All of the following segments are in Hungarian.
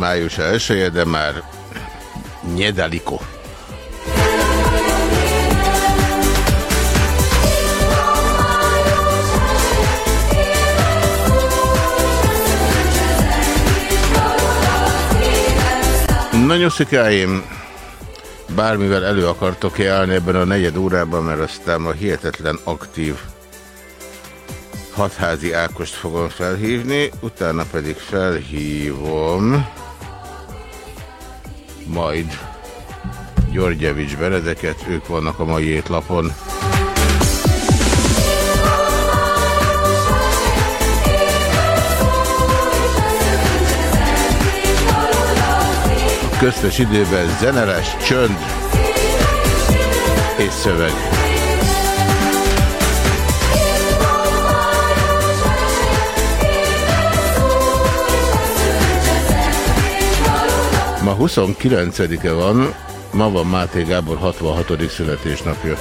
május elsője, de már nyedaliko. Nagyon szikáim, bármivel elő akartok állni ebben a negyed órában, mert aztán a hihetetlen aktív hatházi Ákost fogom felhívni, utána pedig felhívom majd Györgyevics Benedeket, ők vannak a mai étlapon. köztes időben zeneles, csönd és szöveg. Ma 29-e van, ma van Máté Gábor 66. születésnapja.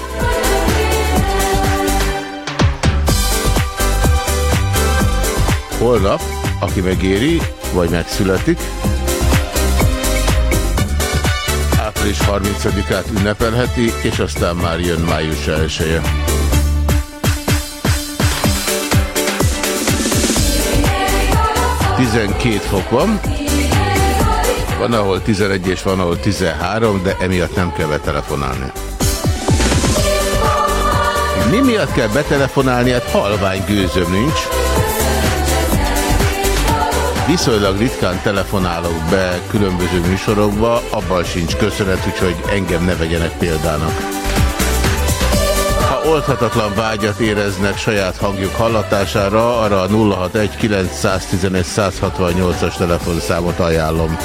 Holnap, aki megéri, vagy megszületik, április 30-át ünnepelheti, és aztán már jön május 1 -e. Tizenkét fok van, van ahol 11 és van ahol 13, de emiatt nem kell betelefonálni. Mi miatt kell betelefonálni? Hát halvány gőzöm nincs viszonylag ritkán telefonálok be különböző műsorokba, abban sincs köszönet, úgyhogy engem ne vegyenek példának. Ha oldhatatlan vágyat éreznek saját hangjuk hallatására, arra a 061-911-168-as telefonszámot ajánlom.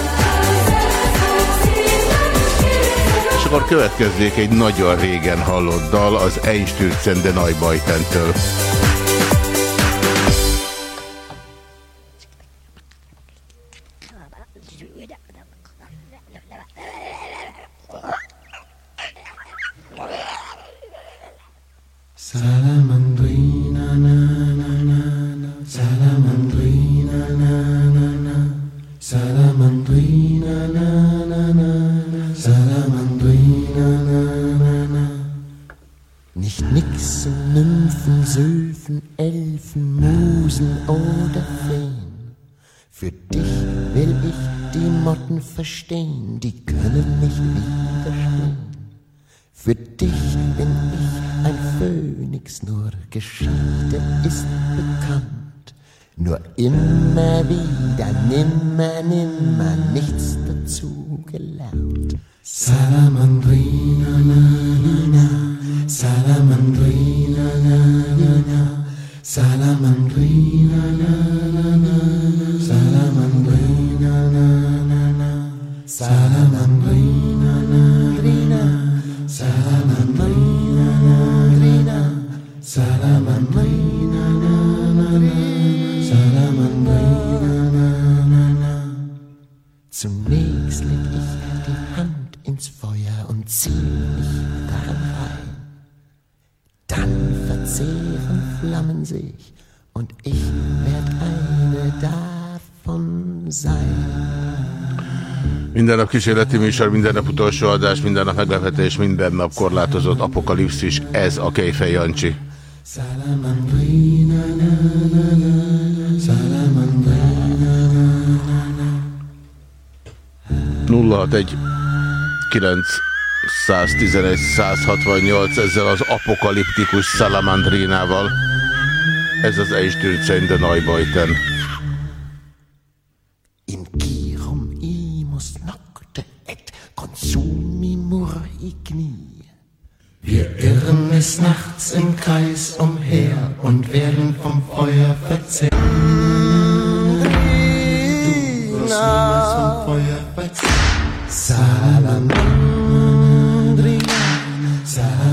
Akkor következzék egy nagyon régen hallott dal az Einstürzen de Neubajtentől. Verstehen, die können nicht widerstehen. Für dich bin ich ein Phönix, nur Geschichte ist bekannt. Nur immer wieder, nimmer, nimmer, nichts dazu gelernt. Salamandrina, na, na, na, Salamandrina, na, na, na, Salamandrina, na, na, na, Salamandrina, na, na, na. Salamandrina, Nadrina, Salamandrina, Nadrina, Salamandrina, Nadrina, Salamandrina, Nadrina. Zunächst leg ich die Hand ins Feuer und zieh. Dann verzehren Flammen sich und ich werd eine davon sein. Minden nap kísérleti műsor, minden nap utolsó adás, minden nap meglepetés, minden nap korlátozott apokalipszis. Ez a Kejfej Jancsi. 061 911 168 ezzel az apokaliptikus Salamandrinával. Ez az Eistürzen de Neubajten. Sumimur igni. Wir irren des Nachts im Kreis umher und werden vom Feuer verzehrt. Du wirst vom Feuer verzehrt. Salamandrina, inside.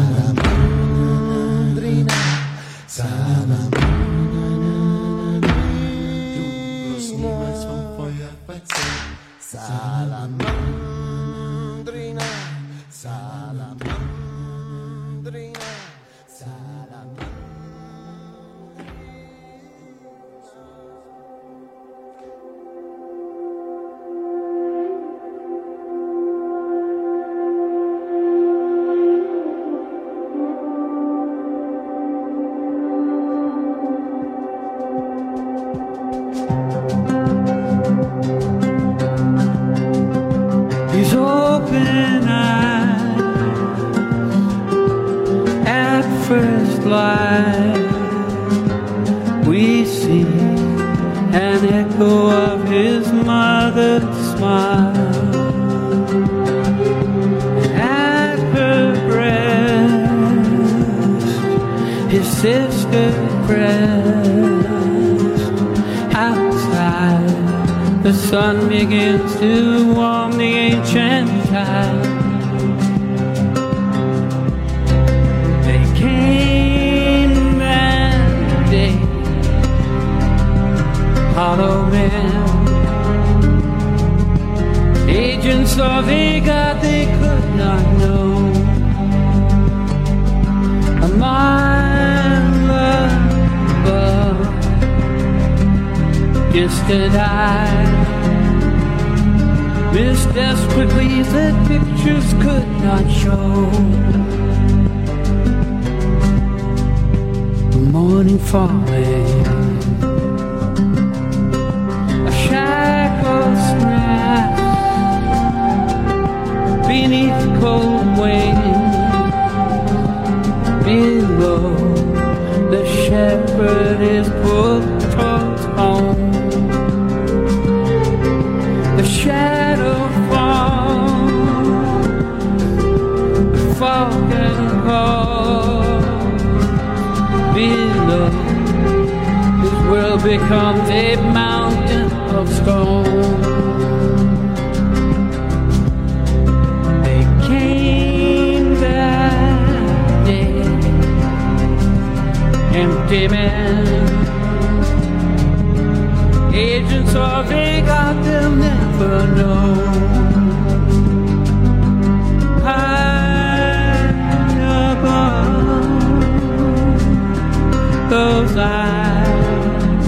eyes.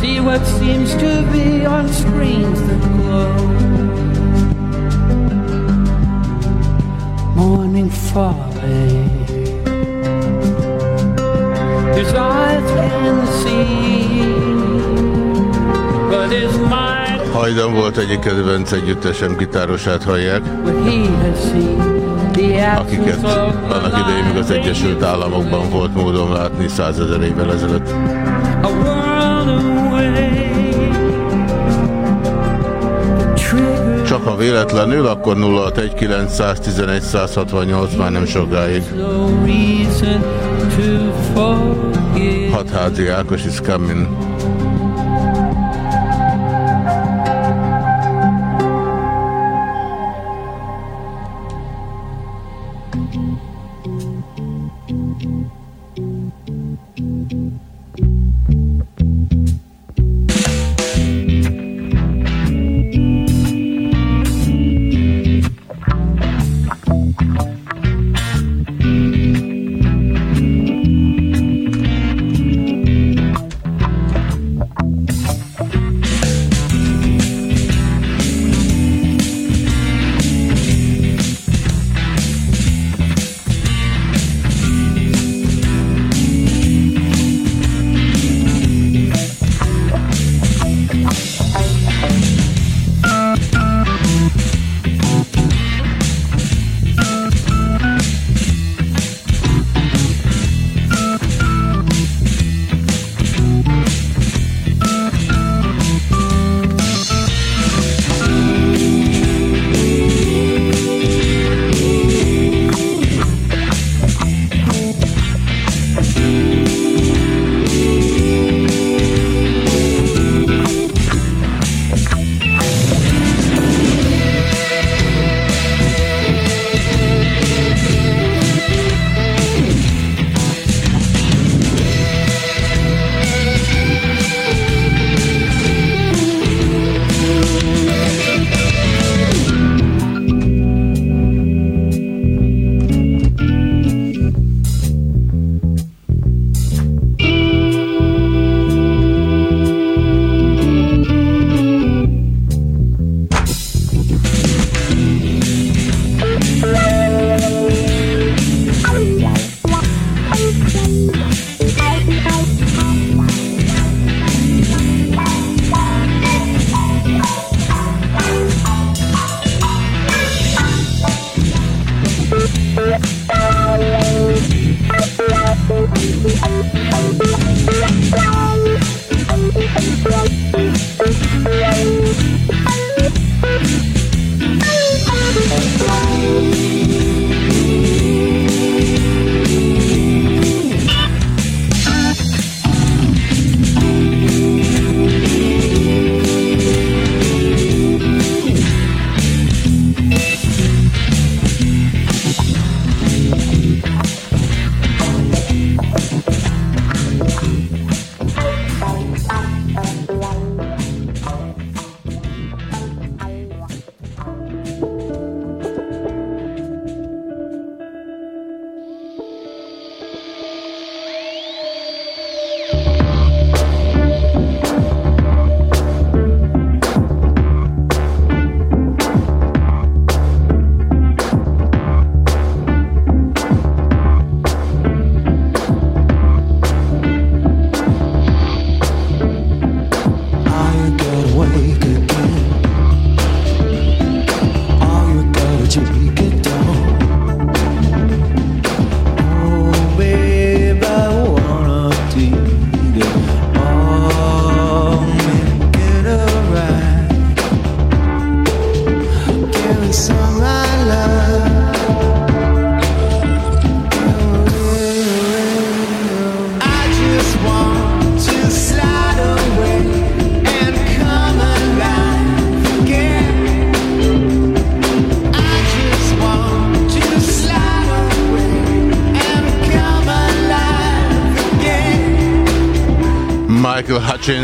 See what seems to be on screens that glow. Morning falling. His eyes can see, but his mind. Hajdan volt egyik kedvenc együttesem gitárosát hallják. What he has seen akiket annak idején még az Egyesült Államokban volt módon látni százezer évvel ezelőtt. Csak ha véletlenül, akkor 061911168 már nem sokáig. Hatházi Ákos is coming.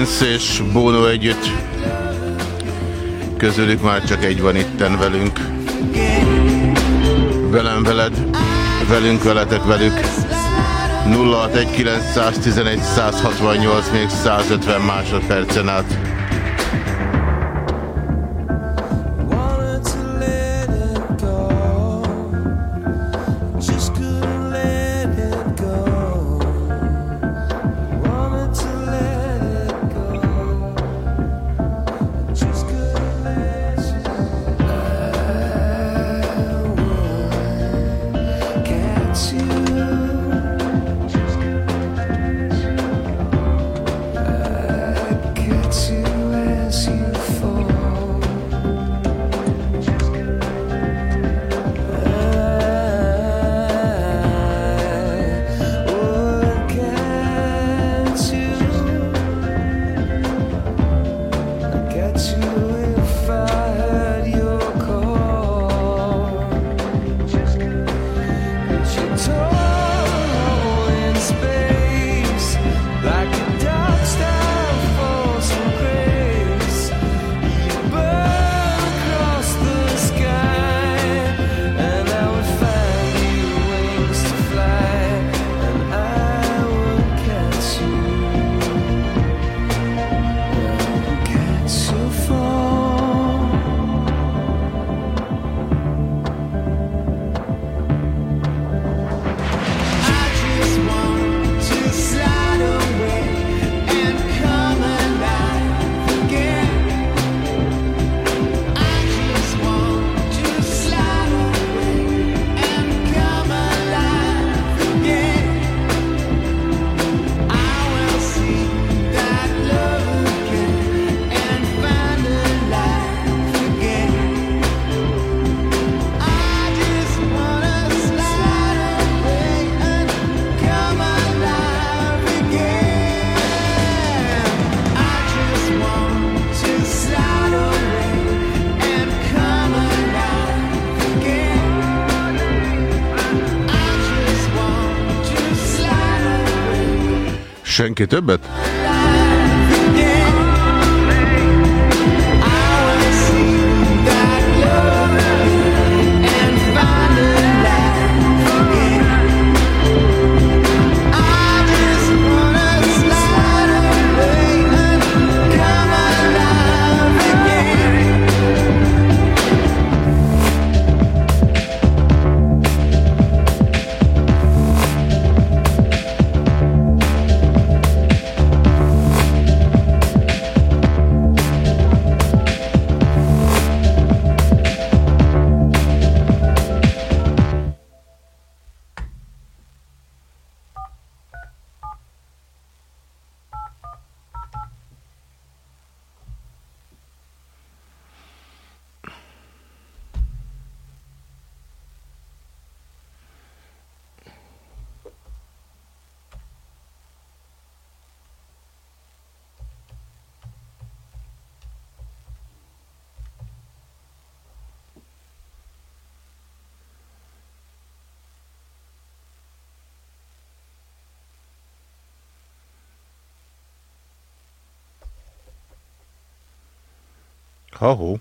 Hutchins és Bono együtt. Közülük már csak egy van itten velünk. Velem veled, velünk veletek velük. 061911 168 még 150 másodpercen át. Senki többet? Ha-ho.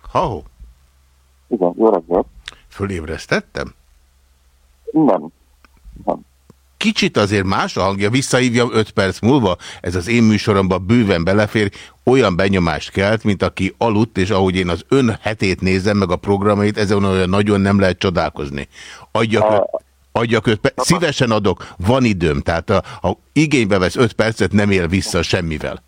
Ha-ho. Igen, jó reggelt. Fölébresztettem? Nem. Nem kicsit azért más a hangja, visszahívjam 5 perc múlva, ez az én műsoromban bőven belefér, olyan benyomást kelt, mint aki aludt, és ahogy én az ön hetét nézem meg a programait, ezen olyan nagyon nem lehet csodálkozni. Adjak, a, Adjak öt percet. Szívesen adok, van időm. Tehát ha, igénybe vesz öt percet, nem él vissza semmivel.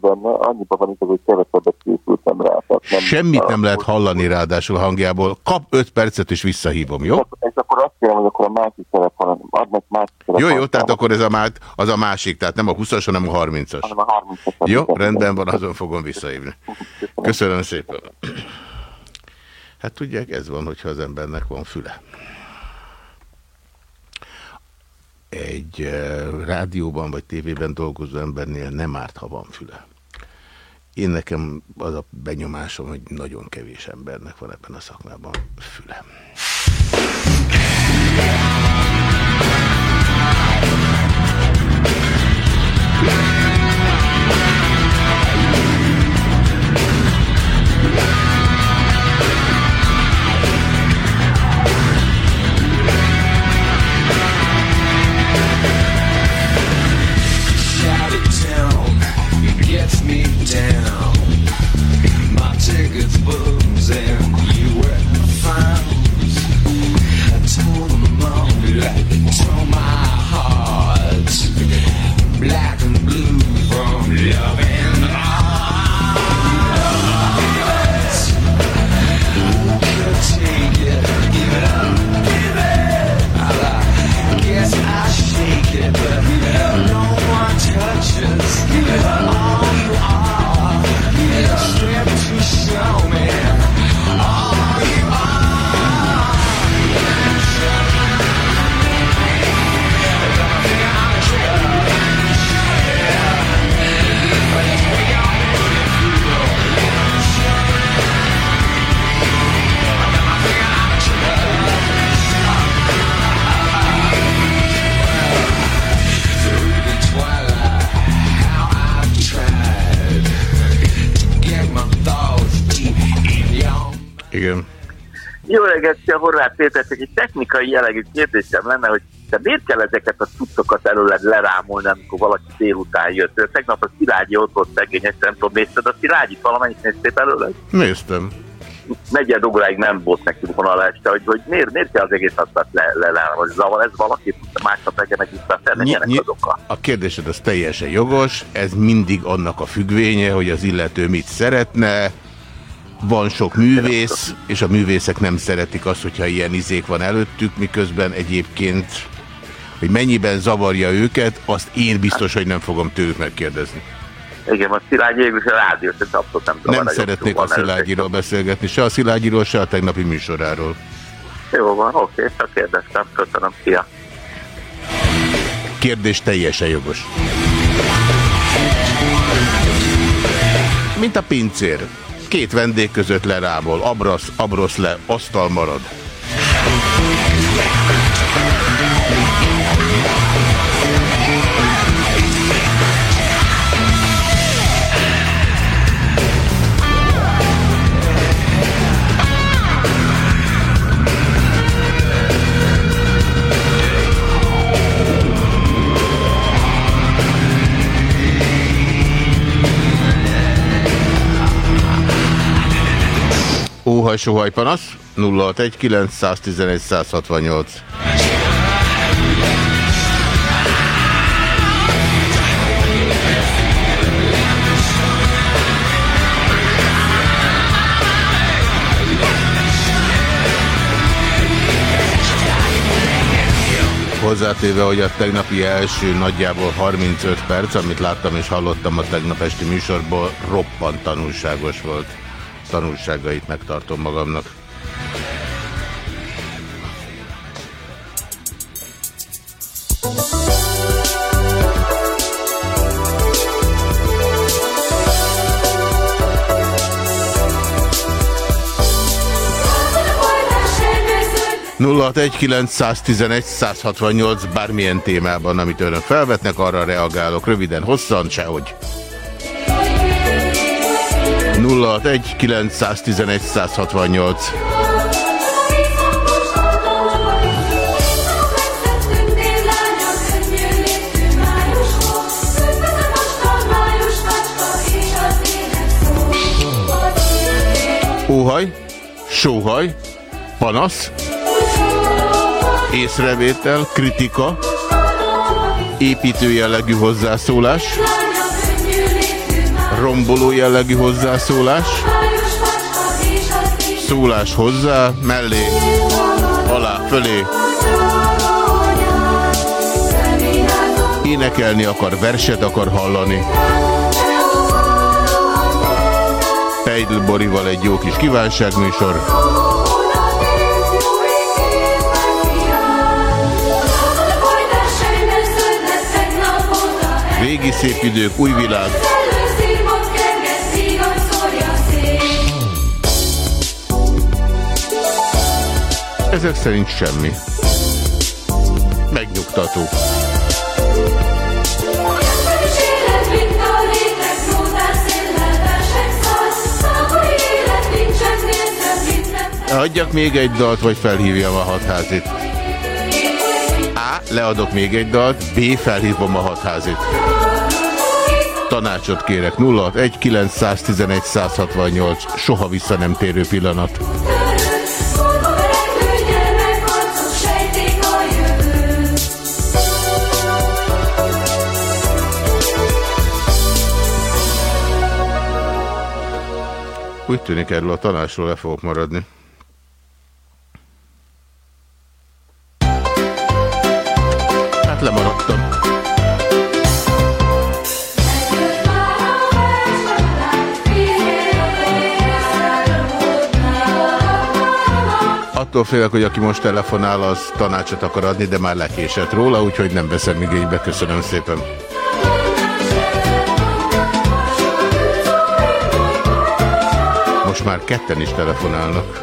Benne, annyiban van itt, hogy kevesebbet készültem rá. Nem Semmit nem lehet hallani ráadásul hangjából. Kap öt percet és visszahívom, jó? És akkor azt kérem, hogy akkor a másik telefon, adnak másik telefon. Jó, jó, tehát akkor ez a, mát, az a másik, tehát nem a 20-as, hanem a 30-as. Hanem a 30 Jó, rendben van, azon fogom visszahívni. Köszönöm szépen. Hát tudják, ez van, hogyha az embernek van füle. Egy rádióban vagy tévében dolgozó embernél nem árt, ha van füle. Én nekem az a benyomásom, hogy nagyon kevés embernek van ebben a szakmában me down. My ticket's booms and you were found. I told them all that tore my heart. Black and blue from loving. Igen. Jó reggelt, a Horváth Péter, csak egy technikai jellegű kérdésem lenne, hogy de miért kell ezeket a cuccokat előled lerámolni, amikor valaki délután jött? Tegnap a Szilágyi ott volt szegényes, nem tudom, nézted a Szilágyit valamennyit néztél előled? Néztem. Negyed óráig nem volt neki vonal este, hogy, hogy miért, miért kell az egész napot le, le, le, hogy zavar ez valaki, másnap reggel meg visszatenni, az oka. A kérdésed az teljesen jogos, ez mindig annak a függvénye, hogy az illető mit szeretne, van sok művész, és a művészek nem szeretik azt, hogyha ilyen izék van előttük, miközben egyébként, hogy mennyiben zavarja őket, azt én biztos, hogy nem fogom tőlük megkérdezni. Igen, a Szilágyi és a rádió, ez abszolút nem. Nem szeretnék a Szilágyiról beszélgetni, se a Szilágyiról, se a tegnapi műsoráról. Jó van, oké, csak kérdeztem. Köszönöm, szia. Kérdés teljesen jogos. Mint a pincér. Két vendég között lerámol, abrasz, abrosz le, asztal marad. Óhaj, sohaj, panasz 061 911 168. Hozzátéve, hogy a tegnapi első nagyjából 35 perc, amit láttam és hallottam a tegnap esti műsorból, roppant tanulságos volt tanulságait megtartom magamnak. nulla bármilyen témában, amit önök felvetnek, arra reagálok röviden, hosszan, sehogy. 061 911 168. Óhaj, sóhaj, panasz észrevétel, kritika, építő jellegű hozzászólás, romboló jellegű hozzászólás, szólás hozzá, mellé, alá, fölé. Énekelni akar, verset akar hallani. Peidl Borival egy jó kis kívánságműsor. Régi szép idők, új világ. Ezek szerint semmi. Megnyugtató. Adjak még egy dalt, vagy felhívjam a hatházit. A. Leadok még egy dalt, B. Felhívom a hatházit. Tanácsot kérek. 061 911 168. Soha vissza nem térő pillanat. Úgy tűnik erről a tanácsról le fogok maradni. Hát lemaradtam. Attól félek, hogy aki most telefonál, az tanácsot akar adni, de már lekésett róla, úgyhogy nem veszem igénybe. Köszönöm szépen. Most már ketten is telefonálnak.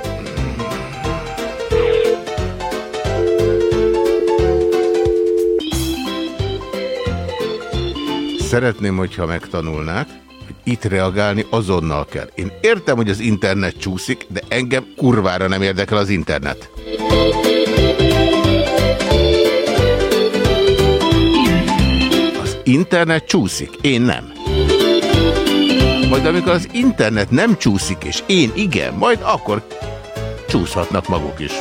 Szeretném, hogyha megtanulnák, hogy itt reagálni azonnal kell. Én értem, hogy az internet csúszik, de engem kurvára nem érdekel az internet. Az internet csúszik, én nem. Majd amikor az internet nem csúszik, és én igen, majd akkor csúszhatnak maguk is.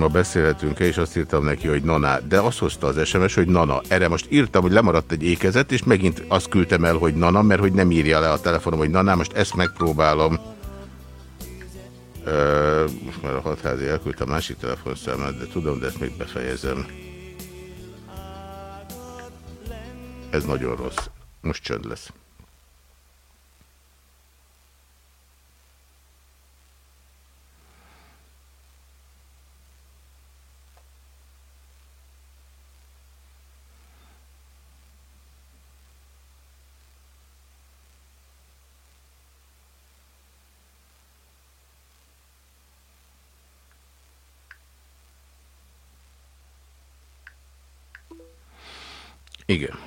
Ma beszélhetünk-e, és azt írtam neki, hogy nana. De azt hozta az SMS, hogy nana. Erre most írtam, hogy lemaradt egy ékezet, és megint azt küldtem el, hogy nana, mert hogy nem írja le a telefonom, hogy nana. Most ezt megpróbálom. Ö, most már a hatházi elküldte a másik telefonszámát, de tudom, de ezt még befejezem. Ez nagyon rossz. Most csönd lesz. Igen.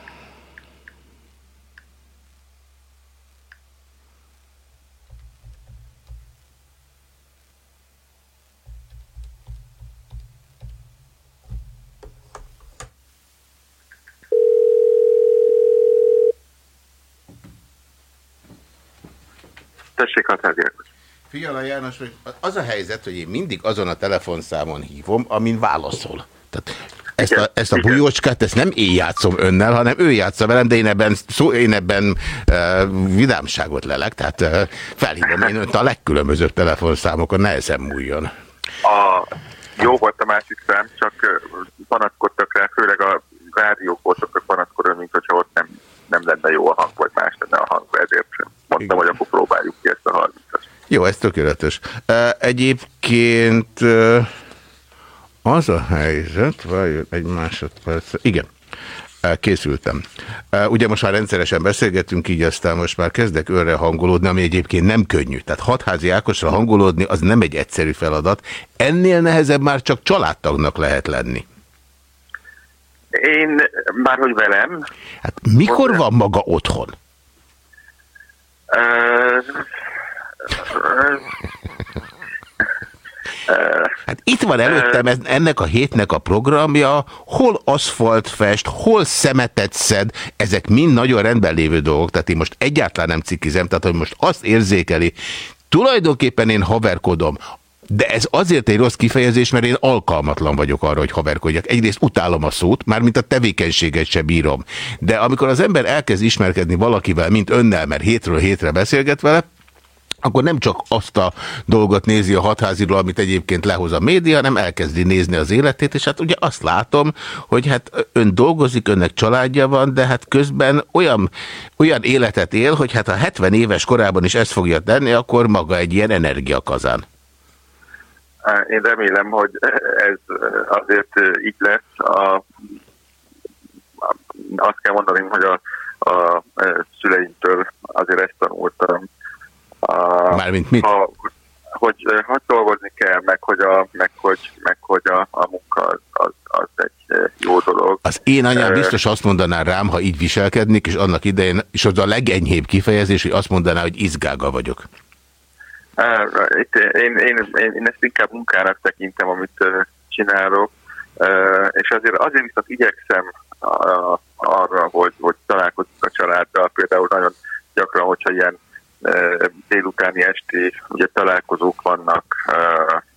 Tessék, hatházi Ákos. Fiala János, hogy az a helyzet, hogy én mindig azon a telefonszámon hívom, amin válaszol. Tehát ezt a, ezt a bujócskát, ezt nem én játszom önnel, hanem ő játsza velem, de én ebben, szó, én ebben uh, vidámságot lelek, tehát uh, felhívom én önt a legkülönbözőbb telefonszámokon, ne ezen múljon. A, jó volt a másik szám, csak panaszkodtak rá, főleg a rádiók voltak panaszkodni, mint hogyha ott nem, nem lenne jó a hang, vagy más lenne a hang, ezért mondtam, Igen. hogy akkor próbáljuk ki ezt a 30-as. Jó, ez tökéletes. Egyébként az a helyzet, várjon egy másodperc. Igen, készültem. Ugye most már rendszeresen beszélgetünk, így aztán most már kezdek őre hangolódni, ami egyébként nem könnyű. Tehát hatházi Ákosra hangolódni az nem egy egyszerű feladat. Ennél nehezebb már csak családtagnak lehet lenni. Én már hogy velem. Hát mikor van maga otthon? Uh, Hát itt van előttem ennek a hétnek a programja, hol aszfalt fest, hol szemetet szed, ezek mind nagyon rendben lévő dolgok, tehát én most egyáltalán nem cikizem, tehát hogy most azt érzékeli, tulajdonképpen én haverkodom, de ez azért egy rossz kifejezés, mert én alkalmatlan vagyok arra, hogy haverkodjak. Egyrészt utálom a szót, mármint a tevékenységet se bírom. De amikor az ember elkezd ismerkedni valakivel, mint önnel, mert hétről hétre beszélget vele, akkor nem csak azt a dolgot nézi a hatháziról, amit egyébként lehoz a média, hanem elkezdi nézni az életét, és hát ugye azt látom, hogy hát ön dolgozik, önnek családja van, de hát közben olyan, olyan életet él, hogy hát a 70 éves korában is ezt fogja tenni, akkor maga egy ilyen energiakazán. Én remélem, hogy ez azért így lesz. A, azt kell mondani, hogy a, a szüleimtől azért ezt tanultam, Mármint mit? Ha, hogy hogy dolgozni kell, meg hogy a, meg hogy, meg hogy a, a munka az, az, az egy jó dolog. Az én anyám biztos azt mondaná rám, ha így viselkednék, és annak idején, és az a legenyhébb kifejezés, hogy azt mondaná, hogy izgága vagyok. Itt én, én, én, én ezt inkább munkának tekintem, amit csinálok, és azért azért viszont igyekszem arra, hogy, hogy találkozunk a családdal, például nagyon gyakran, hogyha ilyen délutáni esti ugye találkozók vannak,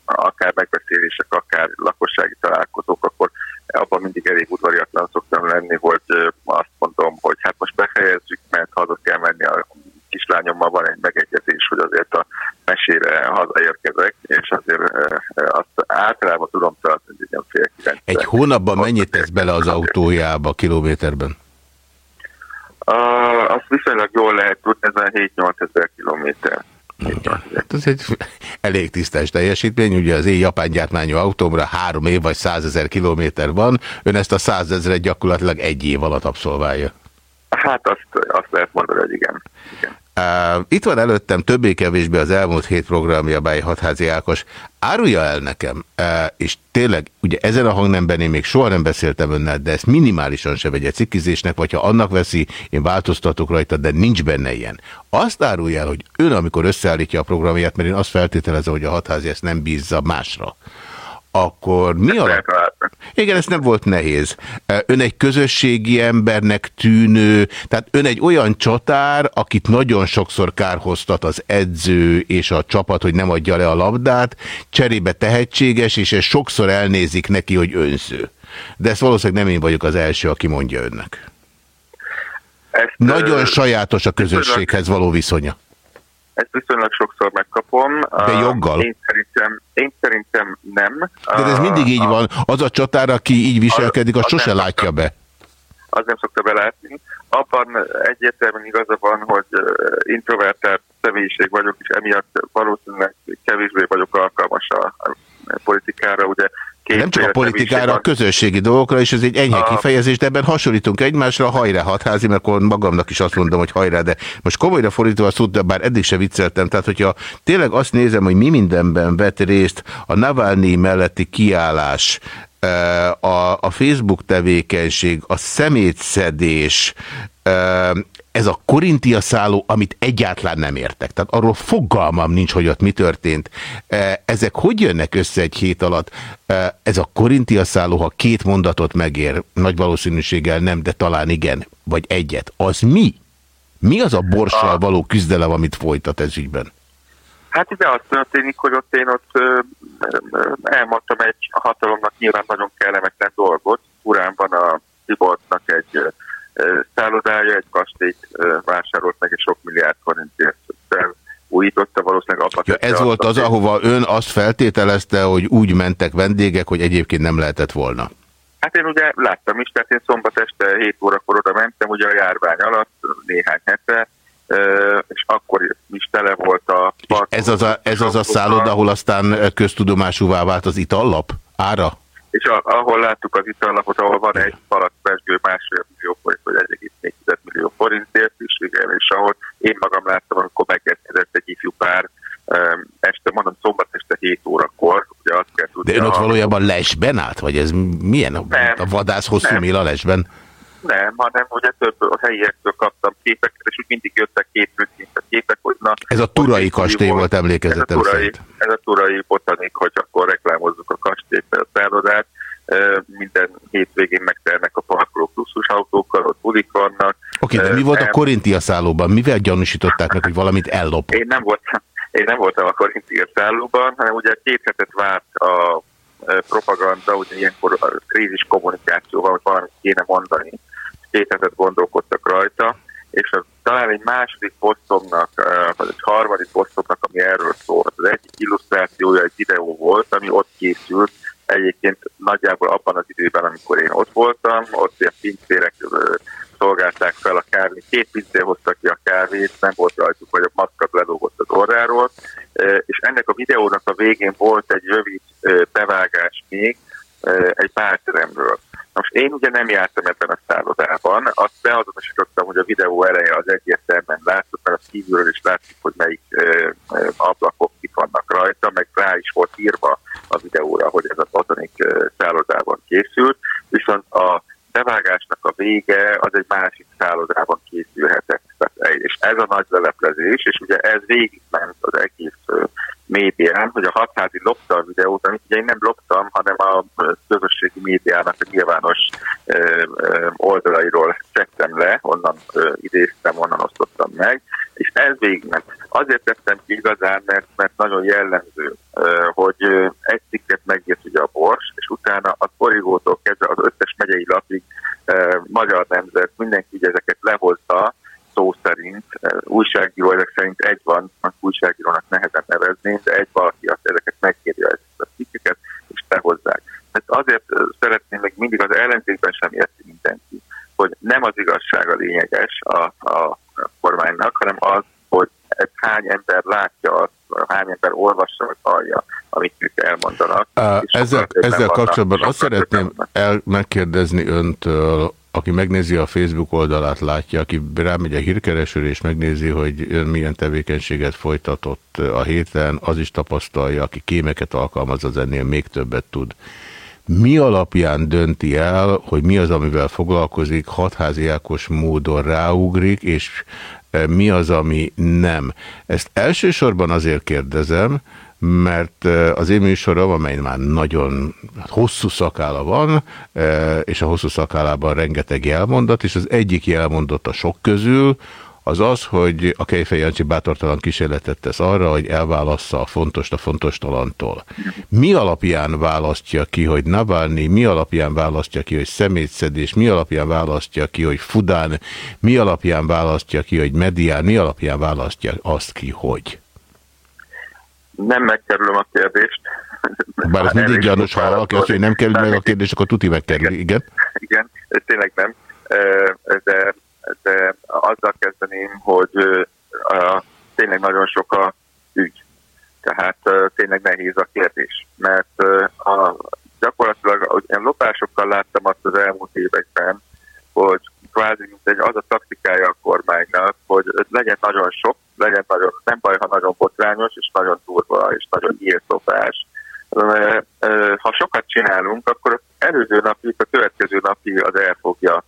akár megbeszélések, akár lakossági találkozók, akkor abban mindig elég udvariatlan szoktam lenni, hogy azt mondom, hogy hát most befejezzük, mert haza kell menni a kislányommal van egy megegyezés, hogy azért a mesére hazaérkezek, és azért azt általában tudom tartani, hogy egy fél. Egy hónapban mennyit tesz bele az autójába kilométerben? Uh, azt viszonylag jól lehet tudni, ez a 7-8 ezer kilométer. Hát ez egy elég tisztás teljesítmény, ugye az én japán gyártmányú autómra három év vagy százezer kilométer van, ön ezt a százezeret gyakorlatilag egy év alatt abszolválja. Hát azt, azt lehet mondani, hogy igen. igen. Itt van előttem többé-kevésbé az elmúlt hét programja Báj Hatházi Ákos. Árulja el nekem, és tényleg, ugye ezen a hangnemben én még soha nem beszéltem önnel, de ezt minimálisan se vegye cikkizésnek, vagy ha annak veszi, én változtatok rajta, de nincs benne ilyen. Azt árulja el, hogy ön, amikor összeállítja a programját, mert én azt feltételezem, hogy a hatházi ezt nem bízza másra, akkor mi a... Igen, ez nem volt nehéz. Ön egy közösségi embernek tűnő, tehát ön egy olyan csatár, akit nagyon sokszor kárhoztat az edző és a csapat, hogy nem adja le a labdát, cserébe tehetséges, és ez sokszor elnézik neki, hogy önző. De ezt valószínűleg nem én vagyok az első, aki mondja önnek. Ezt, nagyon sajátos a közösséghez való viszonya. Ezt viszonylag sokszor megkapom. De joggal? Én szerintem, én szerintem nem. De ez mindig így van. Az a csatár, aki így viselkedik, az, az sose látja be. Az nem szokta belátni. Abban egyértelműen igaza van, hogy introvertált személyiség vagyok, és emiatt valószínűleg kevésbé vagyok alkalmas a politikára. Ugye Két nem csak a politikára, a közösségi dolgokra, és ez egy enyhe a... kifejezés, de ebben hasonlítunk egymásra, hajrá hatházi, mert akkor magamnak is azt mondom, hogy hajrá, de most komolyra fordítva a szót, de bár eddig se vicceltem, tehát hogyha tényleg azt nézem, hogy mi mindenben vett részt a Navalnyi melletti kiállás, a, a Facebook tevékenység, a szemétszedés, ez a korintia szálló, amit egyáltalán nem értek. Tehát arról fogalmam nincs, hogy ott mi történt. Ezek hogy jönnek össze egy hét alatt? Ez a korintia szálló, ha két mondatot megér, nagy valószínűséggel nem, de talán igen, vagy egyet, az mi? Mi az a borssal való küzdelem, amit folytat ez ügyben? Hát ugye az történik, hogy ott én ott elmondtam egy hatalomnak nyilván nagyon kellemetlen dolgot. Uránban a Tibortnak egy szállodája, egy kastélyt vásárolt meg, és sok milliárd forintért újította valószínűleg Ja, ez volt az, ahova ön azt feltételezte, hogy úgy mentek vendégek, hogy egyébként nem lehetett volna. Hát én ugye láttam is, tehát én szombat este 7 órakor oda mentem, ugye a járvány alatt néhány hete, és akkor is tele volt a... ez az a, ez az a szálloda, ahol aztán köztudomásúvá vált az itallap? Ára? És a, ahol láttuk az itallapot, ahol van egy palackpesgő másfél millió forint, vagy 1,4 millió forintért is, igen, és ahol én magam láttam, amikor megkezdett egy ifjú pár este, mondom, szombat este 7 órakor. Ugye azt kell tudni, De ön ott valójában lesben állt? Vagy ez milyen? Nem, a vadász hosszú mél a lesben? Nem, hanem ugye több a helyiektől kaptam képeket, és úgy mindig jöttek a képek, hogy na... Ez a Turai kastély volt, emlékezetem ez a turai, Ez a Turai botanik, hogy akkor reklámozzuk a kastélyt, a szállodát. Minden hétvégén megternek a parkoló pluszus autókkal, ott bulik vannak. Oké, okay, de mi volt a Korintia szállóban? Mivel gyanúsították meg, hogy valamit ellop? Én nem voltam, én nem voltam a Korintia szállóban, hanem ugye két hetet várt a propaganda, ugye ilyenkor a krízis kommunikáció van, hogy valamit kéne mondani, két hetet gondolkodtak rajta, és az, talán egy második posztomnak, vagy egy harmadik posztomnak, ami erről szólt, az egyik illusztrációja egy videó volt, ami ott készült, egyébként nagyjából abban az időben, amikor én ott voltam, ott ilyen pincérek szolgálták fel a kávét, két pincér hozta ki a kávét, nem volt rajtuk, vagy a maszkat ledógott az orráról, és ennek a videónak a végén volt egy rövid bevágás még egy párteremről. Most én ugye nem jártam ebben a szállodában, azt beazonosítottam, hogy a videó eleje az egyértelműen látszott, mert a kívülről is látszik, hogy melyik ablakok kik vannak rajta, meg rá is volt írva a videóra, hogy ez a botanik szállodában készült, viszont a bevágásnak a vége az egy másik szállodában készülhetett. És ez a nagy leleplezés, és ugye ez végigment az egész médián, hogy a hatházi lopta a videót, amit ugye én nem loptam, hanem a közösségi médiának a nyilvános oldalairól szedtem le, onnan idéztem, onnan osztottam meg, és ez végigment. Azért tettem ki igazán, mert, mert nagyon jellemző, hogy egy cikket megírt ugye a Bors, és utána a Korigótól kezdve az összes megyei lapig magyar nemzet, mindenki ugye ezeket lehozta, szó szerint, újságíró ezek szerint egy van, az újságírónak nehezen nevezni, de egy valaki azt ezeket megkérje ezeket a cikkeket, és behozzák. Tehát azért szeretném még mindig az ellentétben sem érti mindenki, hogy nem az igazság a lényeges a, a kormánynak, hanem az, hogy ez hány ember látja azt, hány ember olvassa, vagy hallja, amit ők elmondanak. Uh, ezzel ezzel kapcsolatban azt szeretném el megkérdezni öntől, aki megnézi a Facebook oldalát, látja, aki rámegy a hírkeresőre és megnézi, hogy ön milyen tevékenységet folytatott a héten, az is tapasztalja, aki kémeket alkalmaz, az ennél még többet tud. Mi alapján dönti el, hogy mi az, amivel foglalkozik, hatháziákos módon ráugrik, és e, mi az, ami nem? Ezt elsősorban azért kérdezem, mert az én műsorom, amely már nagyon hosszú szakála van, és a hosszú szakálában rengeteg jelmondat, és az egyik jelmondat a sok közül, az az, hogy a Kejfej Jancsi bátortalan kísérletet tesz arra, hogy elválassza a fontos a fontos talantól. Mi alapján választja ki, hogy Navalnyi, mi alapján választja ki, hogy szemétszedés, mi alapján választja ki, hogy Fudán, mi alapján választja ki, hogy Medián, mi alapján választja azt ki, hogy? nem megkerülöm a kérdést. Bár ez mindig gyanús, ha valaki azt hogy nem kerül meg a kérdés, akkor tuti megkerül, igen? Igen, igen tényleg nem. De, de azzal kezdeném, hogy tényleg nagyon sok a ügy. Tehát tényleg nehéz a kérdés. Mert a, gyakorlatilag ilyen lopásokkal láttam azt az elmúlt években, hogy kvázi mint egy, az a taktikája a kormánynak, hogy legyen nagyon sok, legyen nagyon, nem baj, ha nagyon botrányos, és nagyon durva, és nagyon írtopás. Ha sokat csinálunk, akkor az előző napi, a következő napi az el fogja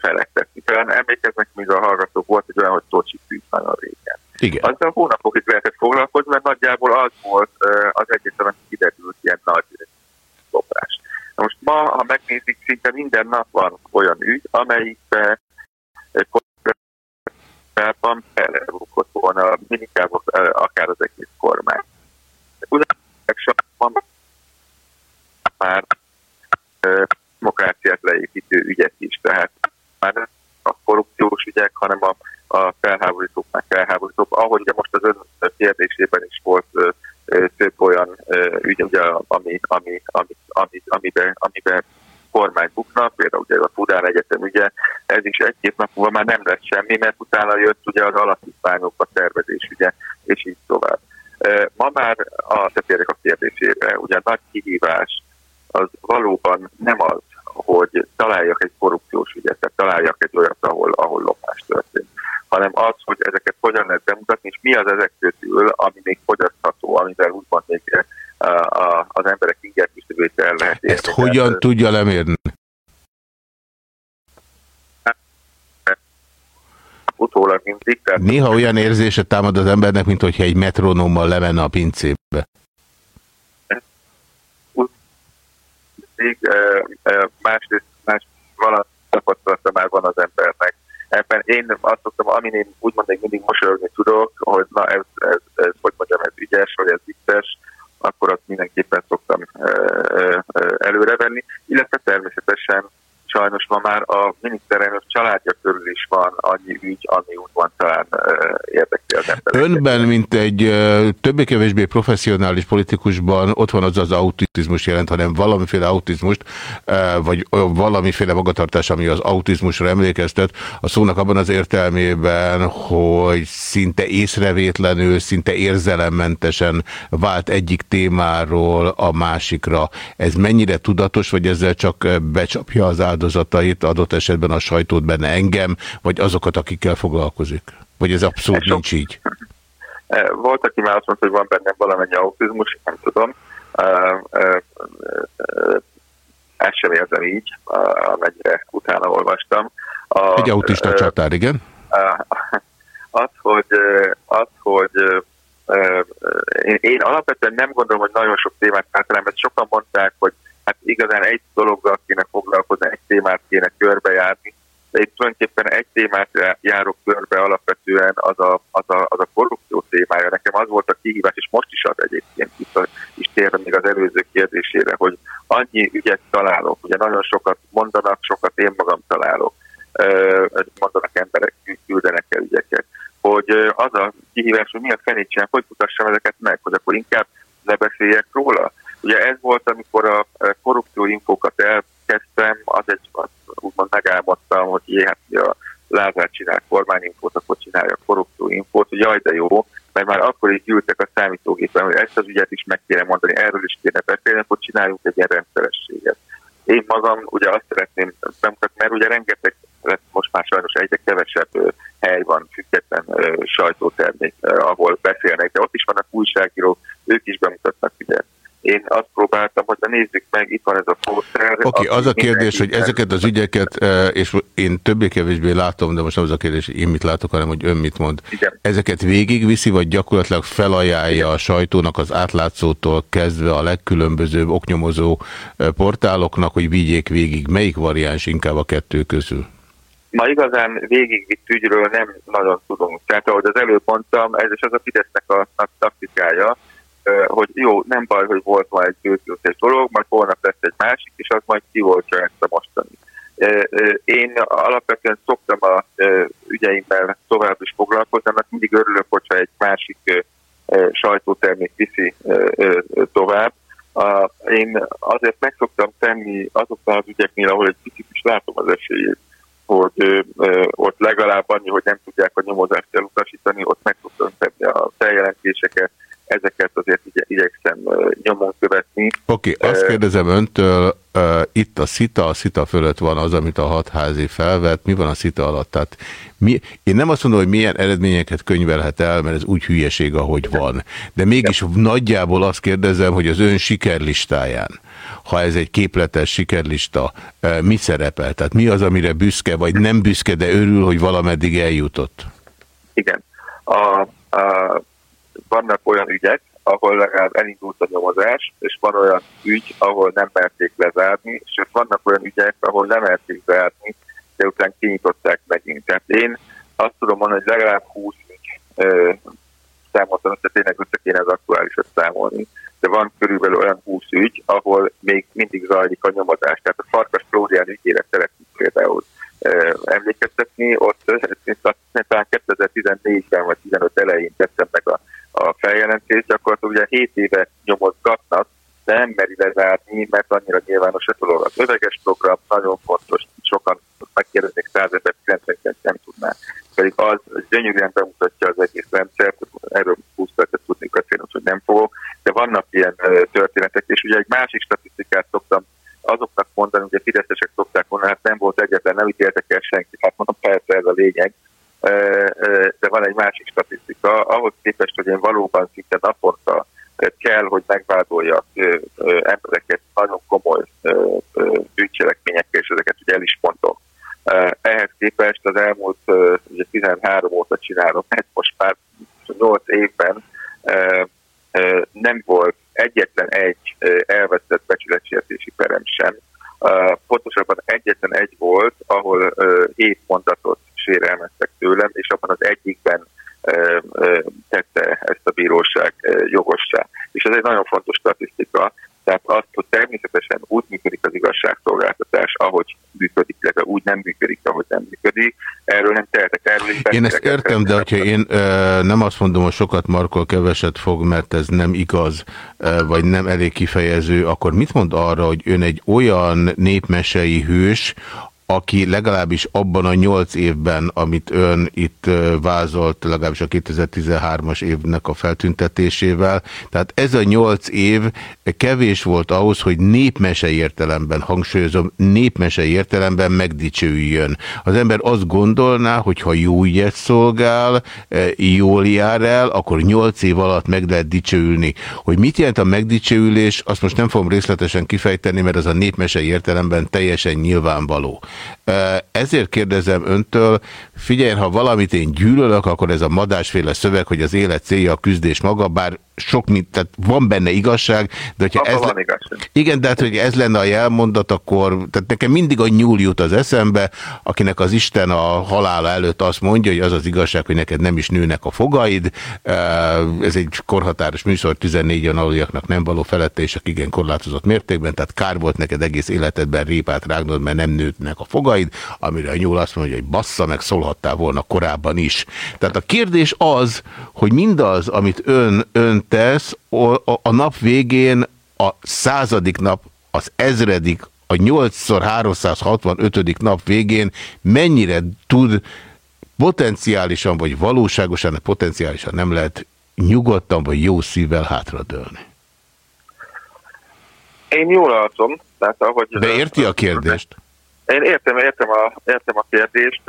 felektetni. Talán emlékeznek, még a hallgatók volt egy olyan, hogy Tocsi tűz nagyon régen. Igen. Azzal hónapokig lehetett foglalkozni, mert nagyjából az volt az egyetlen, ami kiderült ilyen nagy lopás. Na most ma, ha megnézik, szinte minden nap van olyan ügy, amelyikben Európában elbukott volna inkább akár az egész kormány. Ugyanakkor van már demokráciát leépítő ügyek is, tehát már a korrupciós ügyek, hanem a, a felháborítók meg felháborítók. Ahogy ugye most az ön kérdésében is volt több olyan ügy, ugye, ami, ami, ami, ami, amiben, amiben kormány bukna, például ugye a Fudán Egyetem ugye, ez is egy-két nap múlva már nem lesz semmi, mert utána jött ugye az alapítványok, a tervezés, ugye, és így tovább. Ma már a tetérek a kérdésére, ugye a nagy kihívás az valóban nem az, hogy találjak egy korrupciós ügyet, tehát találjak egy olyat, ahol, ahol lopás történt, hanem az, hogy ezeket hogyan lehet bemutatni, és mi az ezek közül, ami még fogyasztható, amivel úgymond még a, a, az emberek ingyen el lehet érni. Ezt hogyan tehát, tudja lemérni? Utólag mindig. Tehát Néha olyan érzése támad az embernek, mint hogyha egy metronómmal lemenne a pincébe. Másrészt más valami tapasztalata már van az embernek. Ebben én azt mondtam, amin én úgymond még mindig mosolyogni tudok, hogy na ez, ez, ez hogy mondjam, ez ügyes, vagy ez vicces, akkor azt mindenképpen szoktam előrevenni, illetve természetesen sajnos ma már a miniszterelnök családja körül is van annyi ügy, ami úgymond talán érdekli az embereket. Önben, mint egy többé-kevésbé professzionális politikusban ott van az az autizmus jelent, hanem valamiféle autizmust, vagy valamiféle magatartás, ami az autizmusra emlékeztet, a szónak abban az értelmében, hogy szinte észrevétlenül, szinte érzelemmentesen vált egyik témáról a másikra. Ez mennyire tudatos, vagy ezzel csak becsapja az áldozat? Áldozatait, adott esetben a sajtót benne engem, vagy azokat, akikkel foglalkozik? Vagy ez abszolút ez nincs így? E, volt, aki már azt mondta, hogy van bennem valamennyi autizmus, nem tudom. E, e, ezt sem érzem így, amennyire utána olvastam. A, Egy autista csatár, igen? Az, hogy, az, hogy én, én alapvetően nem gondolom, hogy nagyon sok témát általában, sokan mondták, hogy hát igazán egy dologgal kéne foglalkozni, egy témát kéne körbejárni, de itt tulajdonképpen egy témát járok körbe alapvetően az a, az a, az a korrupció témája. Nekem az volt a kihívás, és most is az egyébként, itt is térve még az előző kérdésére, hogy annyi ügyet találok, ugye nagyon sokat mondanak, sokat én magam találok, mondanak emberek, küldenek el ügyeket, hogy az a kihívás, hogy milyen fenét sem, hogy mutassam ezeket meg, hogy akkor inkább ne beszéljek róla, Ugye ez volt, amikor a korrupcióinfókat elkezdtem, az egy, az úgymond megálmodtam, hogy jé, hát a Lázár csinál kormányinfót, akkor csinálja korrupcióinfót, hogy jaj, de jó, mert már akkor is gyűltek a számítógépen, hogy ezt az ügyet is meg kéne mondani, erről is kéne beszélni, akkor csináljunk egy ilyen rendszerességet. Én magam ugye azt szeretném bemutatni, mert ugye rengeteg, most már sajnos egyre kevesebb hely van, független sajtótermék, ahol beszélnek, de ott is vannak újságírók, ők is bemutatnak ügyet én azt próbáltam, hogy nézzük meg, itt van ez a pószer. Oké, okay, az a kérdés, hogy ezeket az ügyeket, eh, és én többé-kevésbé látom, de most nem az a kérdés, hogy én mit látok, hanem hogy ön mit mond. Igen. Ezeket végigviszi, vagy gyakorlatilag felajánlja Igen. a sajtónak az átlátszótól kezdve a legkülönbözőbb oknyomozó eh, portáloknak, hogy vigyék végig. Melyik variáns inkább a kettő közül? Ma igazán végigvitt ügyről nem nagyon tudunk. Tehát ahogy az előbb mondtam, ez is az a Fidesznek a, a taktikája, hogy jó, nem baj, hogy volt ma egy bőtőtes dolog, majd holnap lesz egy másik, és az majd kivoltja ezt a mostani. Én alapvetően szoktam a ügyeimmel tovább is foglalkozni, mert mindig örülök, hogyha egy másik sajtótermék viszi tovább. Én azért meg szoktam tenni azoknál az ügyeknél, ahol egy picit is látom az esélyét, hogy ott legalább annyi, hogy nem tudják a nyomozást elutasítani, ott meg szoktam tenni a feljelentéseket, ezeket azért igye, igyekszem nyomon követni. Oké, okay, azt kérdezem öntől, itt a szita, a szita fölött van az, amit a hatházi felvett, mi van a szita alatt? Tehát mi, én nem azt mondom, hogy milyen eredményeket könyvelhet el, mert ez úgy hülyeség, ahogy van. De mégis nagyjából azt kérdezem, hogy az ön sikerlistáján, ha ez egy képletes sikerlista, mi szerepel? Tehát mi az, amire büszke, vagy nem büszke, de örül, hogy valameddig eljutott? Igen. A, a vannak olyan ügyek, ahol legalább elindult a nyomozás, és van olyan ügy, ahol nem merték lezárni, és vannak olyan ügyek, ahol nem merték zárni, de után kinyitották megint. Tehát én azt tudom mondani, hogy legalább 20 ügy számoltam, hogy tényleg össze kéne az aktuálisat számolni. De van körülbelül olyan 20 ügy, ahol még mindig zajlik a nyomozás. Tehát a Farkas Flórián ügyére szeretnék például emlékeztetni, ott talán 2014-ben vagy 15 elején tettem meg a, a feljelentést, gyakorlatilag ugye 7 éve nyomozgatnak, de nem meri lezárni, mert annyira nyilvános a dolog. Az öveges program nagyon fontos, sokan megkérdeznék 100 ezer, 99 nem tudná. Pedig az gyönyörűen bemutatja az egész rendszert, erről 20 percet tudnék beszélni, hogy nem fogok, de vannak ilyen történetek, és ugye egy másik statisztikát szoktam azoknak mondani, hogy a fideszesek szokták mondani, hát nem volt egyetlen, nem ítéltek el senkit, hát mondom, persze ez a lényeg, de van egy másik statisztika, ahhoz képest, hogy én valóban szinte naponta kell, hogy megvádoljak embereket nagyon komoly bűncselekményekkel, és ezeket ugye el is mondom. Ehhez képest az elmúlt ugye 13 óta csinálom, hát most már 8 évben nem volt egyetlen egy elvesztett becsületsértési perem sem. Pontosabban egyetlen egy volt, ahol hét mondatot sérelmeztek tőlem, és abban az egyikben tette ezt a bíróság jogossá. És ez egy nagyon fontos statisztika, tehát azt, hogy természetesen úgy működik az igazságszolgáltatás, ahogy működik, illetve úgy nem működik, ahogy nem működik. Erről nem tehetek, erről is Én ezt értem, de hogyha én ö, nem azt mondom, hogy sokat markol, keveset fog, mert ez nem igaz, ö, vagy nem elég kifejező, akkor mit mond arra, hogy ön egy olyan népmesei hős, aki legalábbis abban a nyolc évben, amit ön itt vázolt, legalábbis a 2013-as évnek a feltüntetésével, tehát ez a nyolc év kevés volt ahhoz, hogy népmese értelemben, hangsúlyozom, népmese értelemben megdicsőjön. Az ember azt gondolná, hogy ha jó ügyet szolgál, jól jár el, akkor nyolc év alatt meg lehet dicsőülni. Hogy mit jelent a megdicsőülés, azt most nem fogom részletesen kifejteni, mert az a népmese értelemben teljesen nyilvánvaló. Ezért kérdezem öntől, figyelj, ha valamit én gyűlölök, akkor ez a madásféle szöveg, hogy az élet célja a küzdés maga, bár sok mint, tehát van benne igazság, de hogyha ez, van igazság. Igen, de hát, hogy ez lenne a jelmondat, akkor, tehát nekem mindig a nyúl jut az eszembe, akinek az Isten a halála előtt azt mondja, hogy az az igazság, hogy neked nem is nőnek a fogaid. Ez egy korhatáros műsor, 14 an aluljaknak nem való felettések, igen korlátozott mértékben, tehát kár volt neked egész életedben répát rágnod, mert nem nőtnek a fogaid, amire a nyúl azt mondja, hogy bassza meg, szólhattál volna korábban is. Tehát a kérdés az, hogy mindaz, amit ön, ön tesz, a nap végén a századik nap, az ezredik, a 8x365. nap végén mennyire tud potenciálisan vagy valóságosan, potenciálisan nem lehet nyugodtan vagy jó szívvel hátradőlni. Én jól látom. Tehát ahogy De érti a kérdést? Én értem, értem a, értem a kérdést.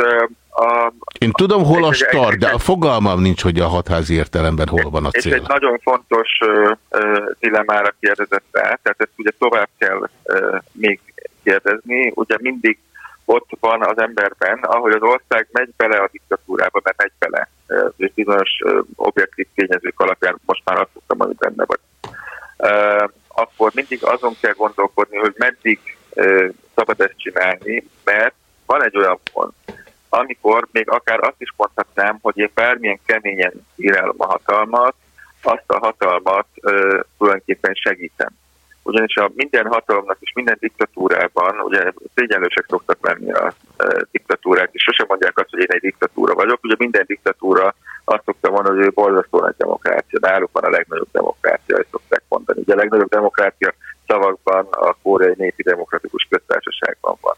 A, Én tudom, hol a start, de a fogalmam nincs, hogy a hatházi értelemben hol van a cél. És egy nagyon fontos dilemára kérdezett rá, tehát ezt ugye tovább kell uh, még kérdezni. Ugye mindig ott van az emberben, ahogy az ország megy bele a diktatúrába, mert megy bele, uh, és bizonyos objektív tényezők alapján most már azt mondtam, hogy benne vagy. Uh, akkor mindig azon kell gondolkodni, hogy meddig szabad ezt csinálni, mert van egy olyan pont, amikor még akár azt is mondhatnám, hogy én bármilyen keményen írálom a hatalmat, azt a hatalmat ö, tulajdonképpen segítem. Ugyanis a minden hatalomnak és minden diktatúrában, ugye szégyenlősek szoktak lenni a e, diktatúrák, és sosem mondják azt, hogy én egy diktatúra vagyok. Ugye minden diktatúra azt szokta mondani, hogy ő borzasztó nagy demokrácia, náluk van a legnagyobb demokrácia, ezt szokták mondani. Ugye a legnagyobb demokrácia szavakban a Koreai Népi Demokratikus Köztársaságban van.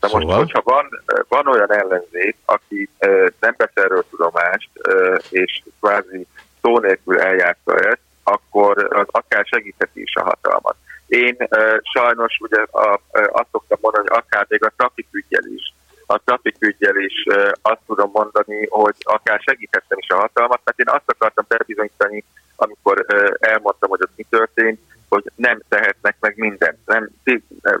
Na most, szóval? hogyha van, van olyan ellenzék, aki nem vesz erről tudomást, és kvázi szó nélkül eljátsza ezt, akkor az akár segítheti is a hatalmat. Én sajnos ugye a, azt szoktam mondani, hogy akár még a trafikügyel is, a trafikügyel is azt tudom mondani, hogy akár segíthettem is a hatalmat, mert én azt akartam bebizonyítani, amikor elmondtam, hogy ott mi történt, hogy nem tehetnek meg mindent. Nem,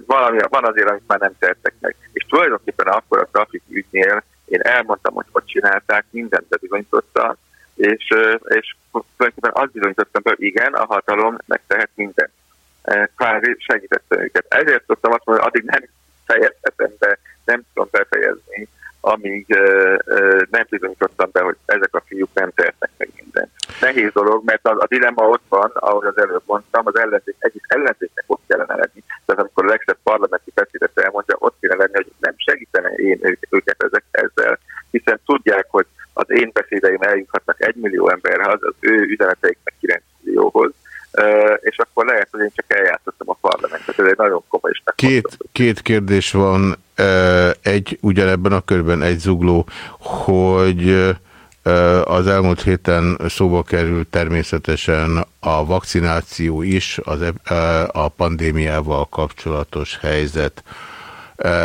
valami, van azért, amit már nem tehetnek meg. És tulajdonképpen akkor a trafik ügynél én elmondtam, hogy hogy csinálták, mindent bebizonyítottam, és, és tulajdonképpen azt bizonyítottam, hogy igen, a hatalom megtehet mindent. Kvázi segítettem őket. Ezért szoktam azt mondani, hogy addig nem fejezhetem be, nem tudom befejezni, amíg nem bizonyítottam be, hogy ezek a fiúk nem tehetnek meg. Nehéz dolog, mert a, a dilemma ott van, ahogy az előbb mondtam, az ellenzék, egyik ellenzéknek ott kellene lenni. Tehát amikor a legszebb parlamenti beszédet elmondja, ott kéne lenni, hogy nem segítene én őket ezek, ezzel, hiszen tudják, hogy az én beszédeim eljuthatnak egy millió emberhez, az ő üzeneteik meg 9 millióhoz, és akkor lehet, hogy én csak eljátszottam a parlamentet. Ez egy nagyon komoly és két, két kérdés van, egy ugyanebben a körben egy zugló, hogy az elmúlt héten szóba került természetesen a vakcináció is, az, a pandémiával kapcsolatos helyzet.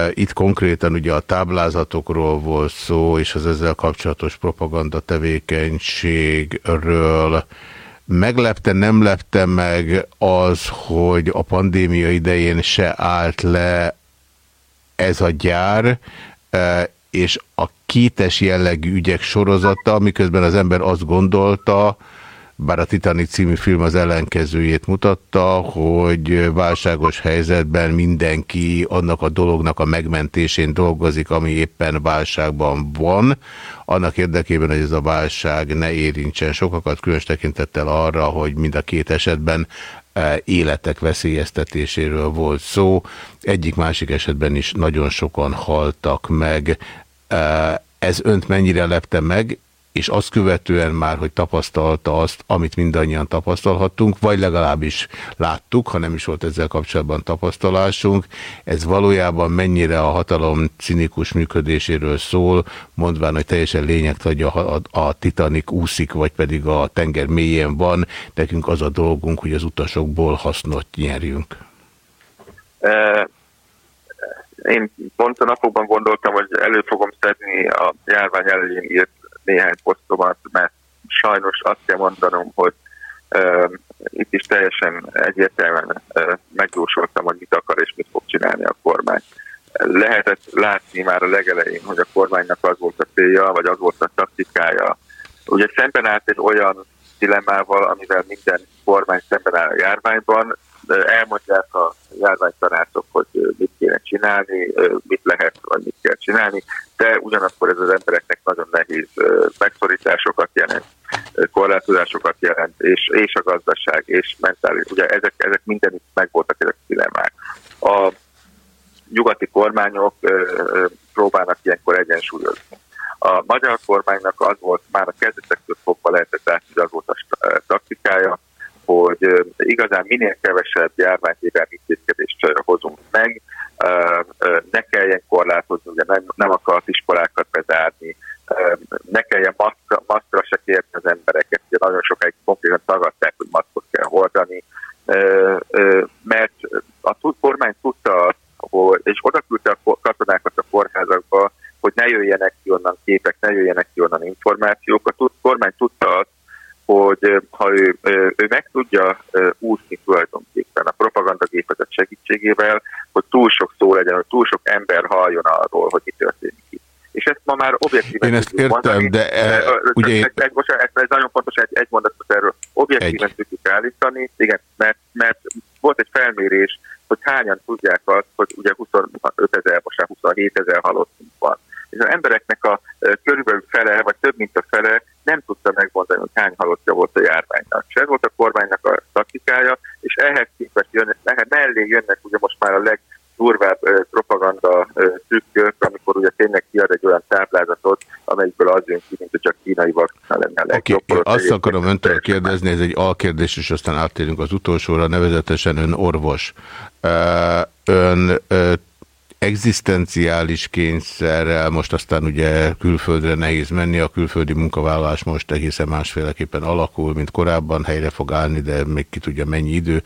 Itt konkrétan ugye a táblázatokról volt szó, és az ezzel kapcsolatos propaganda tevékenységről. Meglepte, nem lepte meg az, hogy a pandémia idején se állt le ez a gyár, és a kétes jellegű ügyek sorozata, miközben az ember azt gondolta, bár a Titanic című film az ellenkezőjét mutatta, hogy válságos helyzetben mindenki annak a dolognak a megmentésén dolgozik, ami éppen válságban van, annak érdekében, hogy ez a válság ne érintsen sokakat, különös tekintettel arra, hogy mind a két esetben e, életek veszélyeztetéséről volt szó. Egyik-másik esetben is nagyon sokan haltak meg. Ez önt mennyire lepte meg, és azt követően már, hogy tapasztalta azt, amit mindannyian tapasztalhattunk, vagy legalábbis láttuk, ha nem is volt ezzel kapcsolatban tapasztalásunk, ez valójában mennyire a hatalom cinikus működéséről szól, mondván, hogy teljesen lényegtagja a, a, a Titanic úszik, vagy pedig a tenger mélyén van, nekünk az a dolgunk, hogy az utasokból hasznot nyerjünk. Én pont a napokban gondoltam, hogy elő fogom szedni a járvány elején írt néhány posztomat, mert sajnos azt kell mondanom, hogy uh, itt is teljesen egyértelműen uh, megjósoltam, hogy mit akar és mit fog csinálni a kormány. Lehetett látni már a legelején, hogy a kormánynak az volt a célja, vagy az volt a taktikája. Ugye szemben állt egy olyan dilemmával, amivel minden kormány szemben áll a járványban, elmondják a járványtanácsok, hogy mit kéne csinálni, mit lehet, vagy mit kell csinálni, de ugyanakkor ez az embereknek nagyon nehéz megszorításokat jelent, korlátozásokat jelent, és, és a gazdaság, és mentális, ugye ezek, ezek mindenütt megvoltak ezek a dilemmák. A nyugati kormányok próbálnak ilyenkor egyensúlyozni. A magyar kormánynak az volt, már a kezdetektől fogva lehetett látni, hogy az volt a taktikája, hogy igazán minél kevesebb járványvédelmi intézkedést hozunk meg, ne kelljen korlátozni, ugye nem, nem akar iskolákat bezárni, ne kelljen maszkra, maszkra se kérni az embereket, ugye nagyon sokáig konkrétan tagadták, hogy maszkot kell hordani, mert a kormány tudta, hogy, és oda küldte a katonákat a kórházakba, hogy ne jöjjenek ki onnan képek, ne jöjjenek ki onnan információk. A kormány tudta azt, hogy ha ő, ő meg tudja úszni tulajdonképpen a propagandagépezet segítségével, hogy túl sok szó legyen, hogy túl sok ember halljon arról, hogy itt történik itt. És ezt ma már objektíven Én ezt értem, mondani. de e, ugye... Egy, egy, bocsánat, ez, ez nagyon fontos, egy, egy mondatot erről. Objektíven egy. tudjuk állítani, igen, mert, mert volt egy felmérés, hogy hányan tudják azt, hogy ugye 25 ezer, most már 27 ezer halottunk van és az embereknek a körülbelül fele, vagy több mint a fele nem tudta megmondani, hogy hány halottja volt a járványnak. És ez volt a kormánynak a taktikája, és ehhez képest jön, mellé jönnek ugye most már a legdurvább propaganda trükkök, amikor ugye tényleg kiad egy olyan táblázatot, amelyikből az jön ki, mint hogy csak kínai vakcina lenne a legjobb. Okay, azt akarom öntől kérdezni, ez egy alkérdés, és aztán áttérünk az utolsóra, nevezetesen ön orvos. Ön egzisztenciális kényszerrel, most aztán ugye külföldre nehéz menni, a külföldi munkavállalás most egészen másféleképpen alakul, mint korábban, helyre fog állni, de még ki tudja mennyi idő.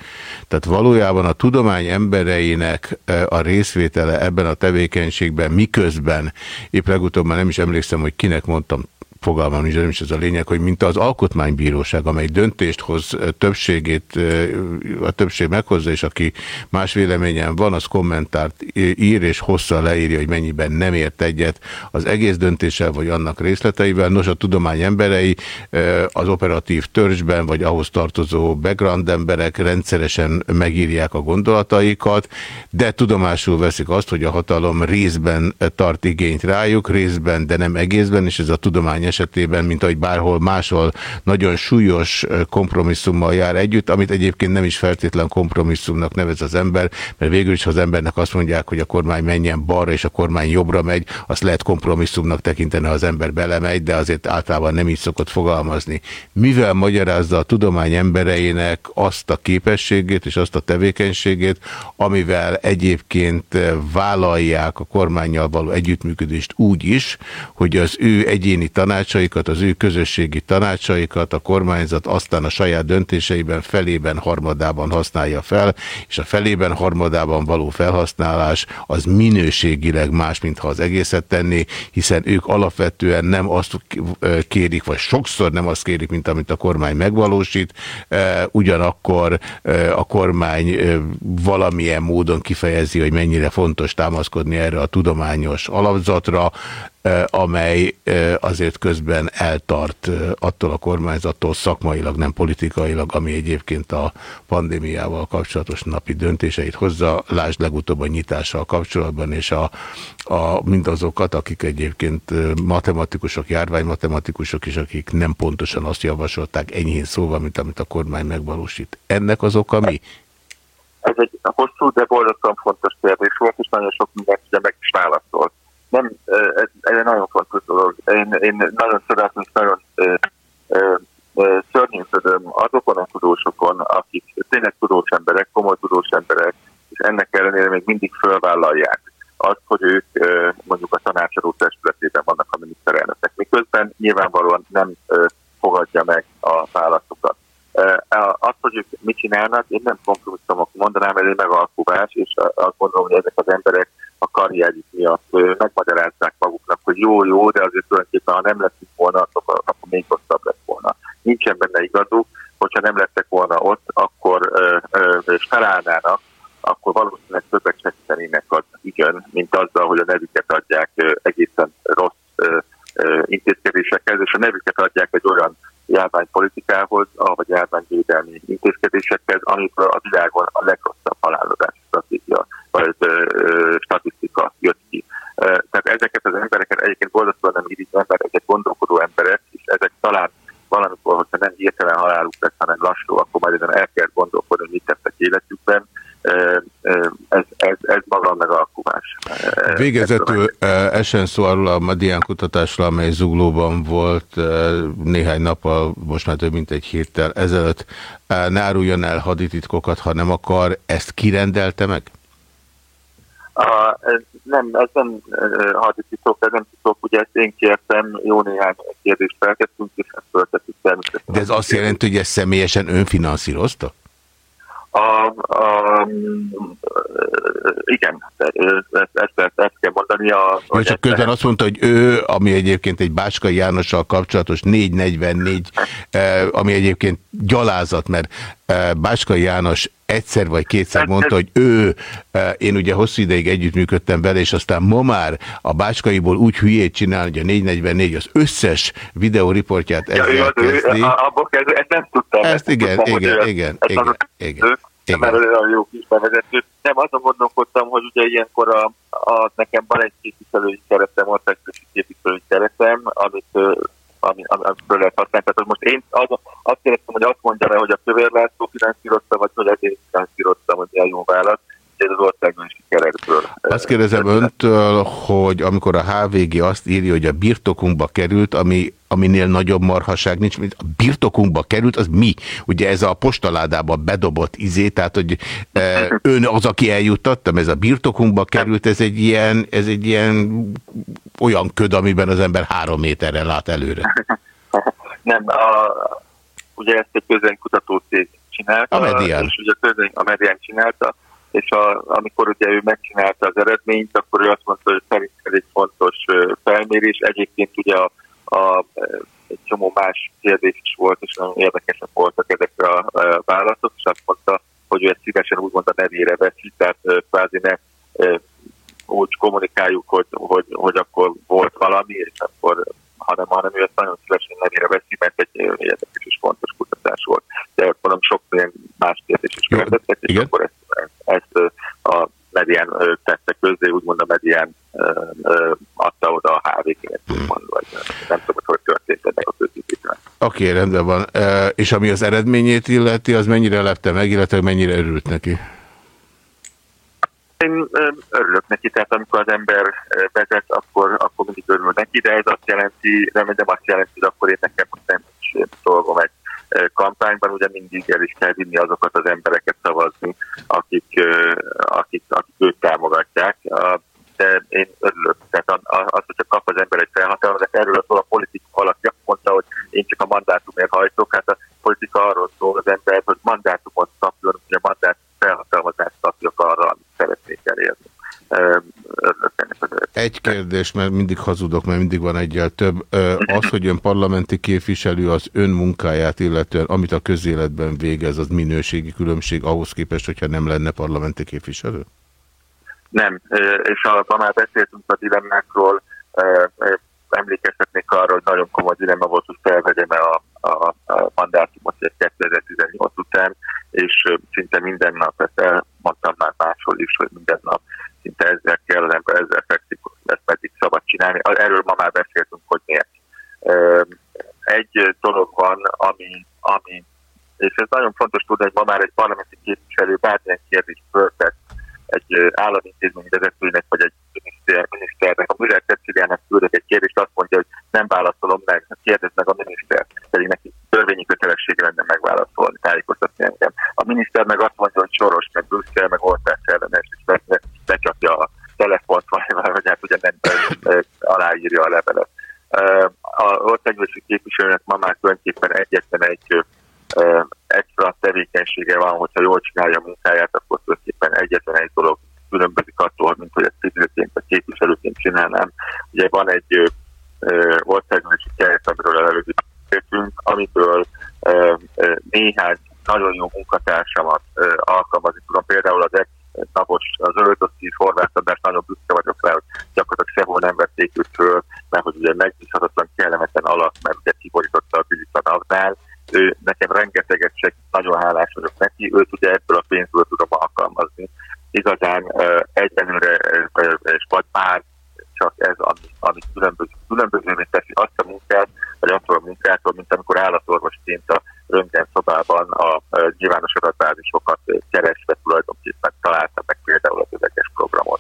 Tehát valójában a tudomány embereinek e, a részvétele ebben a tevékenységben, miközben, épp legutóbb már nem is emlékszem, hogy kinek mondtam fogalmam nincs, nem is ez a lényeg, hogy mint az alkotmánybíróság, amely döntést hoz többségét, a többség meghozza, és aki más véleményen van, az kommentárt ír, és hosszal leírja, hogy mennyiben nem ért egyet az egész döntéssel, vagy annak részleteivel. Nos, a tudomány emberei az operatív törzsben, vagy ahhoz tartozó background emberek rendszeresen megírják a gondolataikat, de tudomásul veszik azt, hogy a hatalom részben tart igényt rájuk, részben, de nem egészben, és ez a tudomány esetében, mint ahogy bárhol máshol nagyon súlyos kompromisszummal jár együtt, amit egyébként nem is feltétlen kompromisszumnak nevez az ember, mert végül is, ha az embernek azt mondják, hogy a kormány menjen balra, és a kormány jobbra megy, azt lehet kompromisszumnak tekinteni, ha az ember belemegy, de azért általában nem így szokott fogalmazni. Mivel magyarázza a tudomány embereinek azt a képességét és azt a tevékenységét, amivel egyébként vállalják a kormányjal való együttműködést úgy is, hogy az ő egyéni tanácsaikat, az ő közösségi tanácsaikat a kormányzat aztán a saját döntéseiben felében, harmadában használja fel, és a felében, harmadában való felhasználás az minőségileg más, mintha az egészet tenné, hiszen ők alapvetően nem azt kérik, vagy sokszor nem azt kérik, mint amit a kormány megvalósít, ugyanakkor a kormány valamilyen módon kifejezi, hogy mennyire fontos támaszkodni erre a tudományos alapzatra, amely azért közben eltart attól a kormányzattól szakmailag, nem politikailag, ami egyébként a pandémiával kapcsolatos napi döntéseit hozza. Lásd legutóbb a nyitással kapcsolatban, és a, a, mindazokat, akik egyébként matematikusok, járványmatematikusok, és akik nem pontosan azt javasolták enyhén szóval, mint amit a kormány megvalósít. Ennek az oka mi? Ez egy hosszú, de borzasztóan fontos kérdés volt, és nagyon sok mindent ugye meg is válaszolt nem, ez, egy nagyon fontos dolog. Én, én nagyon szeretem, nagyon szörnyűködöm azokon a tudósokon, akik tényleg tudós emberek, komoly tudós emberek, és ennek ellenére még mindig fölvállalják azt, hogy ők mondjuk a tanácsadó testületében vannak a miniszterelnöknek, miközben nyilvánvalóan nem fogadja meg a válaszokat. Azt, hogy ők mit csinálnak, én nem kompromisszumok mondanám, ez egy megalkuvás, és azt gondolom, hogy ezek az emberek a karrierjük miatt megmagyarázzák maguknak, hogy jó, jó, de azért tulajdonképpen, ha nem leszünk volna, akkor, akkor még rosszabb lett volna. Nincsen benne igazuk, hogyha nem lettek volna ott, akkor és felállnának, akkor valószínűleg többet segítenének az ügyön, mint azzal, hogy a nevüket adják egészen rossz intézkedésekhez, és a nevüket adják egy olyan járványpolitikához, vagy járványvédelmi intézkedésekhez, amikor a világon a legrosszabb halálozási stratégia vagy statisztika jött ki. Tehát ezeket az embereket egyébként borzasztóan nem irigy ember, ezek gondolkodó emberek, és ezek talán valamikor, hogyha nem hirtelen haláluk lesz, hanem lassú, akkor majd ezen el kell gondolkodni, hogy mit tettek életükben, ez, ez, ez maga a megalkuvás. Végezetül esen szó arról a Madián kutatásról, amely Zuglóban volt néhány nappal, most már több mint egy héttel ezelőtt. Ne áruljon el hadititkokat, ha nem akar. Ezt kirendelte meg? A, ez nem, ez nem hadititok, ez nem titok, ugye ezt én kértem, jó néhány kérdést feltettünk, és ezt föltettük természetesen. De ez azt jelenti, hogy ezt személyesen önfinanszírozta? A, a, igen, ezt, ezt, ezt kell mondani. A, Jó, csak közben azt mondta, hogy ő, ami egyébként egy Báskai Jánossal kapcsolatos 444, ami egyébként gyalázat, mert Báskai János egyszer vagy kétszer hát, mondta, hogy ő, én ugye hosszú ideig együttműködtem vele, és aztán ma már a Báskaiból úgy hülyét csinál, hogy a 444 az összes videóriportját ezzel ja, kezdi. Abból kezdve, ezt nem tudtam. Ezt, ezt igen, tudtam, igen, igen, igen, igen, igen. Igen. Mert olyan jó kis bevezető. Nem, azon gondolkodtam, hogy ugye ilyenkor a, a, nekem van egy képviselői keretem, országközi képviselői keretem, amit ami, amiből lehet használni. Tehát most én az, azt kérdeztem, hogy azt mondja le, hogy a Kövér László finanszírozta, vagy hogy ezért finanszírozta, hogy a jó válasz. Ez az országban is sikerekből. Azt kérdezem öntől, hogy amikor a HVG azt írja, hogy a birtokunkba került, ami aminél nagyobb marhaság nincs, mint a birtokunkba került, az mi? Ugye ez a postaládába bedobott izé, tehát hogy e, ön az, aki eljuttattam, ez a birtokunkba került, ez egy ilyen, ez egy ilyen olyan köd, amiben az ember három méterre lát előre. Nem, a, ugye ezt egy közönkutató cég csinálta. A Medián. És ugye a, közön, a Medián csinálta, és a, amikor ugye ő megcsinálta az eredményt, akkor ő azt mondta, hogy szerint ez egy fontos felmérés. Egyébként ugye a a, egy csomó más kérdés is volt, és nagyon érdekesek voltak ezekre a válaszok, és azt mondta, hogy ő ezt szívesen úgymond a nevére veszi, tehát kvázi ne úgy kommunikáljuk, hogy, hogy, hogy akkor volt valami, és akkor hanem, hanem ő ezt nagyon szívesen nevére veszi, mert egy érdekes és fontos kutatás volt. De mondom, sok ilyen más kérdés is kérdeztek, és Igen. akkor ezt, ezt a medián tette közzé, úgymond a medián adta oda a HVG-et, úgymond, vagy nem tudom, hogy történt ennek a közvetítően. Oké, okay, rendben van. És ami az eredményét illeti, az mennyire lepte meg, illetve mennyire örült neki? Én örülök neki, tehát amikor az ember vezet, akkor, akkor mindig örül neki, de ez azt jelenti, nem, nem azt jelenti, hogy akkor én nekem nem is dolgom egy kampányban, ugye mindig el is kell vinni azokat az embereket szavazni, akik, akik, akik őt támogatják. De én örülök. Tehát az, hogy csak kap az ember egy felhatalmazást, erről szól a politika valaki azt mondta, hogy én csak a mandátumért hajtok. Hát a politika arról szól az ember, hogy mandátumot kapjon, hogy a mandátum felhatalmazást kapjak arra, amit szeretnék elérni. Egy kérdés, mert mindig hazudok, mert mindig van egyel több. Az, hogy ön parlamenti képviselő az ön munkáját illetően, amit a közéletben végez, az minőségi különbség ahhoz képest, hogyha nem lenne parlamenti képviselő? Nem, és ha már beszéltünk a dilemmákról, emlékeztetnék arra, hogy nagyon komoly dilemma volt, hogy felvegyem-e a, a, a mandátumot 2018 után, és szinte minden nap, ezt elmondtam már máshol is, hogy minden nap szinte ezzel kell, az ember ezzel fekszik, ezt meddig szabad csinálni. Erről ma már beszéltünk, hogy miért. Egy dolog van, ami, ami és ez nagyon fontos tudni, hogy ma már egy parlamenti képviselő bármilyen kérdést föltett egy állami intézmény vezetőnek, vagy egy miniszter, miniszternek, a Müller Ceciliának küldök egy kérdést, azt mondja, hogy nem válaszolom meg, kérdezd meg a miniszter, pedig neki törvényi kötelessége lenne megválaszolni, tájékoztatni engem. A miniszter meg azt mondja, hogy soros, meg Brüsszel, meg oltás ellenes, és becsapja a telefont, vagy, vagy hát ugye nem aláírja a levelet. A országgyűlési képviselőnek ma már tulajdonképpen egyetlen egy extra tevékenysége van, hogyha jól csinálja a munkáját, akkor tulajdonképpen egyetlen egy dolog különbözik attól, mint hogy ezt civilként vagy képviselőként csinálnám. Ugye van egy országgyűlési keret, amiről előbb beszéltünk, amitől néhány nagyon jó munkatársamat alkalmazni tudom. Például az ex napos, az öltöttíz horvászadás nagyon büszke vagyok rá, hogy gyakorlatilag sehol nem vették őt föl, mert hogy ugye megbízhatatlan kellemetlen alatt, mert ugye kiborította a bizit a napnál, ő nekem rengeteget segít, nagyon hálás vagyok neki, őt ugye ebből a pénzből tudom alkalmazni. Igazán uh, egyenlőre, uh, és vagy már csak ez, ami, ami különböző, különbözővé teszi azt a munkát, vagy attól a munkától, mint amikor állatorvosként a röntgen szobában a, nyilvános adatbázisokat keresve tulajdonképpen találta meg például az öveges programot.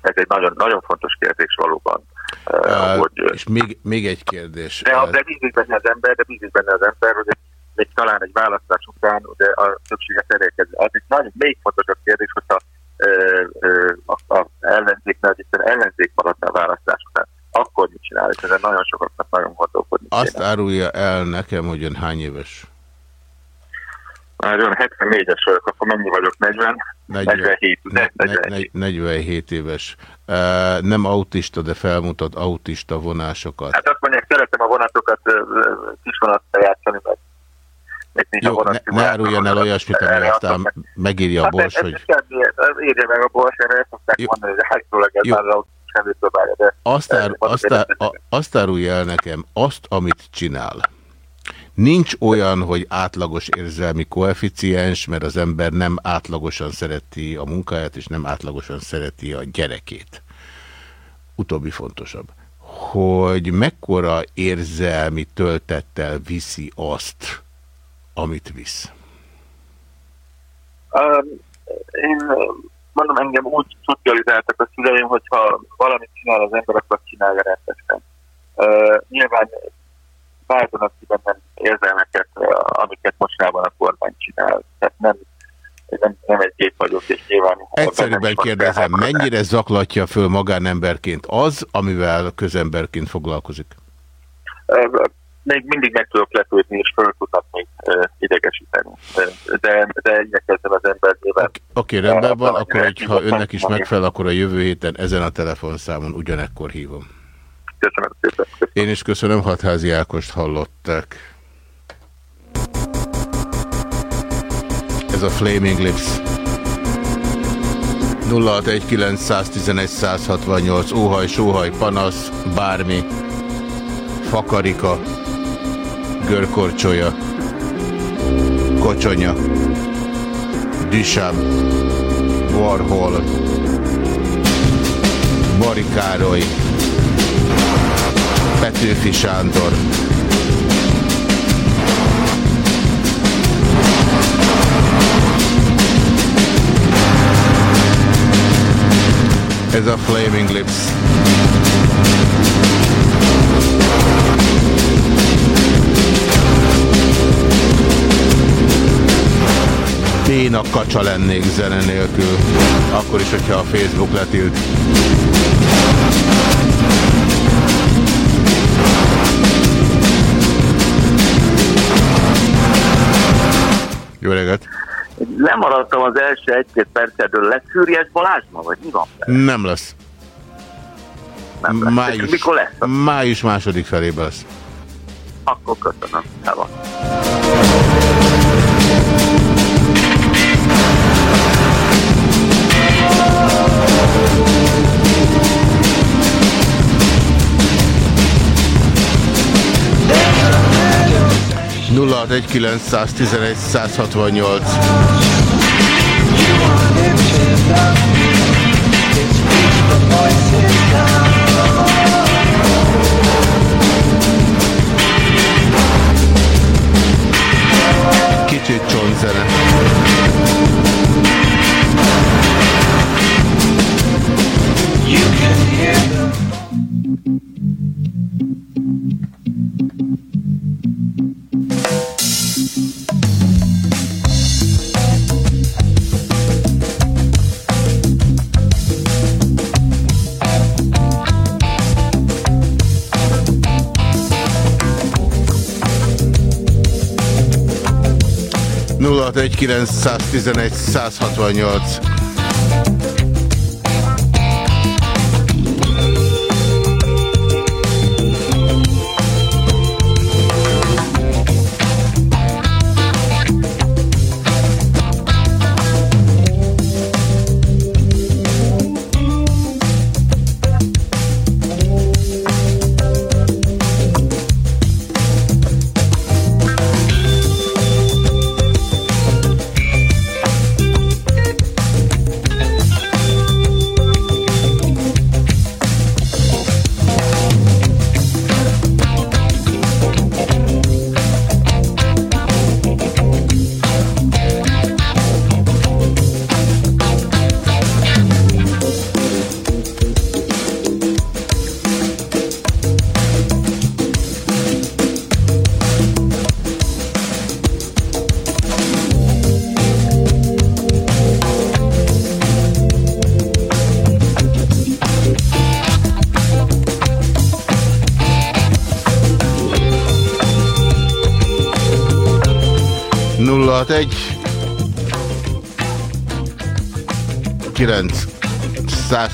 Ez egy nagyon, nagyon fontos kérdés valóban. Uh, hogy, és még, még egy kérdés. De, de bízik benne az ember, de bízik benne az ember, hogy még talán egy választás után ugye a többséget elérkezni. Az egy nagyon még fontosabb kérdés, hogyha a, a ellenzéknál, hiszen ellenzék maradna a választás után, akkor mit csinál? És ezen nagyon sokaknak nagyon gondolkodni. Azt kéne. árulja el nekem, hogy ön hány éves? Már ön 74-es vagyok, akkor mennyi vagyok? 40? 47, 47. 47 éves. Nem autista, de felmutat autista vonásokat. Hát azt mondják, szeretem a vonatokat kisvonattal játszani, mert jó, ne, ne áruljon el olyasmit, amire aztán megírja a hát bors, hogy... Írja meg a bors, erre ezt szokták mondani, hogy állítólag ez már semmi próbálja, de... Azt, ár, azt, ár, azt árulja el nekem azt, amit csinál. Nincs olyan, hogy átlagos érzelmi koeficiens, mert az ember nem átlagosan szereti a munkáját, és nem átlagosan szereti a gyerekét. Utóbbi fontosabb. Hogy mekkora érzelmi töltettel viszi azt, amit visz? Um, én mondom, engem úgy szocializáltak a szüleim, hogyha valamit csinál az ember, akkor csinálja rendesen. Uh, nyilván váltanak ki bennem érzelmeket, amiket mostában a kormány csinál. Tehát nem, nem, nem egy gép vagyok, és nyilván... Egyszerűen kérdezem, mennyire zaklatja föl magánemberként az, amivel közemberként foglalkozik? Még mindig meg tudok lepődni, és föl tudnak még uh, idegesíteni. De, de igyekezzem az ember nyilván. Oké, okay, rendben van, akkor ha önnek is megfelel, akkor a jövő héten ezen a telefonszámon ugyanekkor hívom. Köszönöm szépen. Én is köszönöm, Hatházi Ákost hallották. Ez a Flaming Lips. 0619111168 óhaj, sóhaj, panasz, bármi, fakarika, görkorcsolya, kocsonya, Düsám, Warhol, Barikároly, Petőfi Sándor, Ez a Flaming Lips. Én a kacsa lennék zene nélkül, akkor is, hogyha a Facebook letilt. Jó reggelt! Lemaradtam az első egy-két percedől. Lesz Fűries Balázs ma, vagy mi van? Nem lesz. Nem lesz. Május, Mikor lesz? május második felében lesz. Akkor köszönöm. Hello. 061 911 168 Kicsit csontzene. Nulla egy 911 168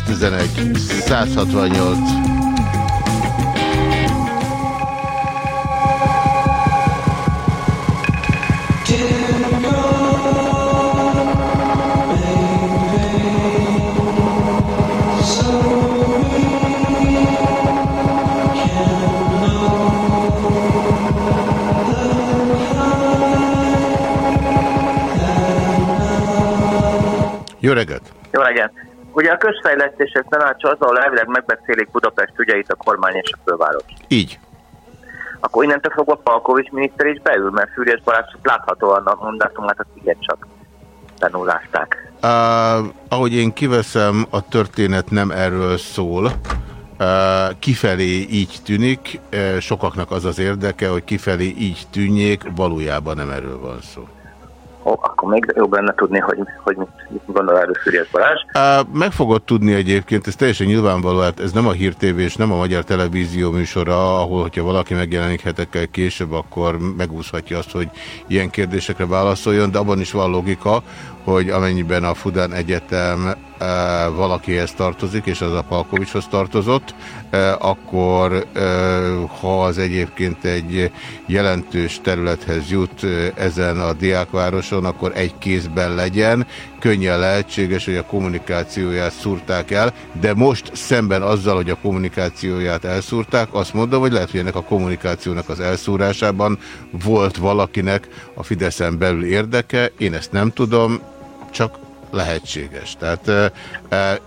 111 168 Jó reggelt! Jó reggelt! Ugye a közfejlesztések tanácsa az, ahol elvileg megbeszélik Budapest ügyeit a kormány és a főváros. Így. Akkor innentől fogva Palkovics miniszter is beül, mert Fűrjes Balázs láthatóan a mandátumát azt igen csak tanulásták. Uh, ahogy én kiveszem, a történet nem erről szól. Uh, kifelé így tűnik, uh, sokaknak az az érdeke, hogy kifelé így tűnjék, valójában nem erről van szó. Akkor még jobb lenne tudni, hogy, hogy mit, mit gondol erről Fűrjes Balázs. Meg fogod tudni egyébként, ez teljesen nyilvánvaló, hát ez nem a Hír TV és nem a Magyar Televízió műsora, ahol, hogyha valaki megjelenik hetekkel később, akkor megúszhatja azt, hogy ilyen kérdésekre válaszoljon, de abban is van logika, hogy amennyiben a Fudan Egyetem valakihez tartozik, és az a Palkovicshoz tartozott, akkor ha az egyébként egy jelentős területhez jut ezen a diákvároson, akkor egy kézben legyen. Könnyen lehetséges, hogy a kommunikációját szúrták el, de most szemben azzal, hogy a kommunikációját elszúrták, azt mondom, hogy lehet, hogy ennek a kommunikációnak az elszúrásában volt valakinek a Fideszen belül érdeke, én ezt nem tudom, csak lehetséges. Tehát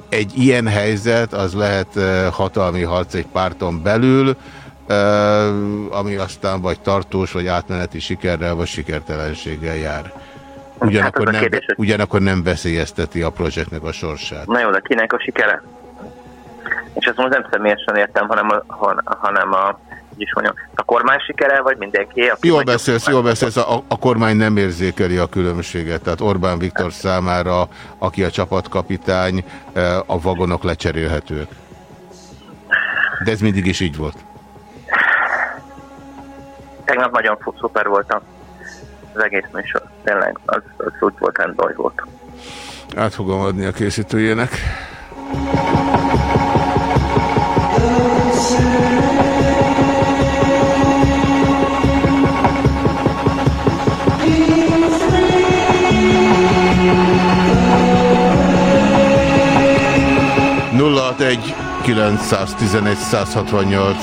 egy ilyen helyzet az lehet hatalmi harc egy párton belül, ami aztán vagy tartós, vagy átmeneti sikerrel, vagy sikertelenséggel jár. Ugyanakkor, hát nem, ugyanakkor nem veszélyezteti a projektnek a sorsát. Na jó, de kinek a sikere? És ezt most nem személyesen értem, hanem a, hanem a is mondjam, a kormány sikere, vagy mindenki? Aki jól beszélsz, jól beszélsz, a, a kormány nem érzékeli a különbséget, tehát Orbán Viktor számára, aki a csapatkapitány, eh, a vagonok lecserélhetők. De ez mindig is így volt. Tegnap nagyon szuper voltam. Az egész műsor. Tényleg, az, az úgy volt, rendben volt. Át fogom adni a készítőjének. Egy 911 168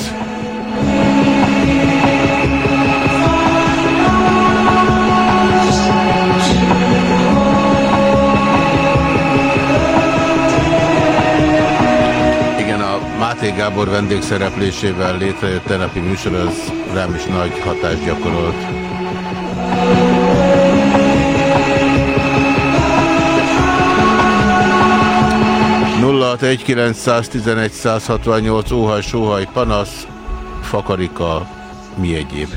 Máté Gábor vendégszereplésével létrejött tenapi műsor, az rám is nagy hatást gyakorolt. 061 168 óhaj, sóhaj, panasz, fakarika, mi egyéb.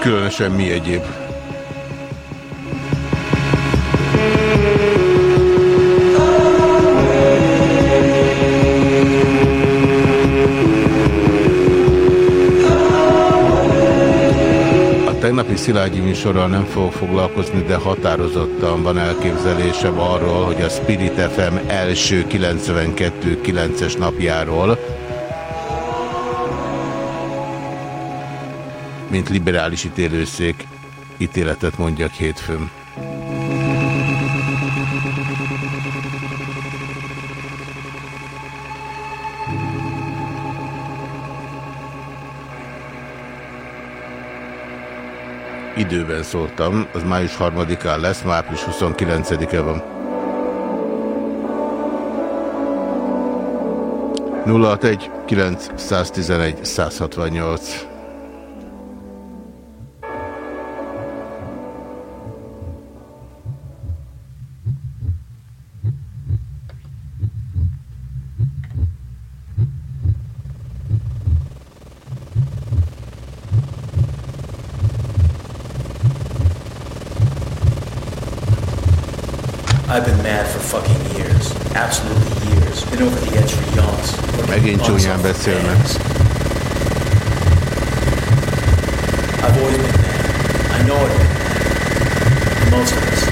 Különösen mi egyéb. Tegnapi Szilágyi műsorral nem fogok foglalkozni, de határozottan van elképzelésem arról, hogy a Spirit FM első 92-9-es napjáról, mint liberális ítélőszék ítéletet mondjak hétfőn. Időben szóltam, az május 3-án lesz, már április 29-e van. 061 911 168 I've been mad for fucking years. Absolutely years. Been over the edge for yonks. Megint beszélnek. I've always been mad. I know I've. Most of us.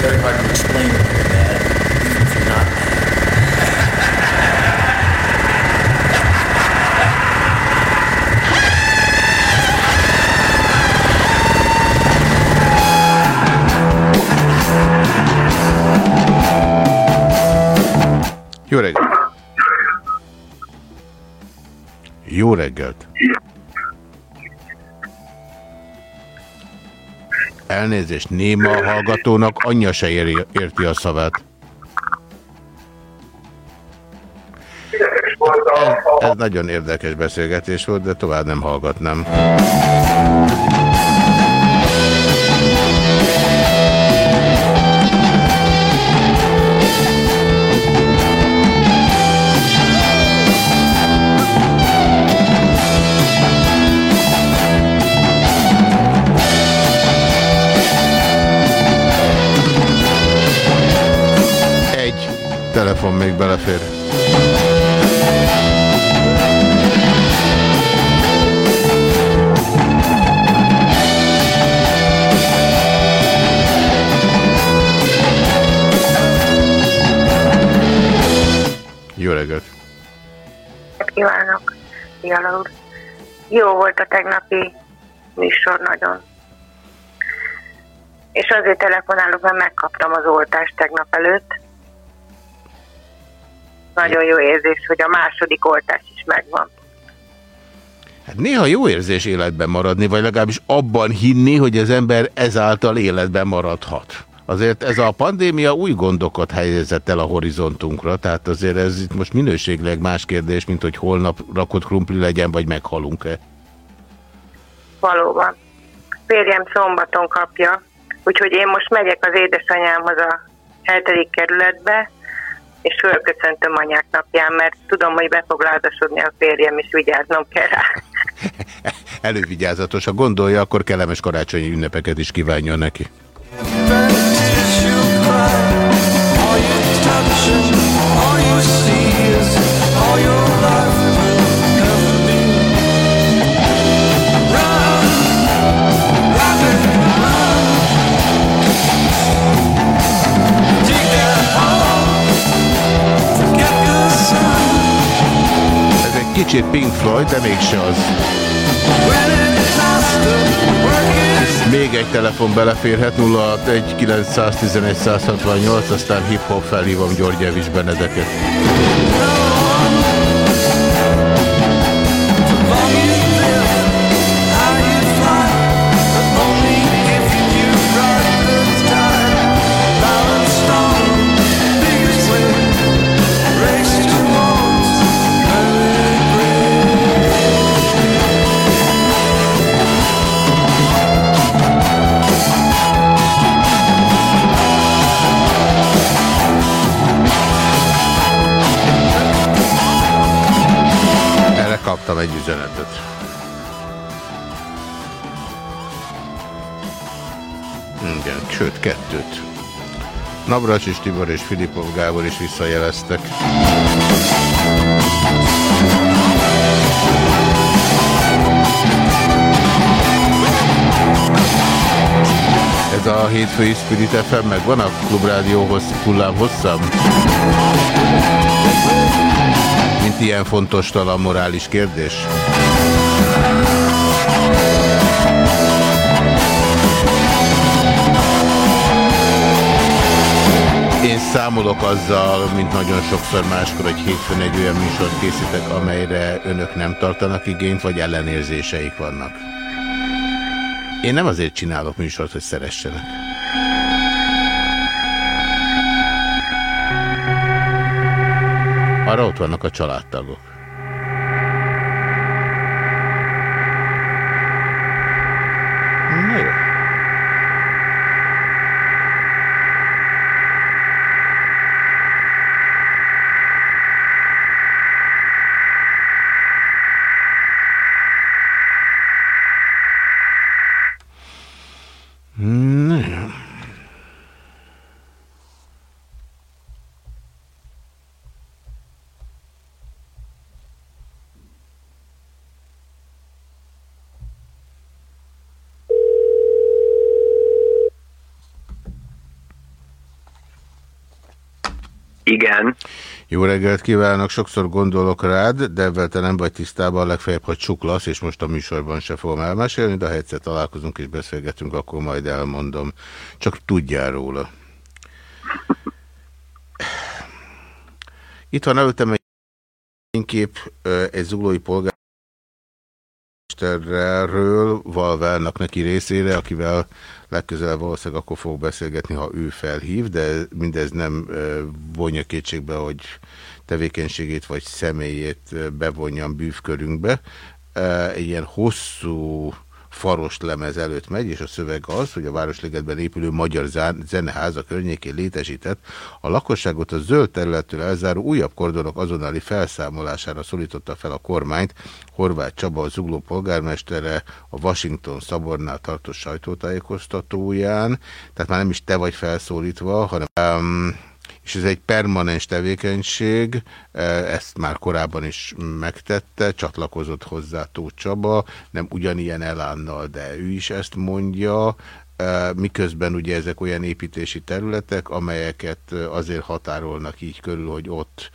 Very hard to explain when you're mad, reggelt! Elnézést, néma hallgatónak anyja se éri, érti a szavát. Ez, ez nagyon érdekes beszélgetés volt, de tovább nem hallgatnám. Telefon még belefér. Jó reggelt! Kívánok, Fiala úr. Jó volt a tegnapi műsor nagyon. És azért telefonálok, mert megkaptam az oltást tegnap előtt. Nagyon jó érzés, hogy a második oltás is megvan. Hát néha jó érzés életben maradni, vagy legalábbis abban hinni, hogy az ember ezáltal életben maradhat. Azért ez a pandémia új gondokat helyezett el a horizontunkra, tehát azért ez itt most minőségileg más kérdés, mint hogy holnap rakott krumpli legyen, vagy meghalunk-e. Valóban. Férjem szombaton kapja, úgyhogy én most megyek az édesanyámhoz a 7. kerületbe, és fölköszöntöm anyák napján, mert tudom, hogy be fog lázasodni a férjem, és vigyáznom kell rá. Elővigyázatos, ha gondolja, akkor kellemes karácsonyi ünnepeket is kívánja neki. Ez egy kicsit Pink Floyd, de mégse az. Még egy telefon beleférhet 061 911 168, aztán hip-hop felhívom György Evis Benedeket. Egy üzenetet. Igen, sőt, kettőt. Navracsis Tibor és Filipov Gábor is visszajeleztek. Ez a hétfői Spirit FM megvan a Klubrádióhoz hullám hosszam? Ilyen fontos talán morális kérdés? Én számolok azzal, mint nagyon sokszor máskor, hogy hétfőn egy olyan műsort készítek, amelyre önök nem tartanak igényt, vagy ellenérzéseik vannak. Én nem azért csinálok műsort, hogy szeressenek. Arra ott vannak a családtagok. Na jó. Na jó. Igen. Jó reggelt kívánok, sokszor gondolok rád, de ebben te nem vagy tisztában, legfeljebb, hogy csuklasz, és most a műsorban se fogom elmesélni, de ha egyszer találkozunk és beszélgetünk, akkor majd elmondom. Csak tudjál róla. Itt van előttem egy kép egy zuglói polgármesterről, Valvának neki részére, akivel legközelebb valószínűleg akkor fog beszélgetni, ha ő felhív, de mindez nem vonja kétségbe, hogy tevékenységét vagy személyét bevonjam bűvkörünkbe. Ilyen hosszú faros lemez előtt megy, és a szöveg az, hogy a Városligetben épülő Magyar Zeneháza környékén létesített a lakosságot a zöld területtől elzáró újabb kordonok azonnali felszámolására szólította fel a kormányt. Horváth Csaba, a Zugló polgármestere a Washington szabornál tartott sajtótájékoztatóján, tehát már nem is te vagy felszólítva, hanem um, és ez egy permanens tevékenység, ezt már korábban is megtette, csatlakozott hozzá Tóth Csaba, nem ugyanilyen elánnal, de ő is ezt mondja, miközben ugye ezek olyan építési területek, amelyeket azért határolnak így körül, hogy ott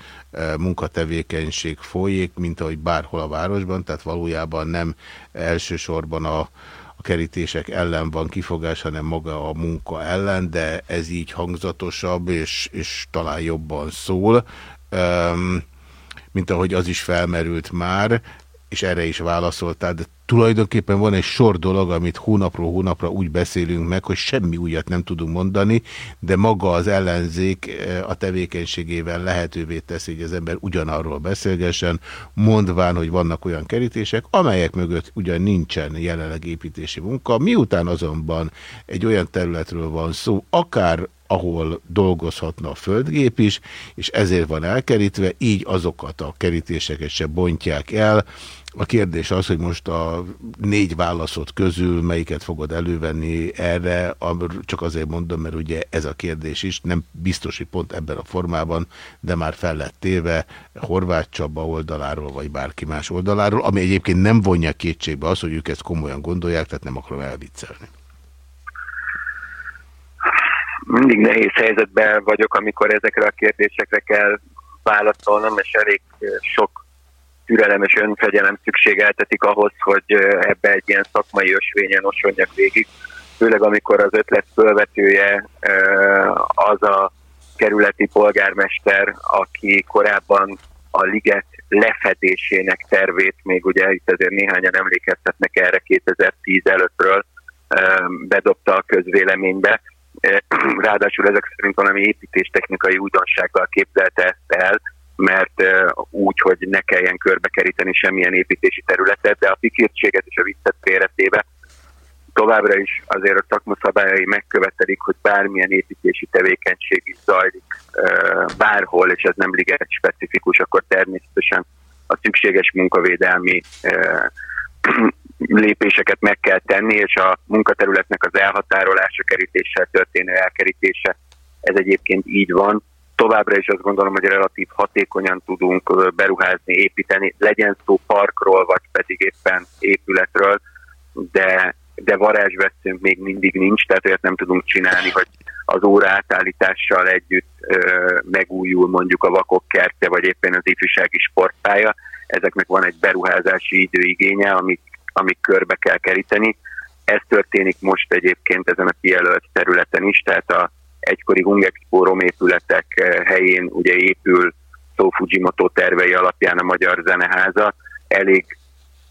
munkatevékenység folyik, mint ahogy bárhol a városban, tehát valójában nem elsősorban a, kerítések ellen van kifogás, hanem maga a munka ellen, de ez így hangzatosabb, és, és talán jobban szól, mint ahogy az is felmerült már, és erre is válaszoltál, de tulajdonképpen van egy sor dolog, amit hónapról hónapra úgy beszélünk meg, hogy semmi újat nem tudunk mondani, de maga az ellenzék eh, a tevékenységével lehetővé teszi, hogy az ember ugyanarról beszélgessen, mondván, hogy vannak olyan kerítések, amelyek mögött ugyan nincsen jelenleg építési munka, miután azonban egy olyan területről van szó, akár ahol dolgozhatna a földgép is, és ezért van elkerítve, így azokat a kerítéseket se bontják el, a kérdés az, hogy most a négy válaszot közül melyiket fogod elővenni erre, csak azért mondom, mert ugye ez a kérdés is, nem biztos, hogy pont ebben a formában, de már fel lett téve Horváth Csaba oldaláról, vagy bárki más oldaláról, ami egyébként nem vonja kétségbe az, hogy ők ezt komolyan gondolják, tehát nem akarom elviccelni. Mindig nehéz helyzetben vagyok, amikor ezekre a kérdésekre kell válaszolnom, és elég sok türelem és önfegyelem szükségeltetik ahhoz, hogy ebbe egy ilyen szakmai ösvényen osonjak végig. Főleg amikor az ötlet fölvetője az a kerületi polgármester, aki korábban a liget lefedésének tervét, még ugye itt azért néhányan emlékeztetnek erre 2010 előttről, bedobta a közvéleménybe. Ráadásul ezek szerint valami építéstechnikai újdonsággal képzelte ezt el, mert úgy, hogy ne kelljen körbekeríteni semmilyen építési területet, de a fikirtséget és a viccet félretéve továbbra is azért a szakmaszabályai megkövetelik, hogy bármilyen építési tevékenység is zajlik bárhol, és ez nem liget specifikus, akkor természetesen a szükséges munkavédelmi lépéseket meg kell tenni, és a munkaterületnek az elhatárolása, kerítéssel történő elkerítése, ez egyébként így van továbbra is azt gondolom, hogy relatív hatékonyan tudunk beruházni, építeni, legyen szó parkról, vagy pedig éppen épületről, de, de varázsveszünk még mindig nincs, tehát olyat nem tudunk csinálni, hogy az óra átállítással együtt ö, megújul mondjuk a vakok kertje, vagy éppen az ifjúsági sportpálya. Ezeknek van egy beruházási időigénye, amit, amit körbe kell keríteni. Ez történik most egyébként ezen a kijelölt területen is, tehát a egykori Hungexpo romépületek eh, helyén ugye épül Szó Fujimoto tervei alapján a Magyar Zeneháza. Elég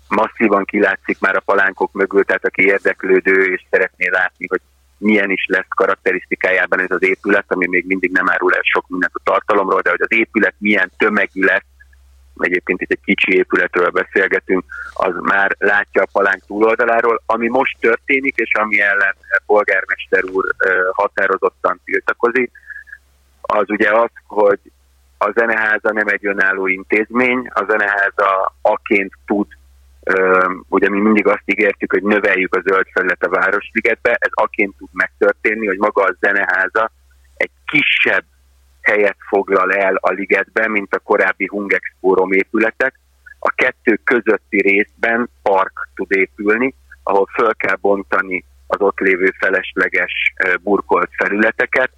masszívan kilátszik már a palánkok mögül, tehát aki érdeklődő és szeretné látni, hogy milyen is lesz karakterisztikájában ez az épület, ami még mindig nem árul el sok mindent a tartalomról, de hogy az épület milyen tömegű lesz, egyébként itt egy kicsi épületről beszélgetünk, az már látja a palánk túloldaláról. Ami most történik, és ami ellen polgármester úr határozottan tiltakozik, az ugye az, hogy a zeneháza nem egy önálló intézmény, a zeneháza aként tud, ugye mi mindig azt ígértük, hogy növeljük a zöld felület a Városligetbe, ez aként tud megtörténni, hogy maga a zeneháza egy kisebb helyet foglal el a ligetben, mint a korábbi Hungexpo épületek. A kettő közötti részben park tud épülni, ahol föl kell bontani az ott lévő felesleges burkolt felületeket,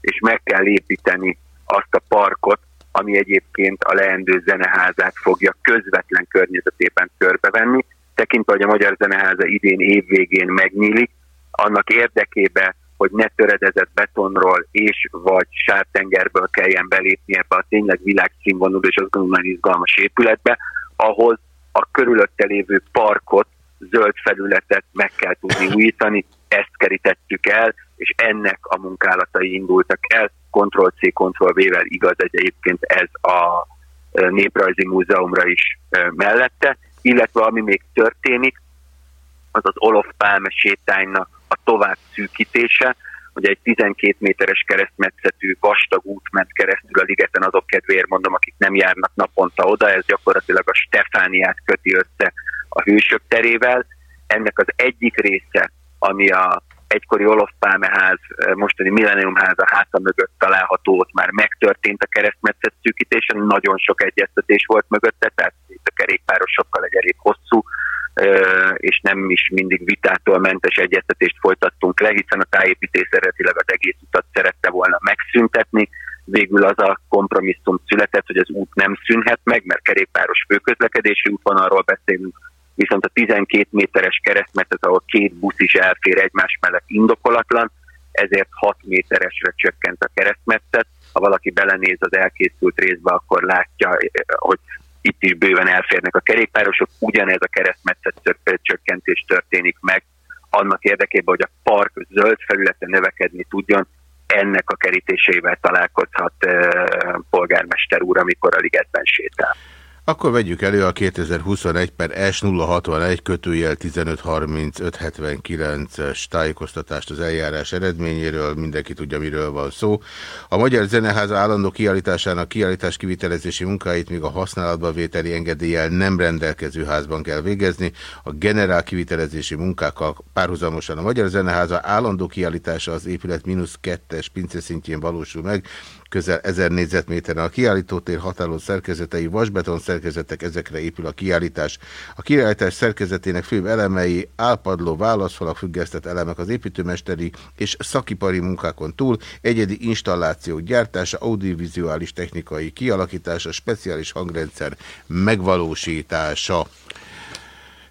és meg kell építeni azt a parkot, ami egyébként a leendő zeneházát fogja közvetlen környezetében körbevenni. Tekintve, hogy a Magyar Zeneháza idén évvégén megnyílik, annak érdekében hogy ne töredezett betonról és vagy sártengerből kelljen belépni ebbe a tényleg világszínvonalú és azt gondolom nagyon izgalmas épületbe, ahhoz a körülötte lévő parkot, zöld felületet meg kell tudni újítani, ezt kerítettük el, és ennek a munkálatai indultak el, Ctrl-C, Ctrl-V-vel igaz egyébként ez a Néprajzi Múzeumra is mellette, illetve ami még történik, az az Olof Pálme sétánynak a tovább szűkítése, ugye egy 12 méteres keresztmetszetű vastag út ment keresztül a ligeten, azok kedvéért mondom, akik nem járnak naponta oda, ez gyakorlatilag a Stefániát köti össze a hősök terével. Ennek az egyik része, ami a egykori Olof Pálmeház, mostani Millennium háza háta mögött található, ott már megtörtént a keresztmetszet szűkítése, nagyon sok egyeztetés volt mögötte, tehát itt a kerékpárosokkal egy elég hosszú, és nem is mindig vitától mentes egyeztetést folytattunk le, hiszen a tájépítés eredetileg az egész utat szerette volna megszüntetni, végül az a kompromisszum született, hogy az út nem szűnhet meg, mert kerékpáros főközlekedési útvonalról beszélünk, viszont a 12 méteres keresztmetszet, ahol két busz is elfér egymás mellett indokolatlan, ezért 6 méteresre csökkent a keresztmetszet. Ha valaki belenéz az elkészült részbe, akkor látja, hogy itt is bőven elférnek a kerékpárosok, ugyanez a keresztmetszet csökkentés történik meg, annak érdekében, hogy a park zöld felületen növekedni tudjon, ennek a kerítésével találkozhat uh, polgármester úr, amikor a ligetben sétál. Akkor vegyük elő a 2021 per S061 kötőjel 153579-es tájékoztatást az eljárás eredményéről, mindenki tudja, miről van szó. A Magyar Zeneháza állandó kiállításának kiállítás kivitelezési munkáit még a használatba vételi engedéllyel nem rendelkező házban kell végezni. A generál kivitelezési munkákkal párhuzamosan a Magyar Zeneháza állandó kiállítása az épület mínusz kettes pince szintjén valósul meg, közel 1000 négyzetméteren. A kiállítótér határozó szerkezetei vasbeton szerkezetek, ezekre épül a kiállítás. A kiállítás szerkezetének főbb elemei álpadló válaszfalak függesztett elemek az építőmesteri és szakipari munkákon túl, egyedi installációk gyártása, audiovizuális technikai kialakítása, speciális hangrendszer megvalósítása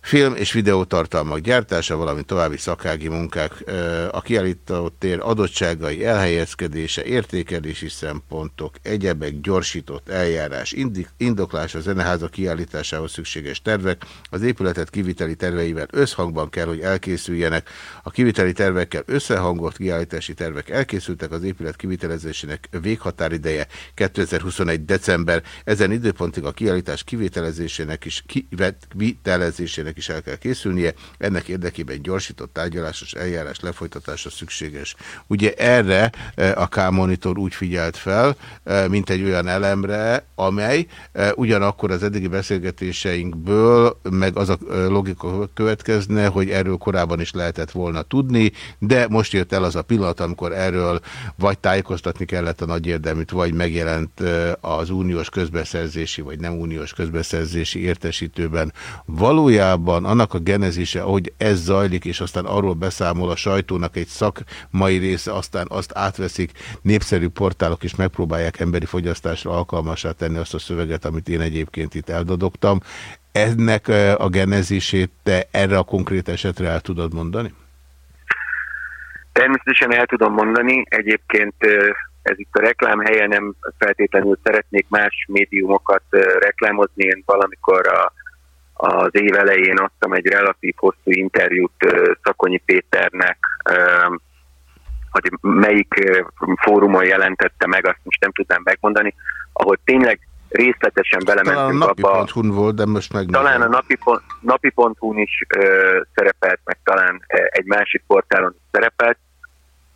film és videótartalmak gyártása, valamint további szakági munkák, a kiállító tér adottságai elhelyezkedése, értékelési szempontok, egyebek, gyorsított eljárás, indoklás a zeneháza kiállításához szükséges tervek, az épületet kiviteli terveivel összhangban kell, hogy elkészüljenek. A kiviteli tervekkel összehangolt kiállítási tervek elkészültek, az épület kivitelezésének véghatárideje 2021. december. Ezen időpontig a kiállítás kivitelezésének is kivitelezésének ennek is el kell készülnie, ennek érdekében gyorsított tárgyalásos eljárás lefolytatása szükséges. Ugye erre e, a K-monitor úgy figyelt fel, e, mint egy olyan elemre, amely e, ugyanakkor az eddigi beszélgetéseinkből, meg az a logika következne, hogy erről korábban is lehetett volna tudni, de most jött el az a pillanat, amikor erről vagy tájékoztatni kellett a nagy érdeműt, vagy megjelent az uniós közbeszerzési, vagy nem uniós közbeszerzési értesítőben. Valójában valójában annak a genezése, hogy ez zajlik, és aztán arról beszámol a sajtónak egy szakmai része, aztán azt átveszik népszerű portálok, és megpróbálják emberi fogyasztásra alkalmasá tenni azt a szöveget, amit én egyébként itt eldodogtam. Ennek a genezését te erre a konkrét esetre el tudod mondani? Természetesen el tudom mondani, egyébként ez itt a reklám helye nem feltétlenül szeretnék más médiumokat reklámozni, én valamikor a az év elején adtam egy relatív hosszú interjút Szakonyi Péternek, hogy melyik fórumon jelentette meg, azt most nem tudnám megmondani, ahol tényleg részletesen belementünk talán a napi.hu-n volt, de most meg Talán a napi.hu-n napi is ö, szerepelt, meg talán egy másik portálon szerepelt,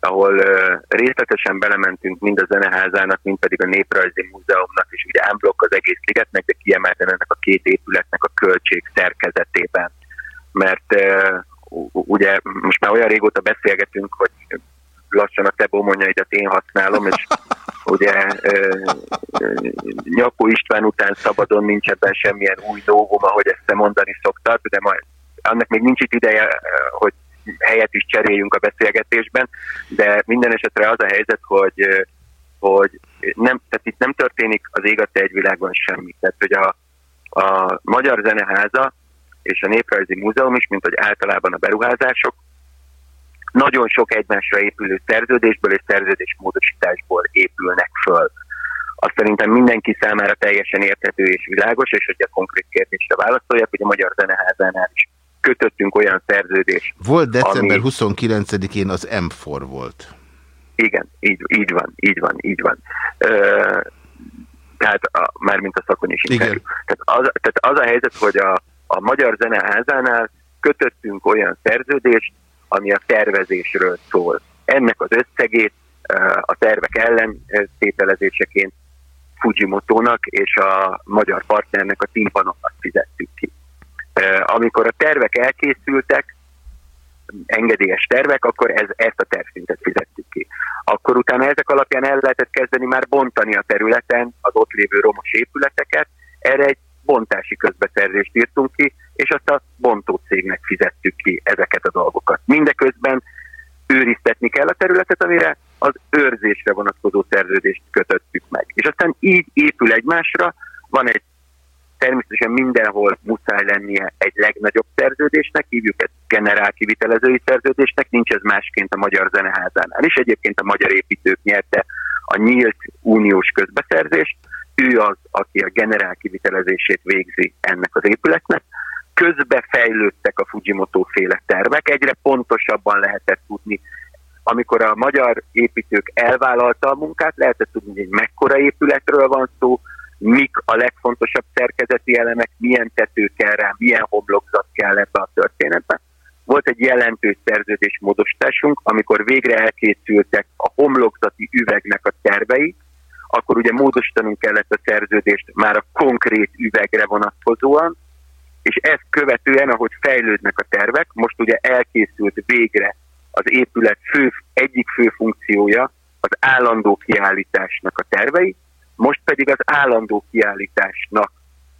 ahol uh, részletesen belementünk mind a Zeneházának, mind pedig a Néprajzi Múzeumnak, az egész ligetnek, de kiemelten ennek a két épületnek a költség szerkezetében. Mert ugye most már olyan régóta beszélgetünk, hogy lassan a te bomonyaidat én használom, és ugye Nyakó István után szabadon nincs ebben semmilyen új dolgom, ahogy ezt mondani szoktad, de majd annak még nincs itt ideje, hogy helyet is cseréljünk a beszélgetésben, de minden esetre az a helyzet, hogy, hogy nem, tehát itt nem történik az ég egy világban semmi. Tehát, hogy a, a Magyar Zeneháza és a Néprajzi Múzeum is, mint hogy általában a beruházások, nagyon sok egymásra épülő szerződésből és szerződésmódosításból épülnek föl. Azt szerintem mindenki számára teljesen érthető és világos, és hogy a konkrét kérdésre válaszoljak, hogy a Magyar Zeneházánál is kötöttünk olyan szerződést. Volt december ami... 29-én az M4 volt. Igen, így, így van, így van, így van. Ö, tehát a, mármint a szakonyos interjú. Tehát az, tehát az a helyzet, hogy a, a Magyar Zeneházánál kötöttünk olyan szerződést, ami a tervezésről szól. Ennek az összegét a tervek ellen tételezéseként Fujimoto-nak és a magyar partnernek a timpanoknak fizettük ki. Amikor a tervek elkészültek, engedélyes tervek, akkor ez, ezt a tervszintet fizettük ki. Akkor utána ezek alapján el lehetett kezdeni már bontani a területen az ott lévő romos épületeket, erre egy bontási közbeszerzést írtunk ki, és azt a bontó cégnek fizettük ki ezeket a dolgokat. Mindeközben őriztetni kell a területet, amire az őrzésre vonatkozó szerződést kötöttük meg. És aztán így épül egymásra, van egy természetesen mindenhol muszáj lennie egy legnagyobb szerződésnek, hívjuk ezt generál kivitelezői szerződésnek, nincs ez másként a Magyar Zeneházánál is. Egyébként a magyar építők nyerte a nyílt uniós közbeszerzést, ő az, aki a generál kivitelezését végzi ennek az épületnek. Közbe fejlődtek a Fujimoto féle tervek, egyre pontosabban lehetett tudni, amikor a magyar építők elvállalta a munkát, lehetett tudni, hogy mekkora épületről van szó, mik a legfontosabb szerkezeti elemek, milyen tető kell rá, milyen homlokzat kell ebbe a történetbe. Volt egy jelentős szerződésmódosításunk, amikor végre elkészültek a homlokzati üvegnek a tervei, akkor ugye módosítanunk kellett a szerződést már a konkrét üvegre vonatkozóan, és ezt követően, ahogy fejlődnek a tervek, most ugye elkészült végre az épület fő, egyik fő funkciója az állandó kiállításnak a tervei, most pedig az állandó kiállításnak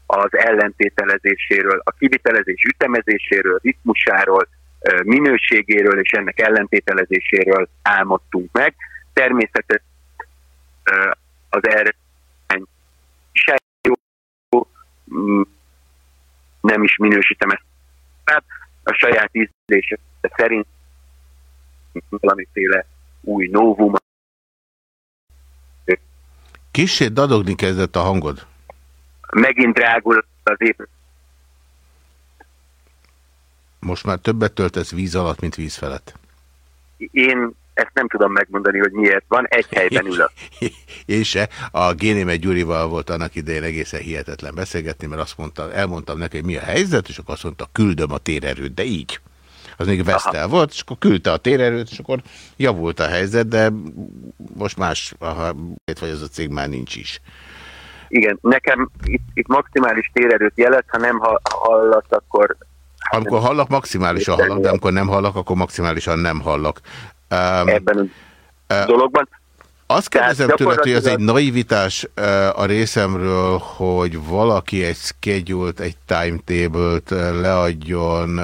az ellentételezéséről, a kivitelezés ütemezéséről, ritmusáról, minőségéről és ennek ellentételezéséről álmodtunk meg. Természetesen az erre se jó, nem is minősítem ezt, a saját ízlése szerint valamiféle új novum. Kissé dadogni kezdett a hangod. Megint drágul az év. Most már többet töltesz víz alatt, mint víz felett. Én ezt nem tudom megmondani, hogy miért van, egy helyben ülök. Én se. A Généme Gyurival volt annak idején egészen hihetetlen beszélgetni, mert azt mondta, elmondtam neki, hogy mi a helyzet, és akkor azt mondta, küldöm a térerőt, de így. Az még Vesztel volt, és akkor küldte a térerőt, és akkor javult a helyzet, de most más, ha vagy az a cég már nincs is. Igen, nekem itt, itt maximális térerőt jelent, ha nem hallasz, akkor... Amikor hallak, maximálisan hallak, de amikor nem hallak, akkor maximálisan nem hallak. Um, Ebben a dologban. Azt kérdezem tőled, hogy az egy naivitás a részemről, hogy valaki egy schedule egy timetable-t leadjon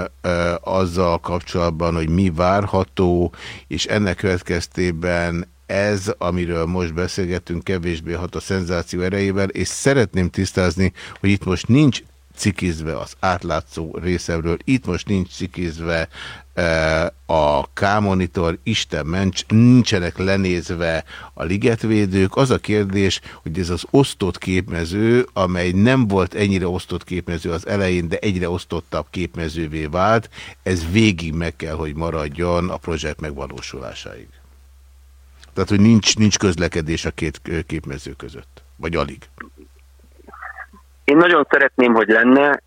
azzal kapcsolatban, hogy mi várható, és ennek következtében ez, amiről most beszélgetünk, kevésbé hat a szenzáció erejével, és szeretném tisztázni, hogy itt most nincs cikizve az átlátszó részemről, itt most nincs cikizve e, a K-monitor, Isten ments, nincsenek lenézve a ligetvédők. Az a kérdés, hogy ez az osztott képmező, amely nem volt ennyire osztott képmező az elején, de egyre osztottabb képmezővé vált, ez végig meg kell, hogy maradjon a projekt megvalósulásáig. Tehát, hogy nincs, nincs közlekedés a két képmező között, vagy alig. Én nagyon szeretném, hogy lenne,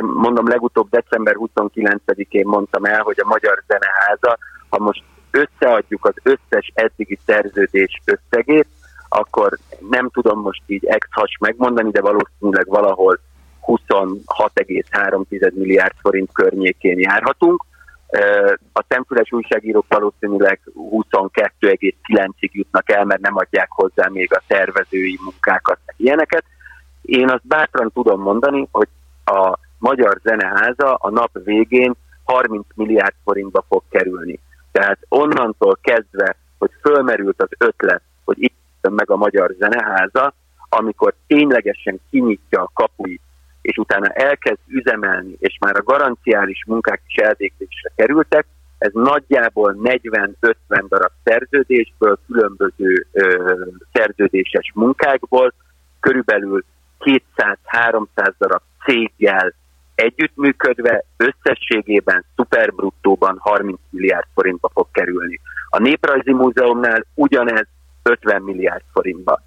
mondom legutóbb december 29-én mondtam el, hogy a Magyar Zeneháza, ha most összeadjuk az összes eddigi szerződés összegét, akkor nem tudom most így ex-has megmondani, de valószínűleg valahol 26,3 milliárd forint környékén járhatunk. A szemfüles újságírók valószínűleg 22,9-ig jutnak el, mert nem adják hozzá még a tervezői munkákat, ilyeneket. Én azt bátran tudom mondani, hogy a Magyar Zeneháza a nap végén 30 milliárd forintba fog kerülni. Tehát onnantól kezdve, hogy fölmerült az ötlet, hogy itt meg a Magyar Zeneháza, amikor ténylegesen kinyitja a kapuit, és utána elkezd üzemelni, és már a garanciális munkák is elvégzésre kerültek, ez nagyjából 40-50 darab szerződésből, különböző ö, szerződéses munkákból, körülbelül 200-300 darab céggel együttműködve összességében szuperbruttóban 30 milliárd forintba fog kerülni. A Néprajzi Múzeumnál ugyanez 50 milliárd forintba.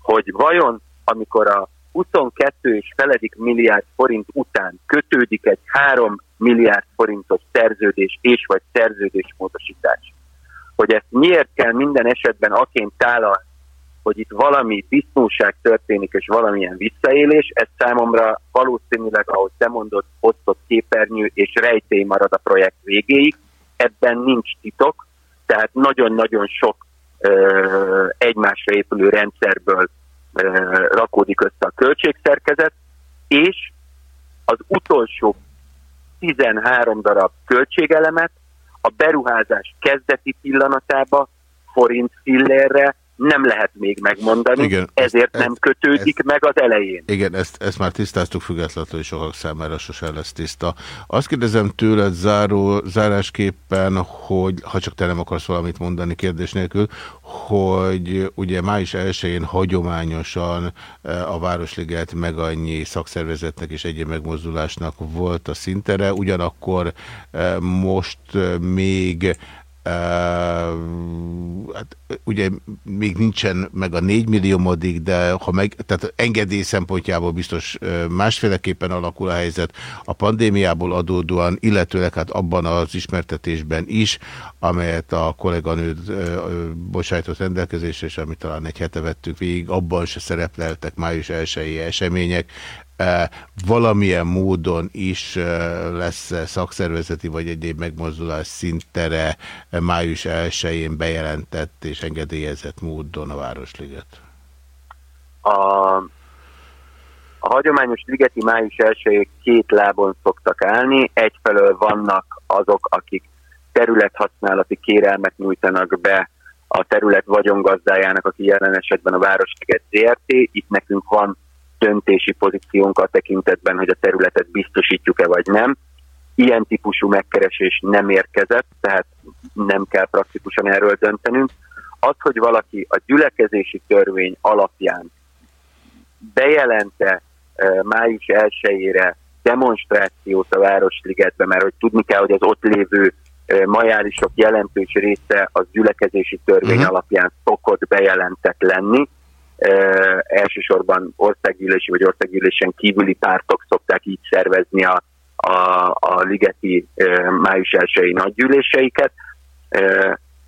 Hogy vajon, amikor a 22 és feledik milliárd forint után kötődik egy 3 milliárd forintos szerződés és vagy szerződésmódosítás, hogy ezt miért kell minden esetben aként tálalni, hogy itt valami disznóság történik, és valamilyen visszaélés, ez számomra valószínűleg, ahogy te mondod, osztott képernyő és rejtély marad a projekt végéig, ebben nincs titok, tehát nagyon-nagyon sok ö, egymásra épülő rendszerből ö, rakódik össze a költségszerkezet, és az utolsó 13 darab költségelemet a beruházás kezdeti pillanatába forint fillérre nem lehet még megmondani, Igen, ezért ezt- nem kötődik ezt- meg az elején. Igen, ezt, ezt már tisztáztuk függetlenül, hogy sokak számára sose lesz tiszta. Azt kérdezem tőled záró, zárásképpen, hogy ha csak te nem akarsz valamit mondani kérdés nélkül, hogy ugye május 1-én hagyományosan eh, a Városliget meg annyi szakszervezetnek és egyéb megmozdulásnak volt a szintere, ugyanakkor eh, most eh, még hát ugye még nincsen meg a 4 milliómodik, de ha meg, tehát engedély szempontjából biztos másféleképpen alakul a helyzet. A pandémiából adódóan, illetőleg hát abban az ismertetésben is, amelyet a kolléganő uh, bocsájtott rendelkezésre, és amit talán egy hete vettük végig, abban se szerepleltek május 1 események, valamilyen módon is eh, lesz -e szakszervezeti vagy egyéb megmozdulás szintere eh, május 1-én bejelentett és engedélyezett módon a Városliget? A, a hagyományos ligeti május 1 két lábon szoktak állni. Egyfelől vannak azok, akik területhasználati kérelmet nyújtanak be a terület vagyongazdájának, aki jelen esetben a Városliget ZRT. Itt nekünk van döntési pozíciónk a tekintetben, hogy a területet biztosítjuk-e vagy nem. Ilyen típusú megkeresés nem érkezett, tehát nem kell praktikusan erről döntenünk. Az, hogy valaki a gyülekezési törvény alapján bejelente uh, május 1-ére demonstrációt a Városligetbe, mert hogy tudni kell, hogy az ott lévő uh, majálisok jelentős része az gyülekezési törvény Mhm. uh-huh. alapján szokott bejelentett lenni. Elsősorban országgyűlési vagy országgyűlésen kívüli pártok szokták így szervezni a, a, a ligeti május 1 nagygyűléseiket.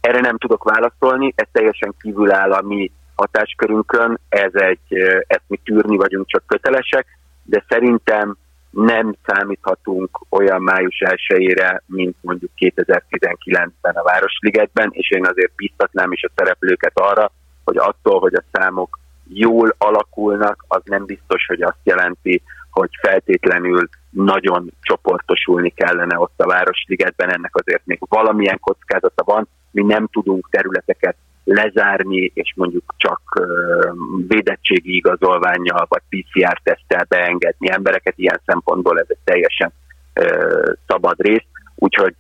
Erre nem tudok válaszolni, ez teljesen kívül áll a mi hatáskörünkön, ez egy, ezt mi tűrni vagyunk csak kötelesek, de szerintem nem számíthatunk olyan május 1 mint mondjuk 2019-ben a Városligetben, és én azért biztatnám is a szereplőket arra, hogy attól, hogy a számok jól alakulnak, az nem biztos, hogy azt jelenti, hogy feltétlenül nagyon csoportosulni kellene ott a Városligetben, ennek azért még valamilyen kockázata van, mi nem tudunk területeket lezárni, és mondjuk csak védettségi igazolványjal vagy PCR-tesztel beengedni embereket, ilyen szempontból ez egy teljesen szabad rész, úgyhogy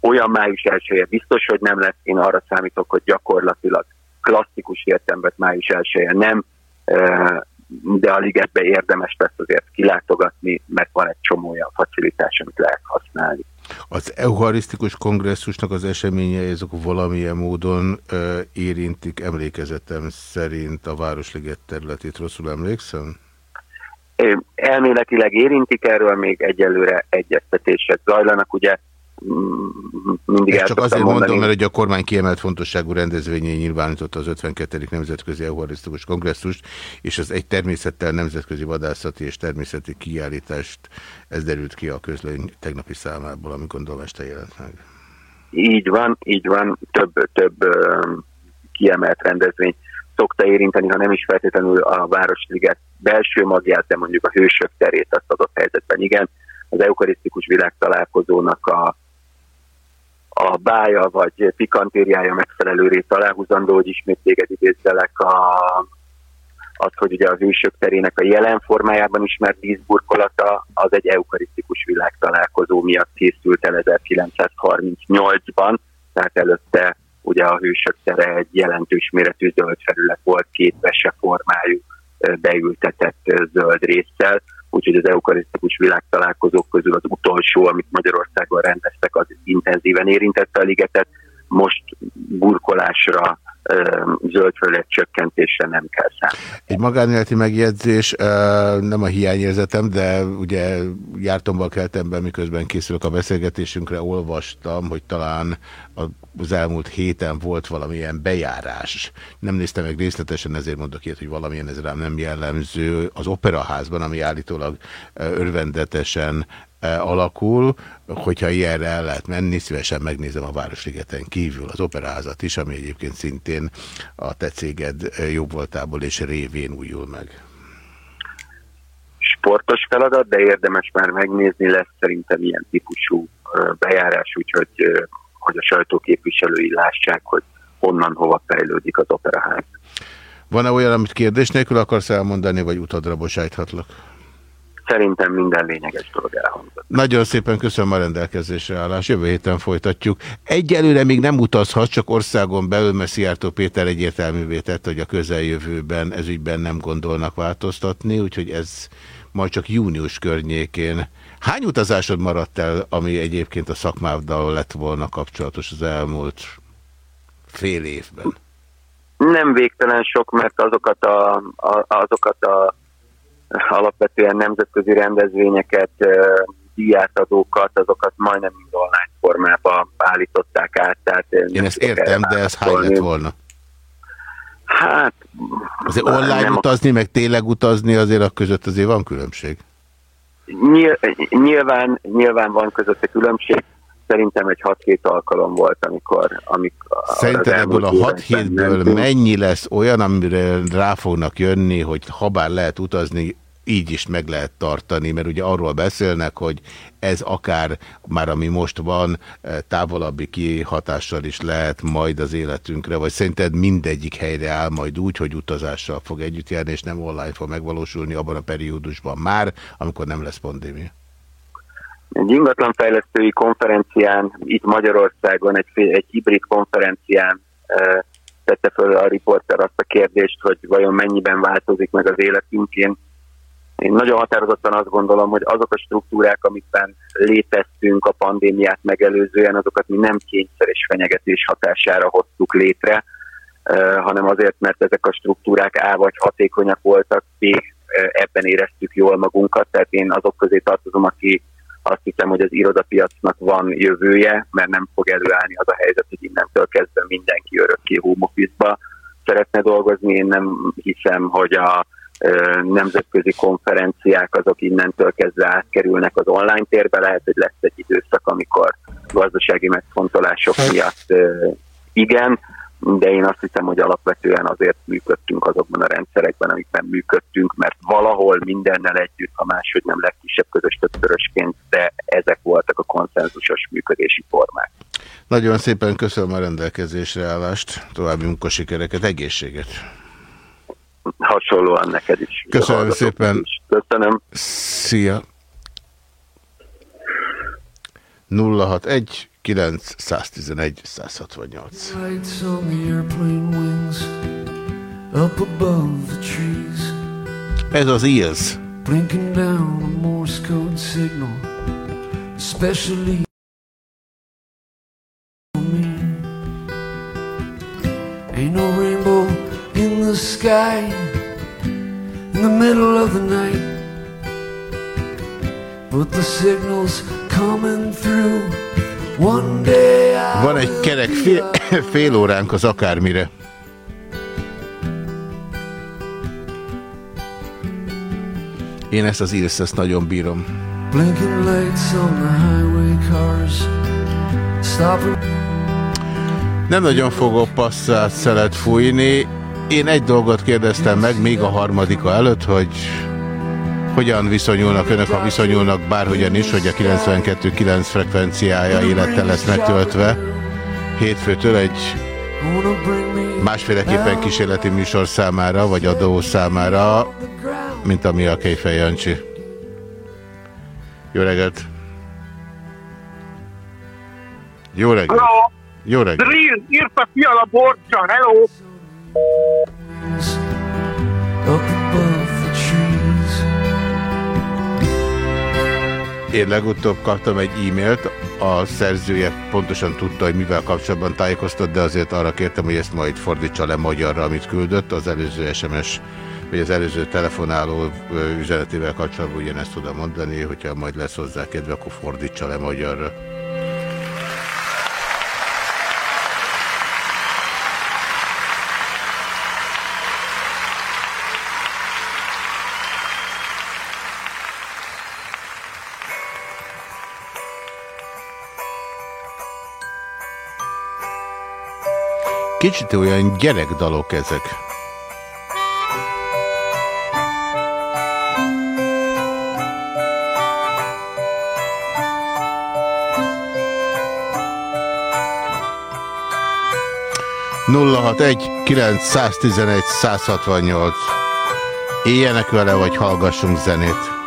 olyan május elsője biztos, hogy nem lesz, én arra számítok, hogy gyakorlatilag klasszikus értelmet május elsője nem, de a ligetbe érdemes lesz azért kilátogatni, mert van egy csomó olyan facilitás, amit lehet használni. Az eucharisztikus kongresszusnak az eseményei azok valamilyen módon ö, érintik emlékezetem szerint a Városliget területét. Rosszul emlékszem? Elméletileg érintik, erről még egyelőre egyeztetések zajlanak, ugye mindig Ezt csak azért mondani. mondom, mert hogy a kormány kiemelt fontosságú rendezvényén nyilvánította az 52. Nemzetközi Eucharisztikus Kongresszust, és az egy természettel nemzetközi vadászati és természeti kiállítást, ez derült ki a közlöny tegnapi számából, ami gondolom este jelent meg. Így van, így van, több, több kiemelt rendezvény szokta érinteni, ha nem is feltétlenül a Városliget belső magját, de mondjuk a hősök terét azt adott helyzetben igen. Az eukarisztikus világtalálkozónak a a bája vagy pikantériája megfelelő rész aláhúzandó, hogy ismét téged idézzelek a, az, hogy ugye a hősök terének a jelen formájában ismert díszburkolata, az egy eukarisztikus világtalálkozó miatt készült el 1938-ban, tehát előtte ugye a hősök tere egy jelentős méretű zöld felület volt, két vese formájú beültetett zöld résszel, úgyhogy az eukarisztikus világtalálkozók közül az utolsó, amit Magyarországon rendeztek, az intenzíven érintette a ligetet. Most burkolásra, zöldföldek csökkentésre nem kell számítani. Egy magánéleti megjegyzés, nem a hiányérzetem, de ugye jártomban keltemben, miközben készülök a beszélgetésünkre, olvastam, hogy talán az elmúlt héten volt valamilyen bejárás. Nem néztem meg részletesen, ezért mondok ilyet, hogy valamilyen ez rám nem jellemző. Az operaházban, ami állítólag örvendetesen alakul, hogyha ilyenre el lehet menni, szívesen megnézem a Városligeten kívül az operázat is, ami egyébként szintén a te céged jobb voltából és révén újul meg. Sportos feladat, de érdemes már megnézni, lesz szerintem ilyen típusú bejárás, úgyhogy hogy a sajtóképviselői lássák, hogy honnan hova fejlődik az operaház. Van-e olyan, amit kérdés nélkül akarsz elmondani, vagy utadra bocsájthatlak? Szerintem minden lényeges dolog elhangzott. Nagyon szépen köszönöm a rendelkezésre állás. Jövő héten folytatjuk. Egyelőre még nem utazhat, csak országon belül, mert Szijjártó Péter egyértelművé tett, hogy a közeljövőben ezügyben nem gondolnak változtatni, úgyhogy ez majd csak június környékén. Hány utazásod maradt el, ami egyébként a szakmáddal lett volna kapcsolatos az elmúlt fél évben? Nem végtelen sok, mert azokat a, a, azokat a alapvetően nemzetközi rendezvényeket, díjátadókat, azokat majdnem mind online formába állították át. Tehát Én ezt értem, de ez hány lett volna? Hát... Azért online nem utazni, meg tényleg utazni, azért a között azért van különbség? Nyilván, nyilván van közötte különbség. Szerintem egy 6-7 alkalom volt, amikor... amikor Szerinted ebből a 6-7-ből mennyi lesz olyan, amire rá fognak jönni, hogy ha bár lehet utazni, így is meg lehet tartani, mert ugye arról beszélnek, hogy ez akár már ami most van, eh, távolabbi kihatással is lehet majd az életünkre, vagy szerinted mindegyik helyre áll majd úgy, hogy utazással fog együtt járni, és nem online fog megvalósulni abban a periódusban már, amikor nem lesz pandémia? Egy ingatlanfejlesztői konferencián, itt Magyarországon, egy, egy hibrid konferencián e, tette föl a riporter azt a kérdést, hogy vajon mennyiben változik meg az életünk. Én nagyon határozottan azt gondolom, hogy azok a struktúrák, amikben léteztünk a pandémiát megelőzően, azokat mi nem kényszer és fenyegetés hatására hoztuk létre, hanem azért, mert ezek a struktúrák A vagy hatékonyak voltak, B ebben éreztük jól magunkat, tehát én azok közé tartozom, aki azt hiszem, hogy az irodapiacnak van jövője, mert nem fog előállni az a helyzet, hogy innentől kezdve mindenki örökké home office szeretne dolgozni. Én nem hiszem, hogy a nemzetközi konferenciák azok innentől kezdve átkerülnek az online térbe, lehet, hogy lesz egy időszak, amikor gazdasági megfontolások miatt igen, de én azt hiszem, hogy alapvetően azért működtünk azokban a rendszerekben, amikben működtünk, mert valahol mindennel együtt, ha máshogy nem legkisebb közös többszörösként, de ezek voltak a konszenzusos működési formák. Nagyon szépen köszönöm a rendelkezésre állást, további munkasikereket, egészséget! Hasonlóan neked is. Köszönöm szépen. Is. Köszönöm. Szia. 061 911 168 Ez az Eels. Blinking down a Morse code signal Especially sky in the middle of the night. But the signals coming through one day Van egy kerek fél, fél óránk az akármire. Én ezt az Ilse, ezt nagyon bírom. Blinking lights on the highway cars Stopping nem nagyon fogok passzát szelet fújni, én egy dolgot kérdeztem meg, még a harmadika előtt, hogy hogyan viszonyulnak önök, ha viszonyulnak bárhogyan is, hogy a 92.9 frekvenciája élettel lesz megtöltve. Hétfőtől egy másféleképpen kísérleti műsor számára, vagy adó számára, mint ami a Kejfej Jancsi. Jó reggelt! Jó reggelt! Jó reggelt! Drill, írta a borcsa, hello! Én legutóbb kaptam egy e-mailt, a szerzője pontosan tudta, hogy mivel kapcsolatban tájékoztat, de azért arra kértem, hogy ezt majd fordítsa le magyarra, amit küldött. Az előző SMS, vagy az előző telefonáló üzenetével kapcsolatban ugyanezt tudom mondani, hogyha majd lesz hozzá kedve, akkor fordítsa le magyarra. Kicsit olyan gyerekdalok ezek. nulla hat egy kilenc száztizenegy százhatvannyolc Éljenek vele, vagy hallgassunk zenét.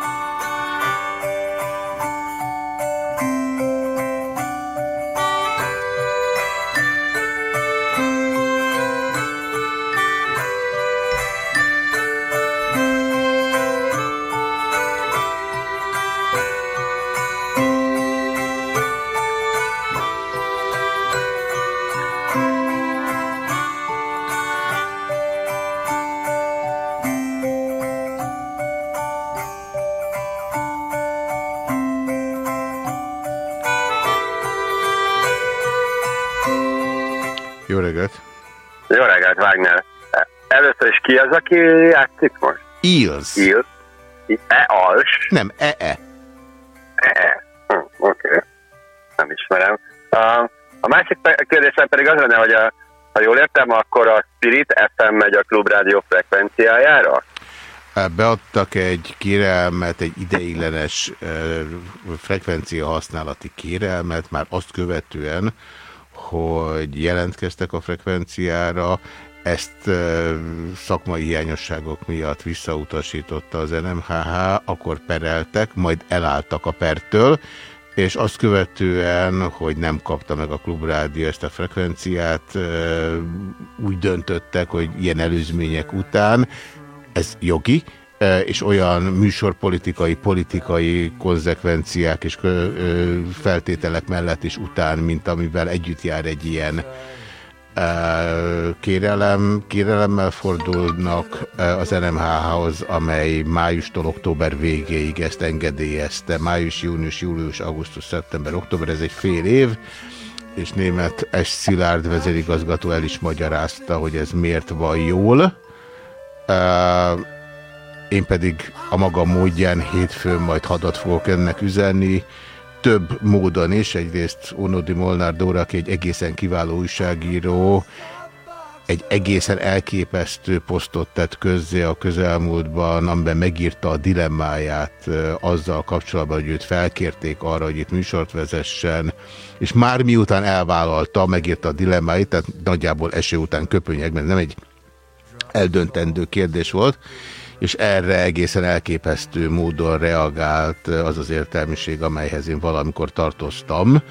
Aki játszik most? Eels. Eels. E-als? Nem, E-E. E-E. Hm, Oké. Okay. Nem ismerem. Uh, a másik kérdésem pedig az lenne, hogy a, ha jól értem, akkor a Spirit FM megy a klubrádió frekvenciájára? Beadtak egy kérelmet, egy ideiglenes frekvencia használati kérelmet, már azt követően, hogy jelentkeztek a frekvenciára, ezt szakmai hiányosságok miatt visszautasította az NMHH, akkor pereltek, majd elálltak a pertől, és azt követően, hogy nem kapta meg a klubrádió ezt a frekvenciát, úgy döntöttek, hogy ilyen előzmények után, ez jogi, és olyan műsorpolitikai, politikai konzekvenciák és feltételek mellett is után, mint amivel együtt jár egy ilyen kérelem, kérelemmel fordulnak az NMHH-hoz, amely májustól október végéig ezt engedélyezte. Május, június, július, augusztus, szeptember, október, ez egy fél év, és német S. Szilárd vezérigazgató el is magyarázta, hogy ez miért van jól. Én pedig a maga módján hétfőn majd hadat fogok ennek üzenni, több módon is. Egyrészt Onodi Molnár Dóra, aki egy egészen kiváló újságíró, egy egészen elképesztő posztot tett közzé a közelmúltban, amiben megírta a dilemmáját azzal kapcsolatban, hogy őt felkérték arra, hogy itt műsort vezessen, és már miután elvállalta, megírta a dilemmáit, tehát nagyjából eső után köpönyeg, mert nem egy eldöntendő kérdés volt, és erre egészen elképesztő módon reagált az az értelmiség, amelyhez én valamikor tartoztam,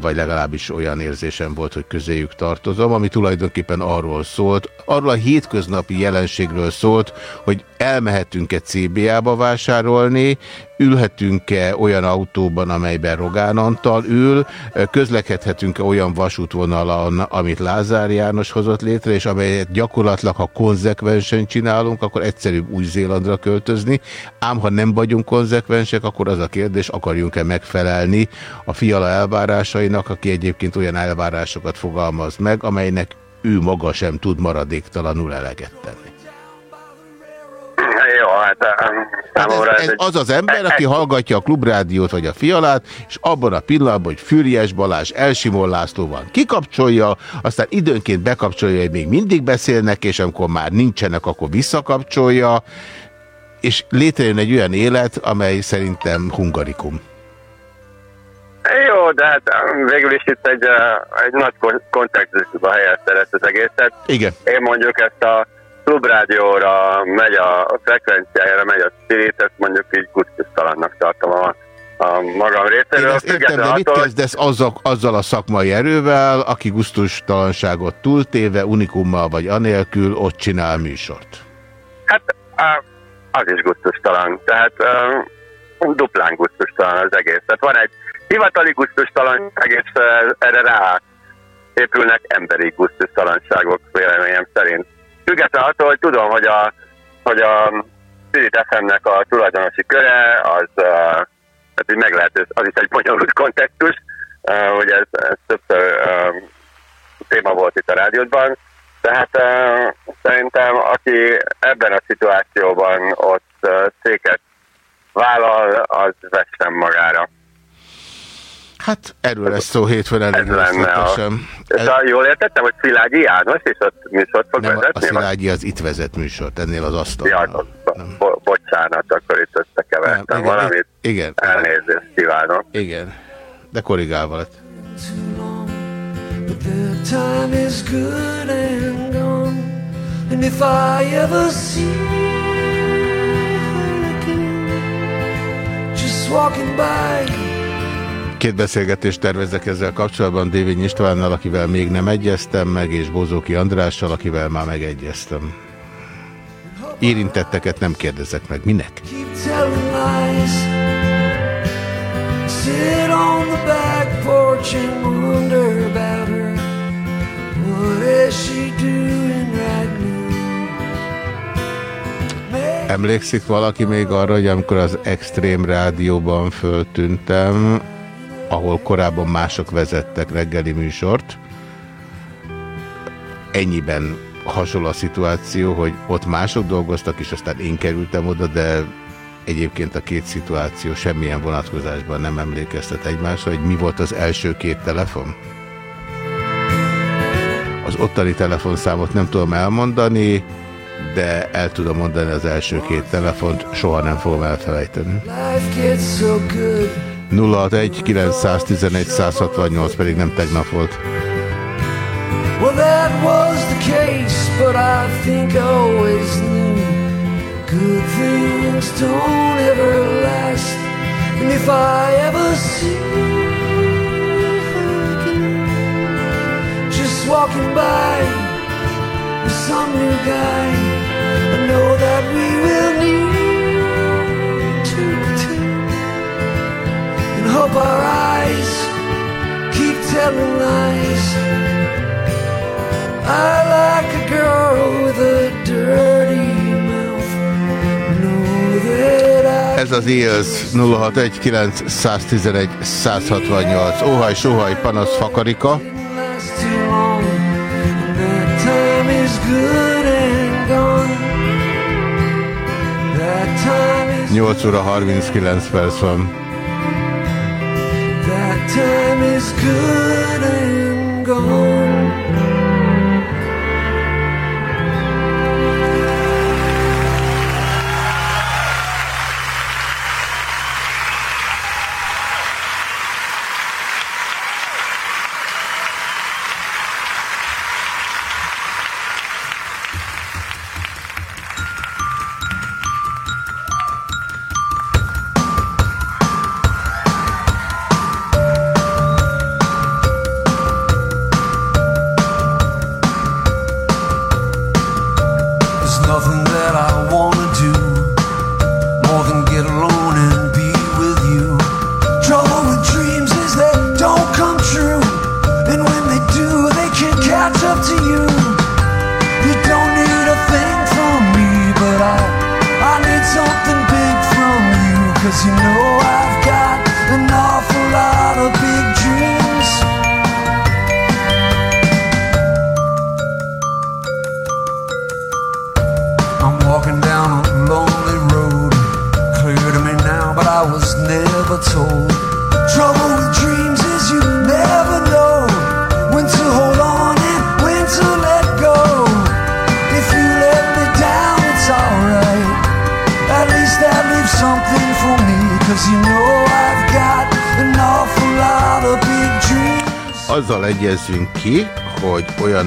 vagy legalábbis olyan érzésem volt, hogy közéjük tartozom, ami tulajdonképpen arról szólt, arról a hétköznapi jelenségről szólt, hogy elmehetünk-e CBA-ba vásárolni, ülhetünk-e olyan autóban, amelyben Rogán Antal ül, közlekedhetünk-e olyan vasútvonalon, amit Lázár János hozott létre, és amelyet gyakorlatilag, ha konzekvensen csinálunk, akkor egyszerűbb Új-Zélandra költözni, ám ha nem vagyunk konzekvensek, akkor az a kérdés, akarjunk-e megfelelni a fiala elvárásainak, aki egyébként olyan elvárásokat fogalmaz meg, amelynek ő maga sem tud maradéktalanul eleget tenni. Jó, hát számomra ez, ez, ez az az ember, aki hallgatja a klubrádiót vagy a fialát, és abban a pillanatban, hogy Füriyes Balázs, Elsimon László van, kikapcsolja, aztán időnként bekapcsolja, hogy még mindig beszélnek, és amikor már nincsenek, akkor visszakapcsolja, és létrejön egy olyan élet, amely szerintem hungarikum. Jó, de hát végül is itt egy, egy nagy kontextusba helyezted az egészet. Igen. Én mondjuk ezt a klubrádióra megy a frekvenciájára, megy a spirit, ezt mondjuk így gusztustalannak tartom a, a magam részéről. Én ezt értem, de mit kezdesz azzal, azzal a szakmai erővel, aki gusztustalanságot túltéve, unikummal vagy anélkül ott csinál műsort? Hát az is gusztustalan, tehát uh, duplán gusztustalan az egész. Tehát van egy hivatali gusztustalanság, és erre rá épülnek emberi gusztustalanságok véleményem szerint. Függetlenül attól, hogy tudom, hogy a, hogy a Spirit FM-nek a tulajdonosi köre, az, hát így meglehető, az is egy bonyolult kontextus, hogy ez, ez többször téma volt itt a rádióban, tehát szerintem aki ebben a szituációban ott széket vállal, az vessen magára. Hát erről lesz szó hétfőn elég Ez lenne a... részletesen. Ez a, jól értettem, hogy Szilágyi János és ott műsort fog Nem, a vezetni? vagy? Szilágyi az itt vezet műsort, ennél az Ja, asztalnál. bo- bocsánat, akkor itt összekevertem Nem, igen, valamit. igen. Elnézést kívánok. Igen, de korrigálva lett. Is and if I ever see just walking by. Két beszélgetést tervezek ezzel kapcsolatban Dévény Istvánnal, akivel még nem egyeztem meg, és Bozóki Andrással, akivel már megegyeztem. Érintetteket nem kérdezek meg. Minek? keep telling lies. Sit on the back porch and wonder about her. What is she doing right now? Emlékszik valaki még arra, hogy amikor az Extrém Rádióban föltűntem, ahol korábban mások vezettek reggeli műsort, ennyiben hasonló a szituáció, hogy ott mások dolgoztak, és aztán én kerültem oda, de egyébként a két szituáció semmilyen vonatkozásban nem emlékeztet egymásra, hogy mi volt az első két telefon? Az ottani telefonszámot nem tudom elmondani, de el tudom mondani az első két telefont, soha nem fogom elfelejteni. Life gets so good. 061 911 168 pedig nem tegnap volt. Well, that was the case, but I think I always knew good things don't ever last. And if I ever see her again, just walking by with some new guy, I know that we will hope our eyes keep telling lies. I like a girl with a dirty mouth. Know that I Ez az Eels 061 911 168. Óhaj, sóhaj, panasz, fakarika. good and gone. That time is 8 óra 39 perc van. Time is good and gone.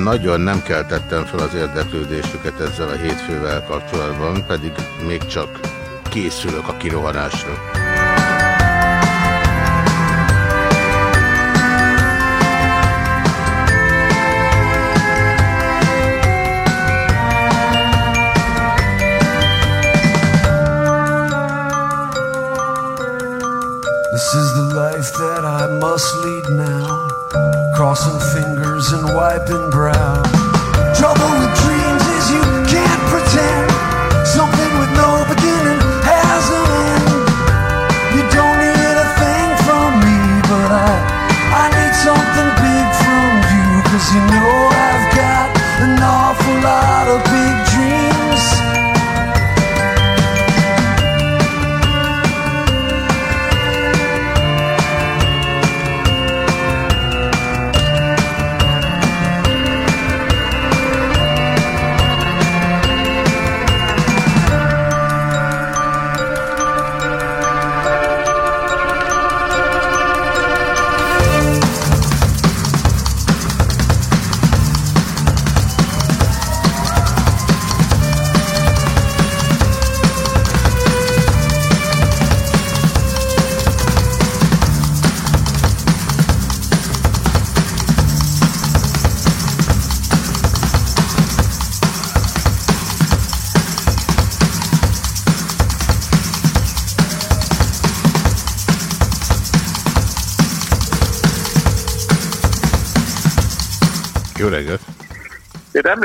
Nagyon nem keltettem fel az érdeklődésüket ezzel a hétfővel kapcsolatban, pedig még csak készülök a kirohanásra. Crossing fingers and wiping brow.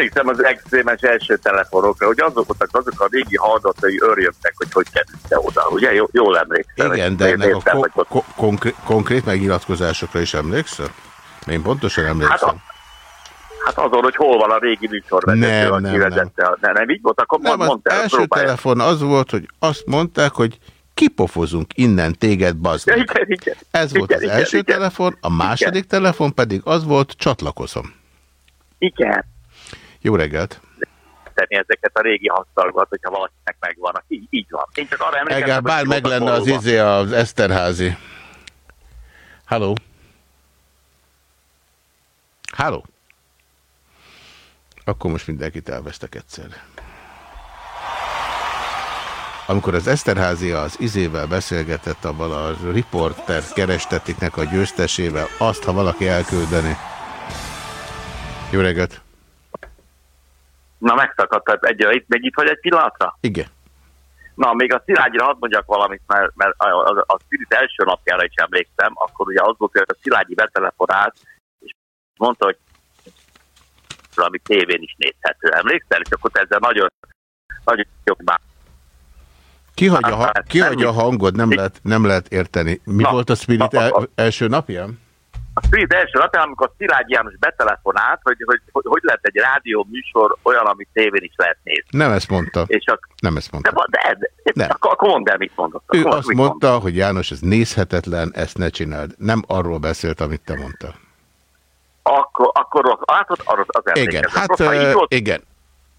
Emlékszem az extrémes első telefonokra, hogy azok voltak azok a régi hallgatói örjöttek, hogy hogy került oda. Ugye? Jó, jól emlékszem. Igen, de ennek a ko ko konkrét, konkrét megnyilatkozásokra is emlékszel? Én pontosan emlékszem. Hát, a, hát azon, hogy hol van a régi műsorvezető, nem, nem. Nem. nem, nem így volt, akkor nem, mondta az első próbálja. telefon az volt, hogy azt mondták, hogy kipofozunk innen téged, bazd ja, igen, igen, Ez igen, volt az igen, első igen, telefon, a második igen. telefon pedig az volt, csatlakozom. Igen. Jó reggelt! tenni ezeket a régi hasztalgat, hogyha valakinek megvan. Így, így van. Én csak arra emlékszem, Egár, bár meg lenne az izé az Eszterházi. Halló? Halló? Akkor most mindenkit elvesztek egyszer. Amikor az Eszterházi az izével beszélgetett, abban a riporter kerestetiknek a győztesével, azt, ha valaki elküldeni. Jó reggelt! Na, megszakadt. Egy, itt, még itt vagy egy pillanatra? Igen. Na, még a Szilágyra hadd mondjak valamit, mert, mert a, a, a Spirit első napjára is emlékszem, akkor ugye az volt, hogy a Szilágyi betelefonált, és mondta, hogy valami tévén is nézhető. Emlékszel? És akkor ezzel nagyon, nagyon jobb már. Kihagyja, ha, kihagyja a hangod, nem lehet, nem lehet érteni. Mi Na, volt a Spirit el, első napja? A Spirit első napján, amikor Szilágyi János betelefonált, hogy, hogy, hogy hogy lehet egy rádió műsor olyan, amit tévén is lehet nézni. Nem ezt mondta. És csak, nem ezt mondta. De, de, de, de akkor, akkor mondd el, mit mondott. Ő azt mondta, mondta, hogy János, ez nézhetetlen, ezt ne csináld. Nem arról beszélt, amit te mondta. Akkor, akkor hát, arról az Igen, hát Rossz, volt... igen.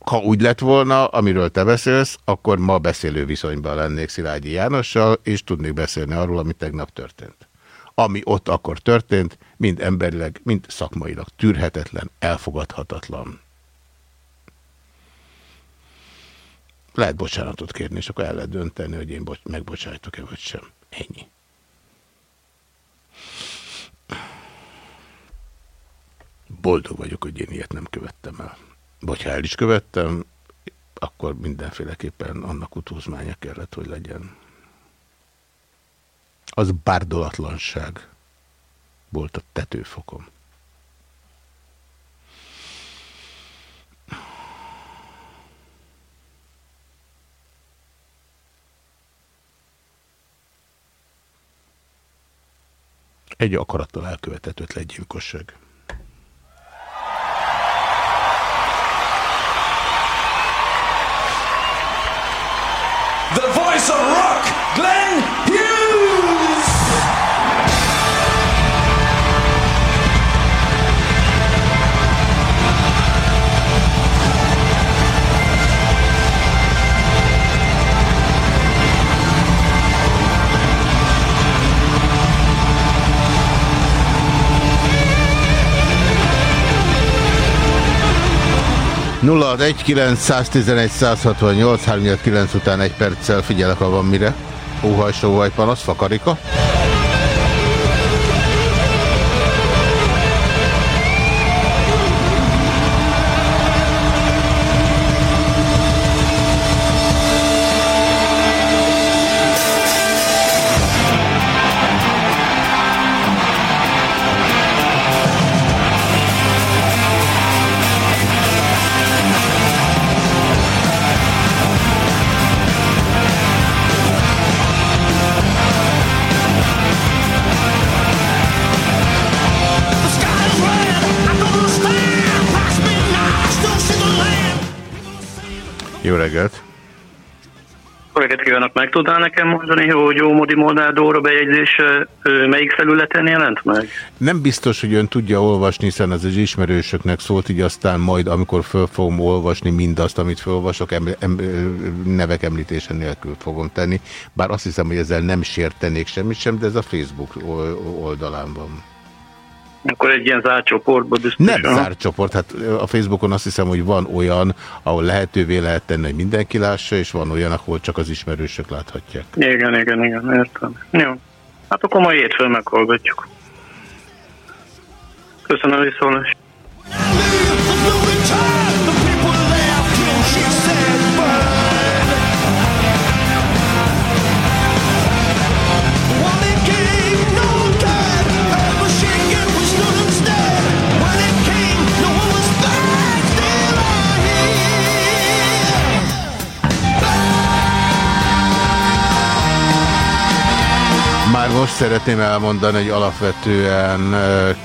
Ha úgy lett volna, amiről te beszélsz, akkor ma beszélő viszonyban lennék Szilágyi Jánossal, és tudnék beszélni arról, ami tegnap történt ami ott akkor történt, mind emberileg, mind szakmailag tűrhetetlen, elfogadhatatlan. Lehet bocsánatot kérni, és akkor el lehet dönteni, hogy én megbocsájtok-e vagy sem. Ennyi. Boldog vagyok, hogy én ilyet nem követtem el. Vagy ha el is követtem, akkor mindenféleképpen annak utózmánya kellett, hogy legyen az bárdolatlanság volt a tetőfokom. Egy akarattal elkövetett ötletgyilkosság. 061911168 után egy perccel figyelek, ha van mire. Óhajsó vagy panasz, fakarika. Reggelt kívánok! Meg tudnál nekem mondani, hogy Ómodi Moldádóra bejegyzés melyik felületen jelent meg? Nem biztos, hogy ön tudja olvasni, hiszen ez az ismerősöknek szólt, így aztán majd, amikor föl fogom olvasni mindazt, amit fölolvasok, em em nevek említése nélkül fogom tenni. Bár azt hiszem, hogy ezzel nem sértenék semmit sem, de ez a Facebook oldalán van. Akkor egy ilyen zárt csoportban biztos. Nem zárt csoport, hát a Facebookon azt hiszem, hogy van olyan, ahol lehetővé lehet tenni, hogy mindenki lássa, és van olyan, ahol csak az ismerősök láthatják. Igen, igen, igen, értem. Jó. Hát akkor ma hétfőn meghallgatjuk. Köszönöm. Már most szeretném elmondani, hogy alapvetően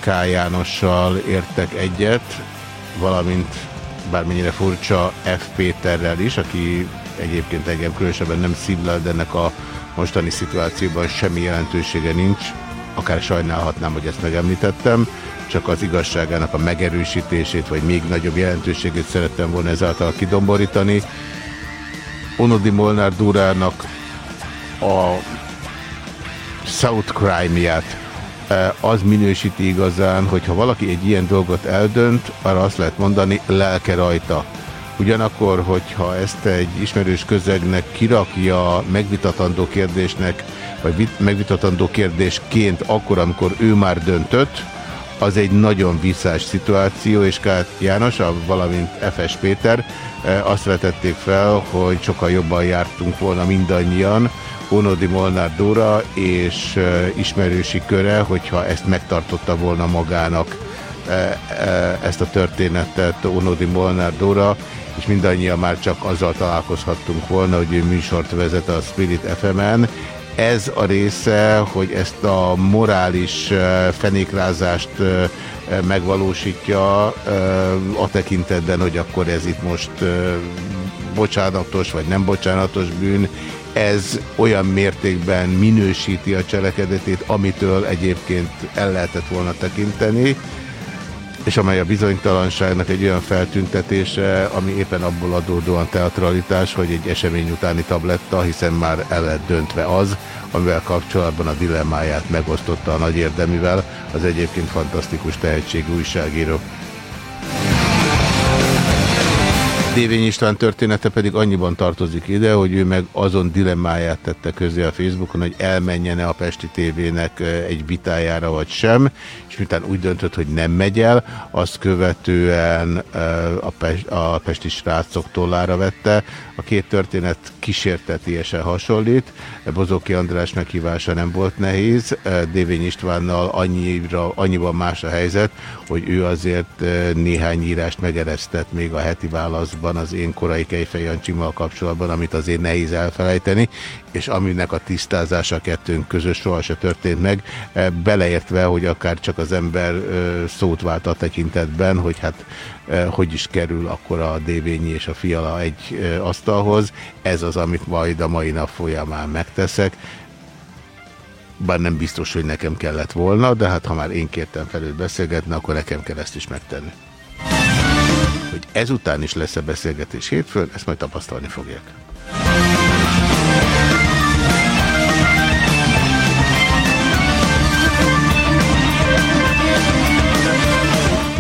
K. Jánossal értek egyet, valamint bármennyire furcsa F. Péterrel is, aki egyébként engem különösebben nem szívlel, de ennek a mostani szituációban semmi jelentősége nincs. Akár sajnálhatnám, hogy ezt megemlítettem, csak az igazságának a megerősítését, vagy még nagyobb jelentőségét szerettem volna ezáltal kidomborítani. Onodi Molnár Durának a South Crime-ját az minősíti igazán, hogyha valaki egy ilyen dolgot eldönt, arra azt lehet mondani, lelke rajta. Ugyanakkor, hogyha ezt egy ismerős közegnek kirakja megvitatandó kérdésnek, vagy megvitatandó kérdésként akkor, amikor ő már döntött, az egy nagyon visszás szituáció, és Kát János, valamint F.S. Péter azt vetették fel, hogy sokkal jobban jártunk volna mindannyian, Onodi Molnár Dóra és ismerősi köre, hogyha ezt megtartotta volna magának ezt a történetet Onodi Molnár Dóra, és mindannyian már csak azzal találkozhattunk volna, hogy ő műsort vezet a Spirit FM-en. Ez a része, hogy ezt a morális fenékrázást megvalósítja a tekintetben, hogy akkor ez itt most bocsánatos vagy nem bocsánatos bűn, ez olyan mértékben minősíti a cselekedetét, amitől egyébként el lehetett volna tekinteni, és amely a bizonytalanságnak egy olyan feltüntetése, ami éppen abból adódóan teatralitás, hogy egy esemény utáni tabletta, hiszen már el lett döntve az, amivel kapcsolatban a dilemmáját megosztotta a nagy érdemivel, az egyébként fantasztikus tehetségű újságíró. Dévény István története pedig annyiban tartozik ide, hogy ő meg azon dilemmáját tette közé a Facebookon, hogy elmenjene a Pesti tévének egy vitájára vagy sem, és miután úgy döntött, hogy nem megy el, azt követően a, Pest, a Pesti srácok tollára vette. A két történet kísértetiesen hasonlít. Bozóki András meghívása nem volt nehéz, Dévény Istvánnal annyira, annyiban más a helyzet, hogy ő azért néhány írást megeresztett még a heti válaszban az én korai Kejfej Jancsimmal kapcsolatban, amit azért nehéz elfelejteni, és aminek a tisztázása a kettőnk közös soha se történt meg, beleértve, hogy akár csak az ember szót vált a tekintetben, hogy hát hogy is kerül akkor a Dévényi és a Fiala egy asztalhoz. Ez az, amit majd a mai nap folyamán megteszek. Bár nem biztos, hogy nekem kellett volna, de hát ha már én kértem felül beszélgetni, akkor nekem kell ezt is megtenni. Hogy ezután is lesz-e beszélgetés hétfőn, ezt majd tapasztalni fogják.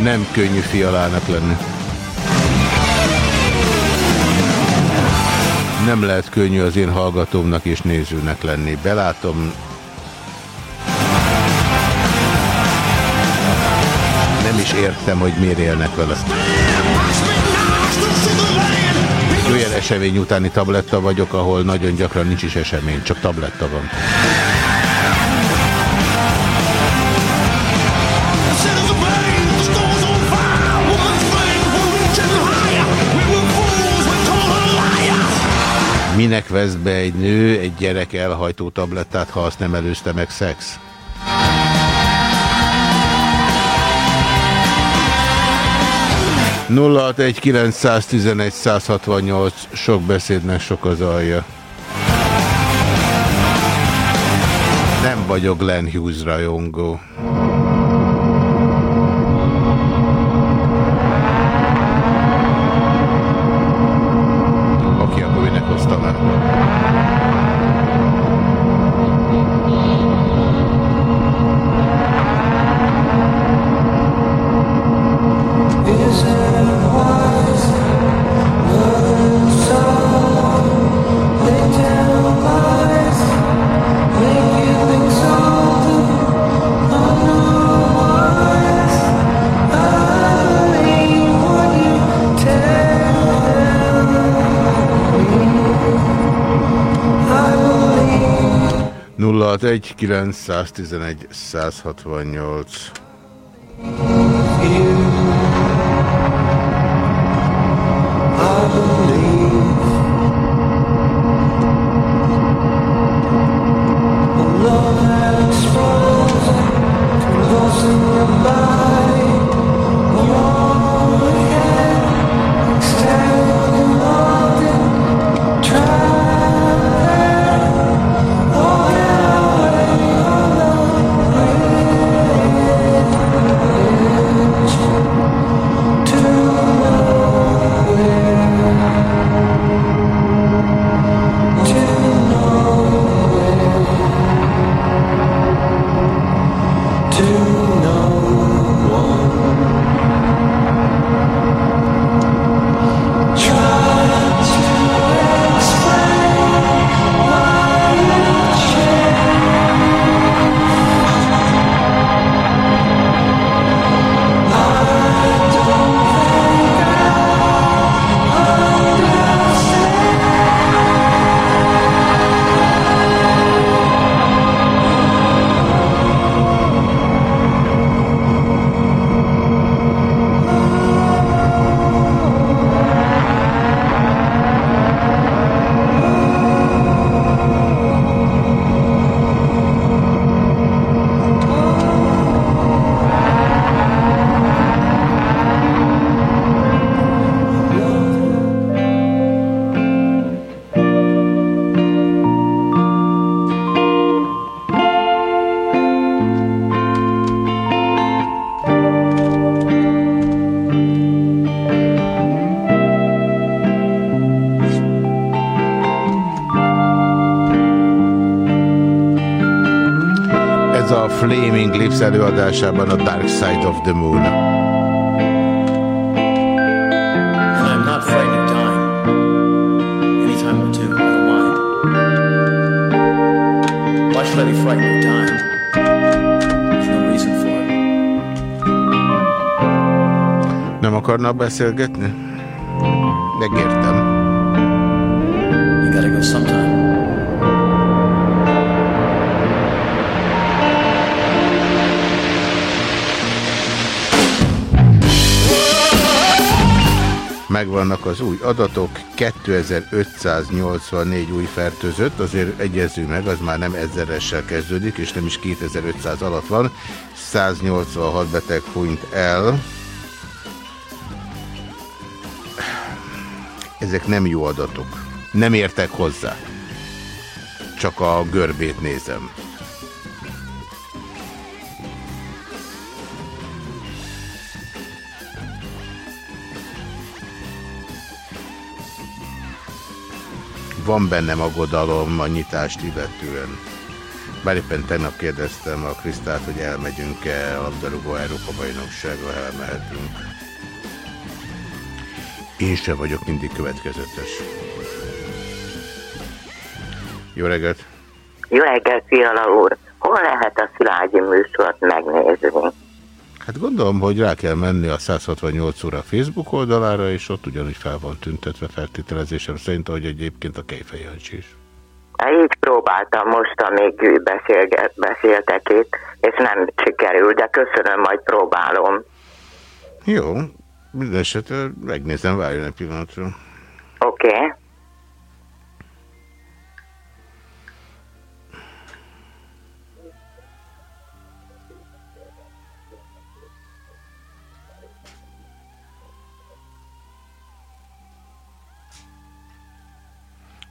Nem könnyű fialának lenni. Nem lehet könnyű az én hallgatómnak és nézőnek lenni. Belátom, nem is értem, hogy miért élnek vele. Olyan esemény utáni tabletta vagyok, ahol nagyon gyakran nincs is esemény, csak tabletta van. Minek vesz be egy nő egy gyerek elhajtó tablettát, ha azt nem előzte meg szex? Nulla sok beszédnek sok az alja. Nem vagyok Glenn Hughes rajongó. Egy 911 168 Lips előadásában a Dark Side of the Moon. And I'm not frightened of dying. Anytime or two, I don't mind. Why should I be frightened of dying? There's no reason for it. Nem akarna beszélgetni? Megértem. Megvannak az új adatok, 2584 új fertőzött, azért egyezzünk meg, az már nem ezeressel kezdődik, és nem is 2500 alatt van. 186 beteg hunyt el. Ezek nem jó adatok. Nem értek hozzá. Csak a görbét nézem. Van bennem aggodalom a nyitást illetően. Bár éppen tegnap kérdeztem a Krisztát, hogy elmegyünk-e a labdarúgó Európa bajnokságra, elmehetünk. Én sem vagyok mindig következetes. Jó reggelt! Jó reggelt, Fiala úr! Hol lehet a Szilágyi műsort megnézni? Hát gondolom, hogy rá kell menni a 168 óra Facebook oldalára, és ott ugyanúgy fel van tüntetve feltételezésem szerint, ahogy egyébként a Kejfej Jancsi is. Így próbáltam most, amíg beszélget, beszéltek itt, és nem sikerült, de köszönöm, majd próbálom. Jó, minden esetre megnézem, várjon egy pillanatra. Oké. Okay.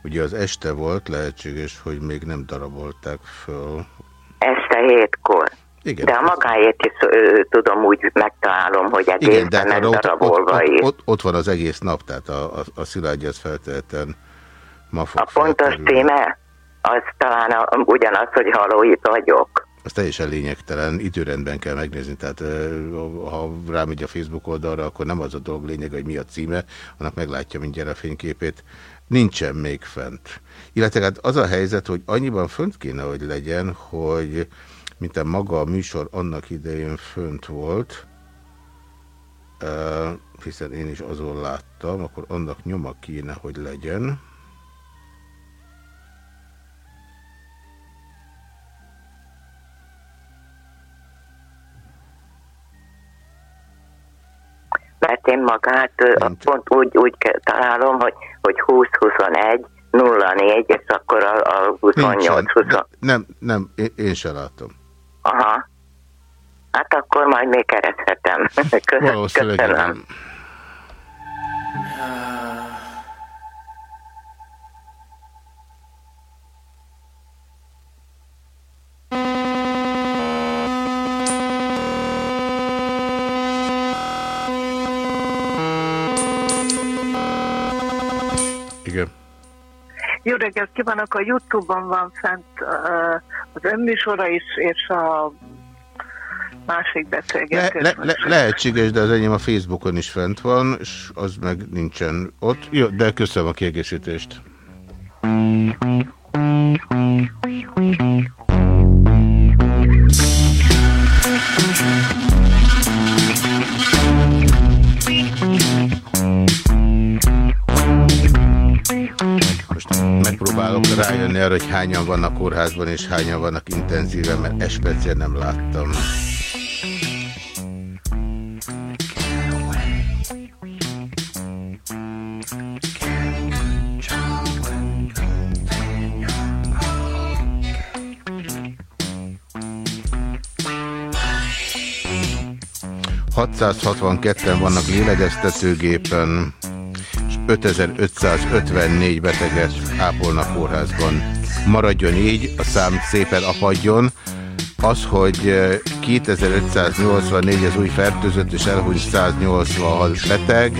Ugye az este volt, lehetséges, hogy még nem darabolták föl. Este hétkor. Igen. De a magáért is ö, tudom úgy megtalálom, hogy egészen Igen, de hát arra ott, ott, megdarabolva ott, ott, ott van az egész nap, tehát a, a, a Szilágyi az feltehetően ma fog A pontos címe az talán a, ugyanaz, hogy haló itt vagyok. Az teljesen lényegtelen, időrendben kell megnézni, tehát ha rámegy a Facebook oldalra, akkor nem az a dolog lényeg, hogy mi a címe, annak meglátja mindjárt a fényképét. Nincsen még fent. Illetve hát az a helyzet, hogy annyiban fönt kéne, hogy legyen, hogy mint a maga a műsor annak idején fönt volt, hiszen én is azon láttam, akkor annak nyoma kéne, hogy legyen. Mert én magát ö, pont úgy, úgy találom, hogy, hogy 20-21, 04, és akkor a, a 28 20 Ne- Nem, nem, én, én sem látom. Aha. Hát akkor majd még kereshetem. Kö- Valószínűleg Köszönöm. igen. Jó reggelt kívánok! A Youtube-on van fent uh, az önműsora is, és a másik Le, beszélgetés. le, le, lehetséges, de az enyém a Facebookon is fent van, és az meg nincsen ott. Jó, de köszönöm a kiegészítést. Most megpróbálok rájönni arra, hogy hányan vannak kórházban és hányan vannak intenzíven, mert ezt speciál nem láttam. en vannak lélegeztetőgépen, 5554 beteget ápolnak kórházban. Maradjon így, a szám szépen apadjon. Az, hogy eh, 2584 az új fertőzött és elhúny 186 beteg,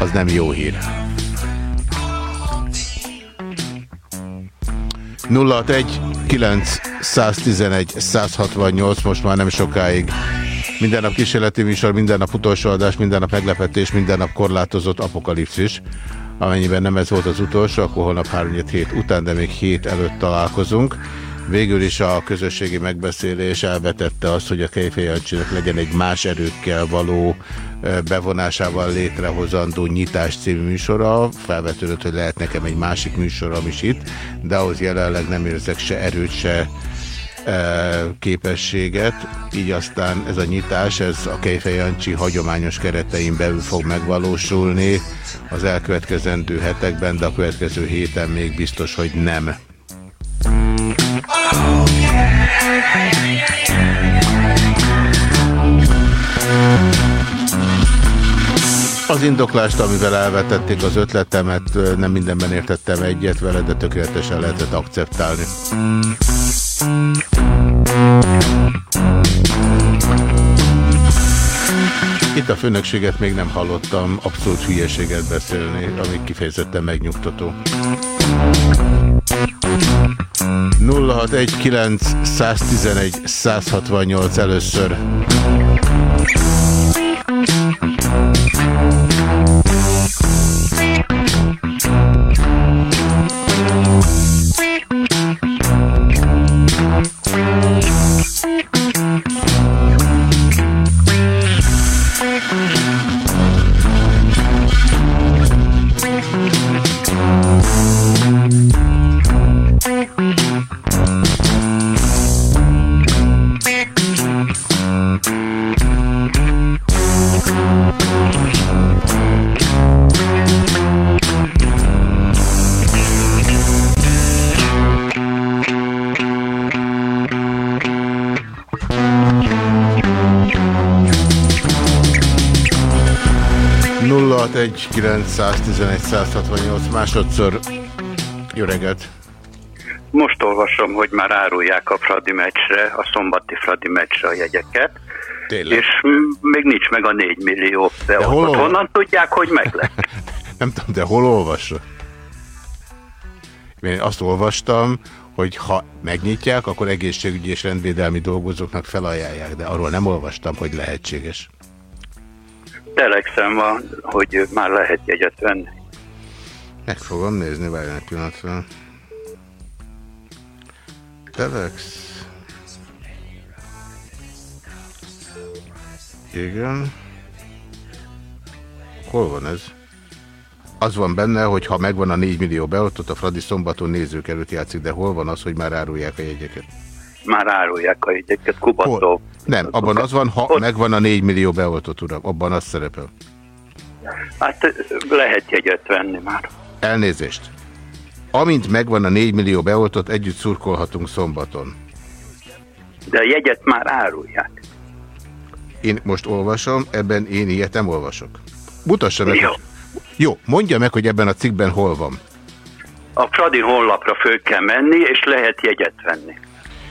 az nem jó hír. 061 9 111 168 most már nem sokáig. Minden nap kísérleti műsor, minden nap utolsó adás, minden nap meglepetés, minden nap korlátozott apokalipszis. Amennyiben nem ez volt az utolsó, akkor holnap 3 hét után, de még hét előtt találkozunk. Végül is a közösségi megbeszélés elvetette azt, hogy a Kejfejancsinak legyen egy más erőkkel való bevonásával létrehozandó nyitás című műsora. Felvetődött, hogy lehet nekem egy másik műsorom is itt, de ahhoz jelenleg nem érzek se erőt, se képességet, így aztán ez a nyitás, ez a Kejfejancsi hagyományos keretein belül fog megvalósulni az elkövetkezendő hetekben, de a következő héten még biztos, hogy nem. Az indoklást, amivel elvetették az ötletemet, nem mindenben értettem egyet vele, de tökéletesen lehetett akceptálni. Itt a főnökséget még nem hallottam abszolút hülyeséget beszélni, ami kifejezetten megnyugtató. 0619 111 168 először. Egy 911 168 másodszor. Jó reggelt! Most olvasom, hogy már árulják a Fradi meccsre, a szombati Fradi meccsre a jegyeket. Tényleg? És még nincs meg a 4 millió. De, de hol honnan tudják, hogy meg lesz? Nem tudom, de hol olvasod? Én azt olvastam, hogy ha megnyitják, akkor egészségügyi és rendvédelmi dolgozóknak felajánlják, de arról nem olvastam, hogy lehetséges. Telexem van, hogy már lehet jegyet venni. Meg fogom nézni, várjál egy pillanatra. Telex. Igen. Hol van ez? Az van benne, hogy ha megvan a 4 millió beoltott, a Fradi szombaton nézők előtt játszik, de hol van az, hogy már árulják a jegyeket? Már árulják a jegyeket, Kubató. Nem, abban az van, ha Ott... megvan a 4 millió beoltott, uram, abban az szerepel. Hát lehet jegyet venni már. Elnézést. Amint megvan a 4 millió beoltott, együtt szurkolhatunk szombaton. De a jegyet már árulják. Én most olvasom, ebben én ilyet nem olvasok. Mutassa meg. Jó. Jó, mondja meg, hogy ebben a cikkben hol van. A Fradi honlapra föl kell menni, és lehet jegyet venni.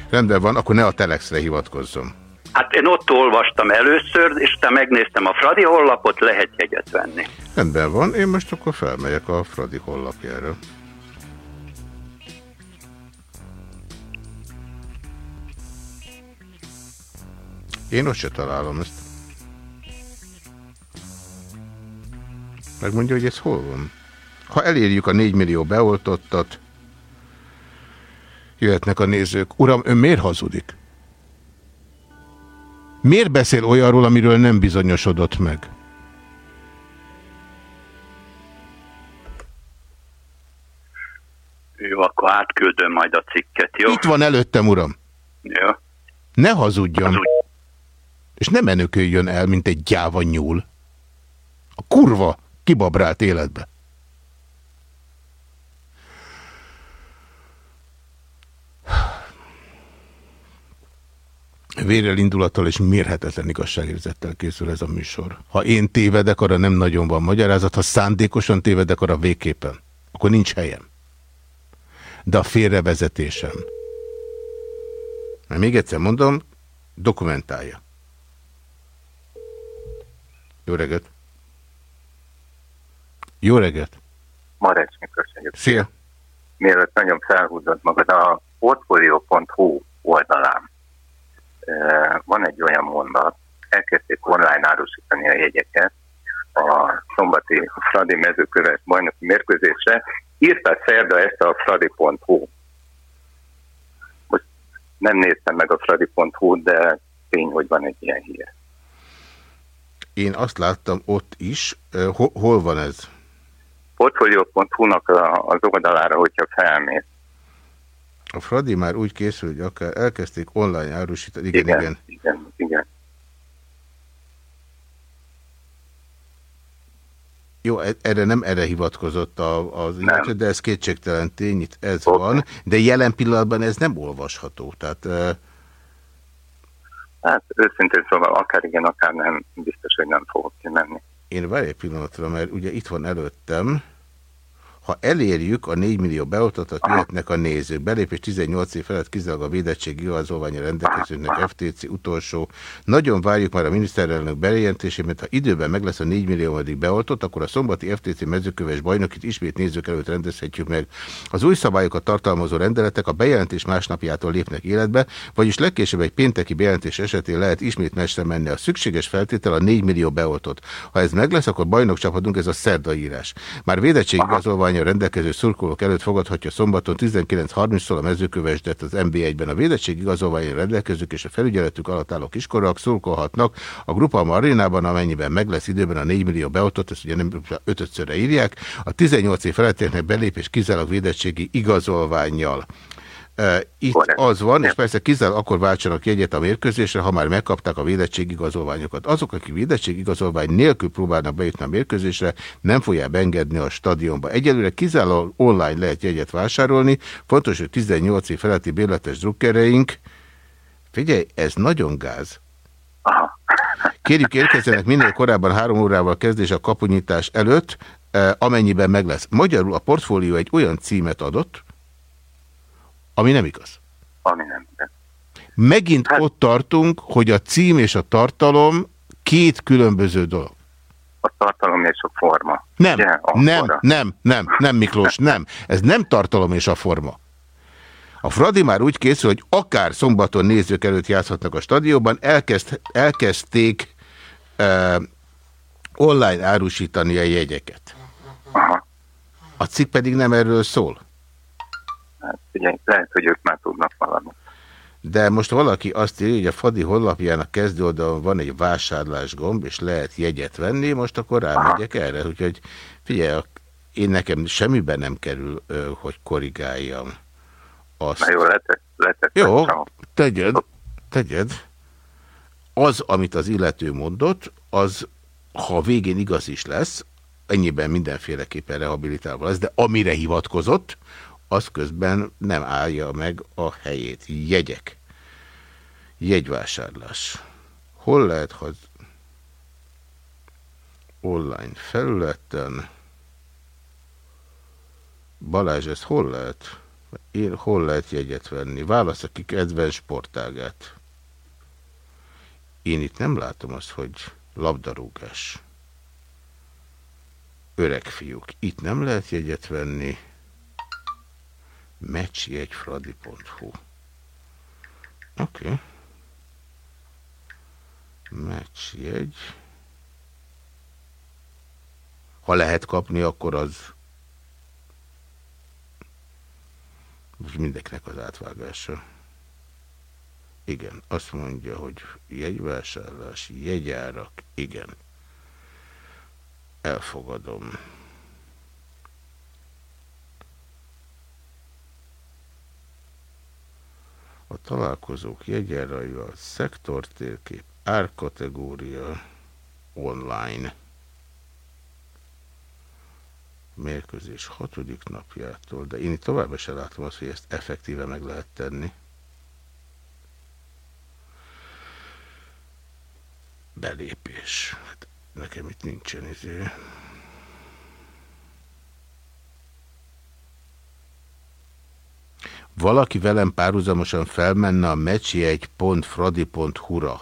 Rendben van, akkor ne a Telexre hivatkozzon. Hát én ott olvastam először, és utána megnéztem a Fradi honlapot, lehet jegyet venni. Rendben van, én most akkor felmegyek a Fradi honlapjára. Én ott se találom ezt. Megmondja, hogy ez hol van. Ha elérjük a 4 millió beoltottat, jöhetnek a nézők. Uram, ön miért hazudik? Miért beszél olyanról, amiről nem bizonyosodott meg? Jó, akkor átküldöm majd a cikket, jó? Itt van előttem, uram. Jó. Ne hazudjon. Hazudj. És ne menököljön el, mint egy gyáva nyúl. A kurva kibabrált életbe. Vérrel indulattal és mérhetetlen igazságérzettel készül ez a műsor. Ha én tévedek, arra nem nagyon van magyarázat, ha szándékosan tévedek, arra végképpen. Akkor nincs helyem. De a félrevezetésem. Mert még egyszer mondom, dokumentálja. Jó reggelt! Jó reggelt! Marecsnyi, köszönjük. Szia! mielőtt nagyon felhúzod magad, a portfolio.hu oldalán van egy olyan mondat, elkezdték online árusítani a jegyeket a szombati Fradi mezőköves bajnoki mérkőzésre, írta szerda ezt a fradi.hu. Most nem néztem meg a fradi.hu, de tény, hogy van egy ilyen hír. Én azt láttam ott is. Hol, hol van ez? Portfolio.hu-nak az oldalára, hogyha felmész. A Fradi már úgy készül, hogy akár elkezdték online árusítani. Igen, igen. Igen, igen. igen. Jó, e- erre nem erre hivatkozott a, az illető, de ez kétségtelen tény, itt ez okay. van, de jelen pillanatban ez nem olvasható. Tehát, uh... Hát őszintén szóval akár igen, akár nem, biztos, hogy nem fogok kimenni. Én várj egy pillanatra, mert ugye itt van előttem, ha elérjük a 4 millió beoltatot, jöhetnek a nézők. Belépés 18 év felett kizárólag a védettség igazolványa rendelkezőnek FTC utolsó. Nagyon várjuk már a miniszterelnök bejelentését, mert ha időben meg lesz a 4 millió addig beoltott, akkor a szombati FTC mezőköves bajnokit ismét nézők előtt rendezhetjük meg. Az új szabályokat tartalmazó rendeletek a bejelentés másnapjától lépnek életbe, vagyis legkésőbb egy pénteki bejelentés esetén lehet ismét mestre menni. A szükséges feltétel a 4 millió beoltott. Ha ez meg lesz, akkor bajnok csapatunk, ez a szerdaírás. Már védettség igazolványa a rendelkező szurkolók előtt fogadhatja szombaton 19.30-tól a mezőkövesdet az MB1-ben. A védettség igazolványon rendelkezők és a felügyeletük alatt álló kiskorak szurkolhatnak a Grupa Arénában, amennyiben meg lesz időben a 4 millió beotott, ezt ugye nem ötötszörre írják. A 18 év felettének belépés kizárólag védettségi igazolványjal. Itt az van, és persze kizár akkor váltsanak jegyet a mérkőzésre, ha már megkapták a védettségigazolványokat. Azok, akik védettségigazolvány nélkül próbálnak bejutni a mérkőzésre, nem fogják engedni a stadionba. Egyelőre kizárólag online lehet jegyet vásárolni. Fontos, hogy 18 év feletti bérletes drukkereink. Figyelj, ez nagyon gáz. Kérjük érkezzenek minél korábban három órával kezdés a kapunyítás előtt, amennyiben meg lesz. Magyarul a portfólió egy olyan címet adott, ami nem igaz. Ami nem igaz. Megint hát, ott tartunk, hogy a cím és a tartalom két különböző dolog. A tartalom és a forma. Nem, Ugye? nem, nem, nem, nem, Miklós, nem. Ez nem tartalom és a forma. A Fradi már úgy készül, hogy akár szombaton nézők előtt játszhatnak a stadionban, elkezd, elkezdték uh, online árusítani a jegyeket. A cikk pedig nem erről szól. Hát figyelj, lehet, hogy ők már tudnak valamit. De most valaki azt írja, hogy a Fadi honlapjának kezdő oldalon van egy vásárlás gomb, és lehet jegyet venni, most akkor rámegyek Aha. erre. Úgyhogy figyelj, én nekem semmiben nem kerül, hogy korrigáljam azt. Na jó, letett, letett Jó, tegyed, tegyed. Az, amit az illető mondott, az, ha végén igaz is lesz, ennyiben mindenféleképpen rehabilitálva lesz, de amire hivatkozott, az közben nem állja meg a helyét. Jegyek. Jegyvásárlás. Hol lehet, hogy online felületen Balázs, ez hol lehet? Én hol lehet jegyet venni? Válasz ki kedvenc sportágát. Én itt nem látom azt, hogy labdarúgás. Öreg fiúk. Itt nem lehet jegyet venni meccsjegyfradi.hu Oké. Okay. Meccsjegy. Ha lehet kapni, akkor az most mindenkinek az átvágása. Igen, azt mondja, hogy jegyvásárlás, jegyárak, igen. Elfogadom. A találkozók jegyárai, szektortérkép, árkategória online. Mérkőzés hatodik napjától, de én továbbra se látom azt, hogy ezt effektíve meg lehet tenni. Belépés. Hát nekem itt nincsen izé. Valaki velem párhuzamosan felmenne a meccsjegy.fradi.hu-ra,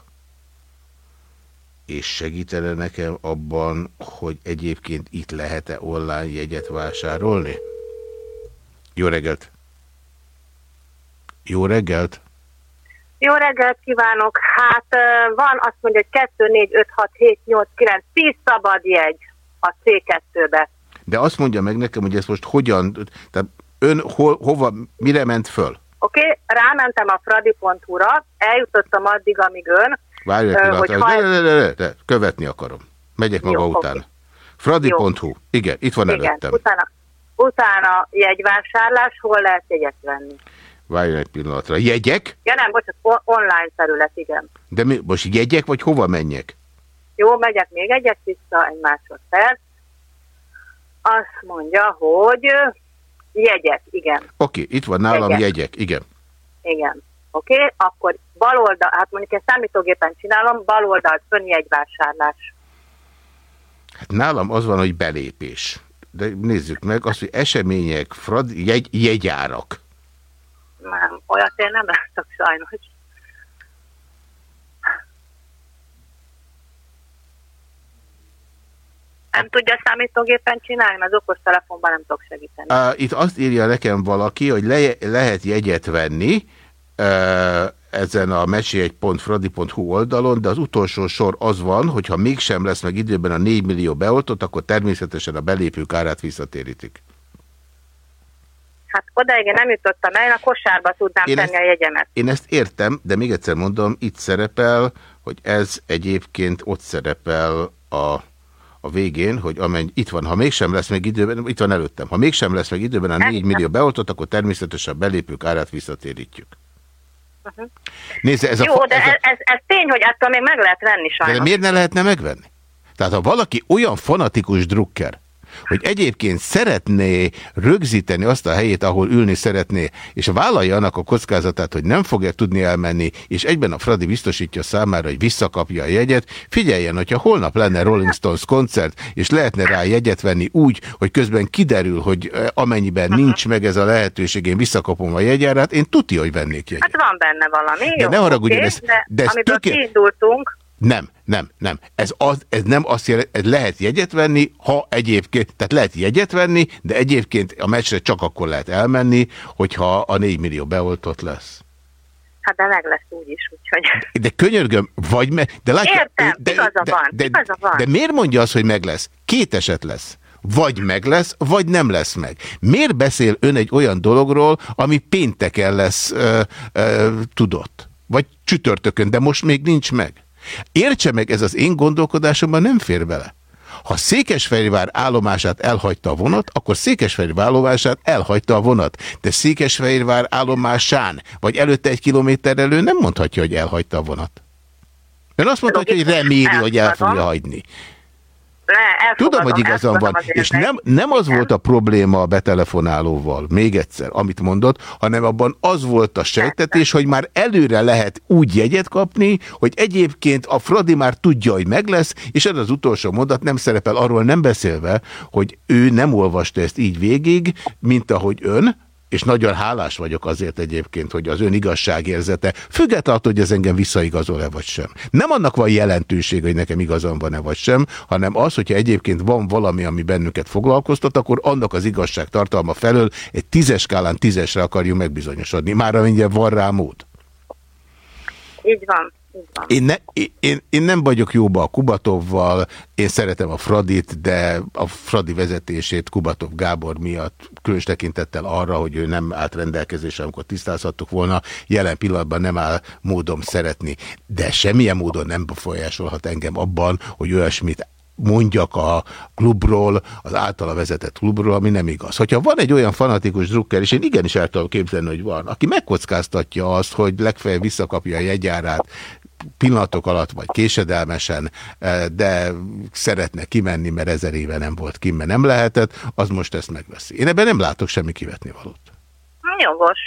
és segítene nekem abban, hogy egyébként itt lehet-e online jegyet vásárolni? Jó reggelt! Jó reggelt! Jó reggelt kívánok! Hát van azt mondja, hogy 2, 4, 5, 6, 7, 8, 9, 10 szabad jegy a C2-be. De azt mondja meg nekem, hogy ezt most hogyan, tehát ön hol, hova, mire ment föl? Oké, okay? rámentem a fradi.hu-ra, eljutottam addig, amíg ön, Várj egy pillanat, hogyha- le, le, le, le, le, követni akarom. Megyek maga Jó, után. oké. Fradi.hu. Igen, itt van igen, előttem. utána, utána jegyvásárlás, hol lehet jegyet venni. Várj egy pillanatra. Jegyek? Ja nem, bocsánat, o- online terület, igen. De mi, most jegyek, vagy hova menjek? Jó, megyek még egyet vissza, egy másodperc. Azt mondja, hogy jegyek, igen, Oké, itt van nálam Jegyek. jegyek. Igen. igen. Oké, okay? akkor bal oldal, hát mondjuk ezt számítógépen csinálom, bal oldalt önjegyvásárlás. Hát nálam az van, hogy belépés. De nézzük meg azt, hogy események, frad, jegy, jegyárak. Nem, olyat én nem látok sajnos. Nem tudja számítógépen csinálni, mert az okostelefonban nem tudok segíteni. Uh, itt azt írja nekem valaki, hogy le, lehet jegyet venni uh, ezen a meséjegy.fradi.hu oldalon, de az utolsó sor az van, hogy ha mégsem lesz meg időben a 4 millió beoltott, akkor természetesen a belépők árát visszatérítik. Hát odaig nem jutottam el, én a kosárba tudnám Én tenni ezt- a jegyemet. Én ezt értem, de még egyszer mondom, itt szerepel, hogy ez egyébként ott szerepel a, a végén, hogy amennyi, itt van, ha mégsem lesz meg időben, itt van előttem, ha mégsem lesz meg időben a 4 millió beoltott, akkor természetesen a belépők árát visszatérítjük. Uh-huh. Nézze, ez a, Jó, fa- de ez a, ez, ez, tény, hogy attól még meg lehet venni de sajnos. miért ne lehetne megvenni? Tehát ha valaki olyan fanatikus drukker, hogy egyébként szeretné rögzíteni azt a helyét, ahol ülni szeretné, és vállalja annak a kockázatát, hogy nem fogja tudni elmenni, és egyben a Fradi biztosítja számára, hogy visszakapja a jegyet, figyeljen, hogyha holnap lenne Rolling Stones koncert, és lehetne rá jegyet venni úgy, hogy közben kiderül, hogy amennyiben nincs meg ez a lehetőség, én visszakapom a jegyárát, én tuti, hogy vennék jegyet. Hát van benne valami, De jó, ne haragudjon, oké, ez- de, de ez amiből töké- kiindultunk, Nem, nem, nem. Ez, az, ez nem azt jelenti, ez lehet jegyet venni, ha egyébként, tehát lehet jegyet venni, de egyébként a meccsre csak akkor lehet elmenni, hogyha a 4 millió beoltott lesz. hát de meg lesz úgy is, úgyhogy... De könyörgöm, vagy me, de látja, Értem, de, igaza de, van, de, igaza van. de miért mondja azt, hogy meg lesz? Két eset lesz. Vagy meg lesz, vagy nem lesz meg. Miért beszél ön egy olyan dologról, ami pénteken lesz ö, ö, tudott? Vagy csütörtökön, de most még nincs meg. Értse meg, ez az én gondolkodásomban nem fér bele. Ha Székesfehérvár állomását elhagyta a vonat, akkor Székesfehérvár állomását elhagyta a vonat. De Székesfehérvár állomásán, vagy előtte egy kilométer elő nem mondhatja, hogy elhagyta a vonat. Ön azt mondhatja, hogy reméli, hogy el fogja hagyni. Elfogadom, Tudom, hogy igazam van, és nem, nem az volt a probléma a betelefonálóval, még egyszer, amit mondott, hanem abban az volt a sejtetés, hogy már előre lehet úgy jegyet kapni, hogy egyébként a Fradi már tudja, hogy meg lesz, és ez az utolsó mondat nem szerepel arról nem beszélve, hogy ő nem olvasta ezt így végig, mint ahogy ön, és nagyon hálás vagyok azért egyébként, hogy az ön igazságérzete, függetlenül, hogy ez engem visszaigazol-e vagy sem. Nem annak van jelentőség, hogy nekem igazam van-e vagy sem, hanem az, hogyha egyébként van valami, ami bennünket foglalkoztat, akkor annak az igazság tartalma felől egy tízes skálán tízesre akarjuk megbizonyosodni. Már amennyiben van rá mód. Így van. Én, ne, én, én nem vagyok jóba a Kubatovval, én szeretem a Fradit, de a Fradi vezetését Kubatov Gábor miatt, különös tekintettel arra, hogy ő nem állt rendelkezésre, amikor tisztázhattuk volna, jelen pillanatban nem áll módom szeretni. De semmilyen módon nem befolyásolhat engem abban, hogy olyasmit mondjak a klubról, az általa vezetett klubról, ami nem igaz. Hogyha van egy olyan fanatikus drukker, és én igenis el tudom képzelni, hogy van, aki megkockáztatja azt, hogy legfeljebb visszakapja a jegyárát pillanatok alatt, vagy késedelmesen, eh, de szeretne kimenni, mert ezer éve nem volt kim, mert nem lehetett, az most ezt megveszi. Én ebben nem látok semmi kivetni valót. Jogos.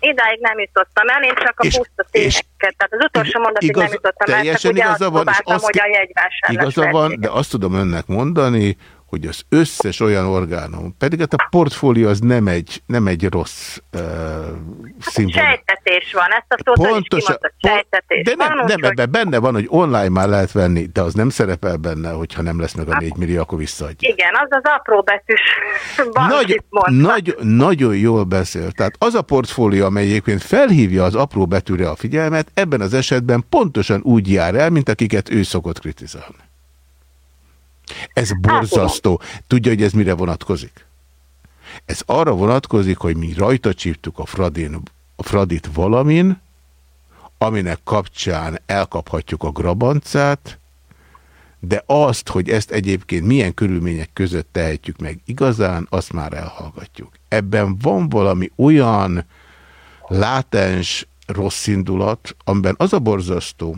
Idáig nem jutottam el, én csak a puszta tényeket, tehát az utolsó mondatig Igaz- nem jutottam el, csak teljesen ugye igaza van, és azt hogy a jegyvásárlás Igaza van, de azt tudom önnek mondani, hogy az összes olyan orgánum, pedig hát a portfólió az nem egy, nem egy rossz uh, színvonal. Sejtetés, sejtetés van, ezt a szót is Pontosan. kimondta, sejtetés De nem, van, nem ebben benne van, hogy online már lehet venni, de az nem szerepel benne, hogyha nem lesz meg a 4 millió, akkor visszaadja. Igen, az az apró betűs Nagy, nagy, nagyon jól beszél. Tehát az a portfólió, amely egyébként felhívja az apró betűre a figyelmet, ebben az esetben pontosan úgy jár el, mint akiket ő szokott kritizálni. Ez borzasztó. Tudja, hogy ez mire vonatkozik? Ez arra vonatkozik, hogy mi rajta csíptuk a, Fradin, a Fradit valamin, aminek kapcsán elkaphatjuk a grabancát, de azt, hogy ezt egyébként milyen körülmények között tehetjük meg igazán, azt már elhallgatjuk. Ebben van valami olyan látens rossz indulat, amiben az a borzasztó,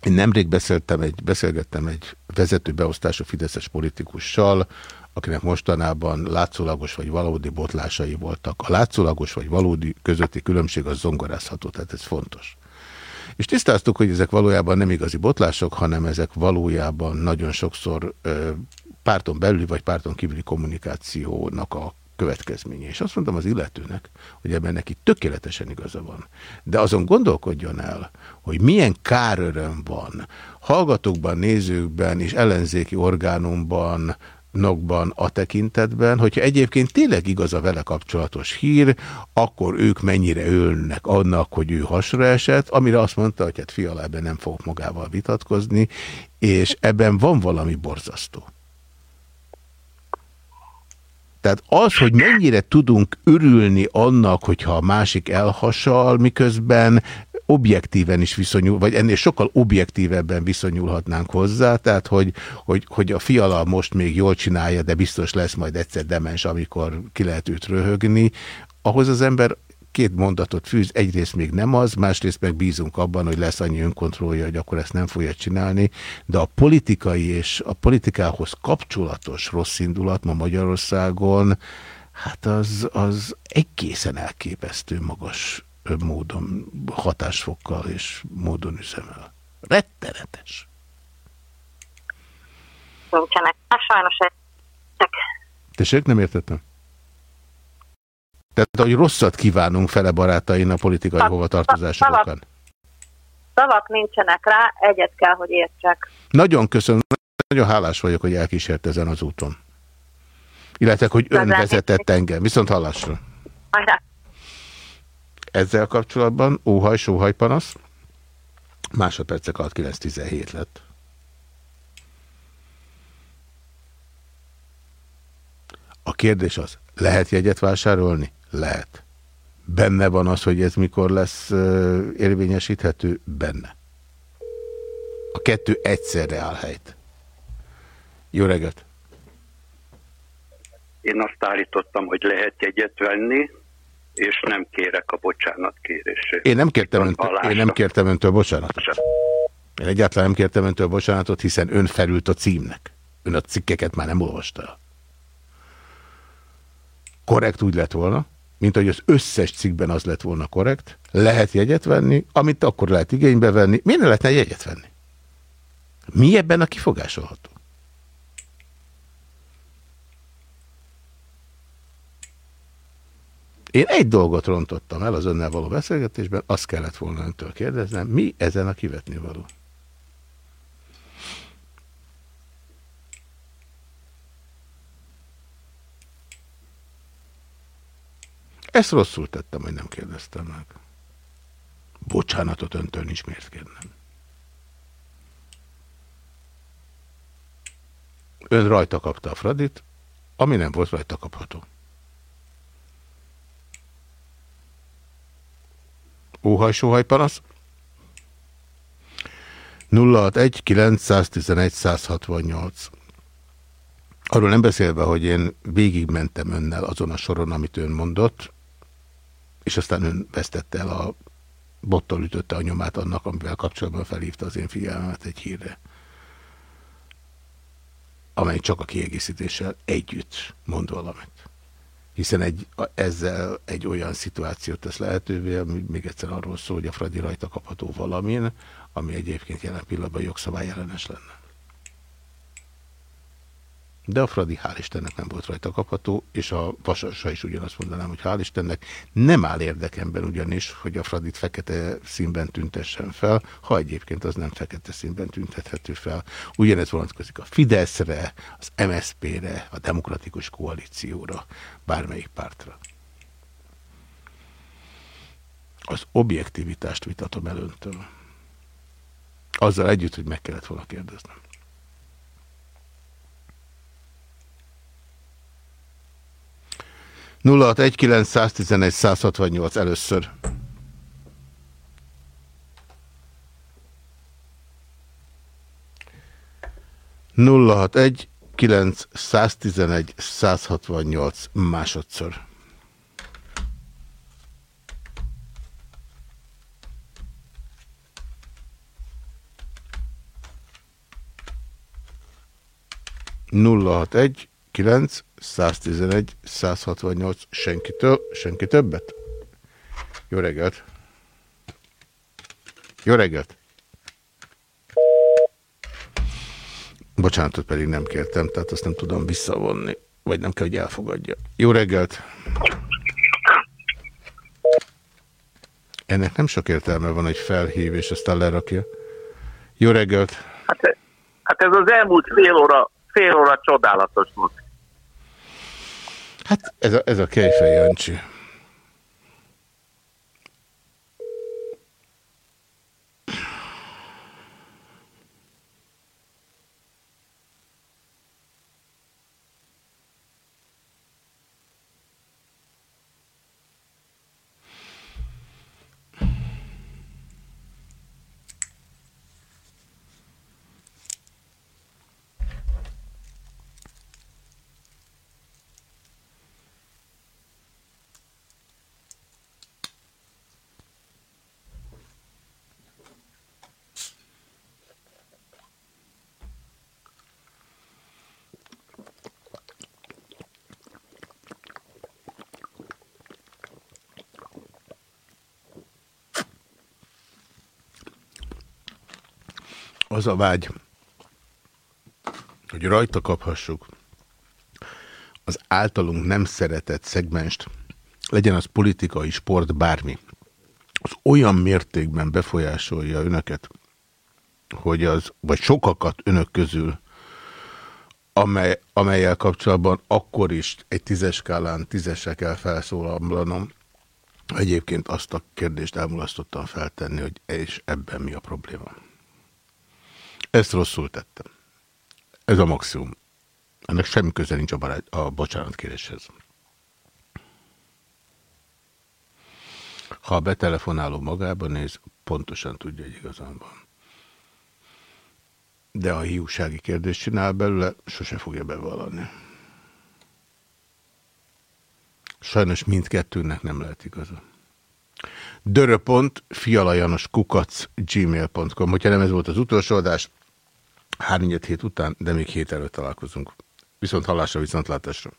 én nemrég beszéltem egy, beszélgettem egy vezető beosztású fideszes politikussal, akinek mostanában látszólagos vagy valódi botlásai voltak. A látszólagos vagy valódi közötti különbség az zongorázható, tehát ez fontos. És tisztáztuk, hogy ezek valójában nem igazi botlások, hanem ezek valójában nagyon sokszor ö, párton belüli vagy párton kívüli kommunikációnak a következménye. És azt mondtam az illetőnek, hogy ebben neki tökéletesen igaza van. De azon gondolkodjon el, hogy milyen káröröm van hallgatókban, nézőkben és ellenzéki orgánumban, nokban a tekintetben, hogyha egyébként tényleg igaz a vele kapcsolatos hír, akkor ők mennyire ölnek annak, hogy ő hasra esett, amire azt mondta, hogy hát fiala ebben nem fogok magával vitatkozni, és ebben van valami borzasztó. Tehát az, hogy mennyire tudunk örülni annak, hogyha a másik elhasal, miközben objektíven is viszonyul, vagy ennél sokkal objektívebben viszonyulhatnánk hozzá, tehát hogy, hogy, hogy a fiala most még jól csinálja, de biztos lesz majd egyszer demens, amikor ki lehet őt röhögni, ahhoz az ember két mondatot fűz, egyrészt még nem az, másrészt meg bízunk abban, hogy lesz annyi önkontrollja, hogy akkor ezt nem fogja csinálni, de a politikai és a politikához kapcsolatos rossz indulat ma Magyarországon, hát az, az egészen elképesztő magas módon, hatásfokkal és módon üzemel. Rettenetes. nincsenek. Hát sajnos. Tessék, nem értettem? Tehát, hogy rosszat kívánunk fele barátain a politikai hovatartozásokon. Szavak nincsenek rá, egyet kell, hogy értsek. Nagyon köszönöm, nagyon hálás vagyok, hogy elkísért ezen az úton. Illetve, hogy ön vezetett engem. Viszont hallásra. Hajrá! Ezzel kapcsolatban óhaj, sóhaj panasz. Másodpercek alatt 9-17 lett. A kérdés az, lehet jegyet vásárolni? Lehet. Benne van az, hogy ez mikor lesz érvényesíthető? Benne. A kettő egyszerre áll helyt. Jó reggelt! Én azt állítottam, hogy lehet jegyet venni, és nem kérek a bocsánat kérését. Én nem kértem, öntől, én nem kértem öntől bocsánatot. Én egyáltalán nem kértem öntől bocsánatot, hiszen ön felült a címnek. Ön a cikkeket már nem olvasta. Korrekt úgy lett volna, mint hogy az összes cikkben az lett volna korrekt. Lehet jegyet venni, amit akkor lehet igénybe venni. Miért ne lehetne jegyet venni? Mi ebben a kifogásolható? Én egy dolgot rontottam el az önnel való beszélgetésben, azt kellett volna öntől kérdeznem, mi ezen a kivetni való? Ezt rosszul tettem, hogy nem kérdeztem meg. Bocsánatot öntől nincs miért kérnem. Ön rajta kapta a Fradit, ami nem volt rajta kapható. Óhaj, sóhaj, panasz. 061 911 168. Arról nem beszélve, hogy én végigmentem önnel azon a soron, amit ön mondott, és aztán ön vesztette el a bottal ütötte a nyomát annak, amivel kapcsolatban felhívta az én figyelmemet egy hírre, amely csak a kiegészítéssel együtt mond valamit hiszen egy, ezzel egy olyan szituációt tesz lehetővé, ami még egyszer arról szól, hogy a Fradi rajta kapható valamin, ami egyébként jelen pillanatban jogszabály ellenes lenne. De a Fradi hál' Istennek nem volt rajta kapható, és a Vasasra is ugyanazt mondanám, hogy hál' Istennek nem áll érdekemben ugyanis, hogy a Fradit fekete színben tüntessen fel, ha egyébként az nem fekete színben tüntethető fel. Ugyanez vonatkozik a Fideszre, az MSZP-re, a Demokratikus Koalícióra, bármelyik pártra. Az objektivitást vitatom el öntől. Azzal együtt, hogy meg kellett volna kérdeznem. Nulla először. Nulla hat egy kilenc száztizenegy százhatvannyolc másodszor. 061 9 111 168 senkitől, senki többet? Jó reggelt! Jó reggelt! Bocsánatot pedig nem kértem, tehát azt nem tudom visszavonni. Vagy nem kell, hogy elfogadja. Jó reggelt! Ennek nem sok értelme van, hogy felhív, és aztán lerakja. Jó reggelt! Hát, hát ez az elmúlt fél óra fél óra csodálatos volt. Hát ez a, ez a Kejfej Jancsi. Az a vágy, hogy rajta kaphassuk az általunk nem szeretett szegmenst, legyen az politikai, sport, bármi, az olyan mértékben befolyásolja önöket, hogy az, vagy sokakat önök közül, amely, amelyel kapcsolatban akkor is egy tízes skálán tízesre kell felszólalnom. Egyébként azt a kérdést elmulasztottam feltenni, hogy és ebben mi a probléma. Ezt rosszul tettem. Ez a maximum. Ennek semmi köze nincs a, barát, a bocsánatkéréshez. Ha a betelefonáló magába néz, pontosan tudja, hogy igazán van. De a hiúsági kérdést csinál belőle, sose fogja bevallani. Sajnos mindkettőnek nem lehet igaza kukac gmail.com Hogyha nem ez volt az utolsó adás, Hárnyed hét után, de még hét előtt találkozunk. Viszont hallásra, viszont látásra.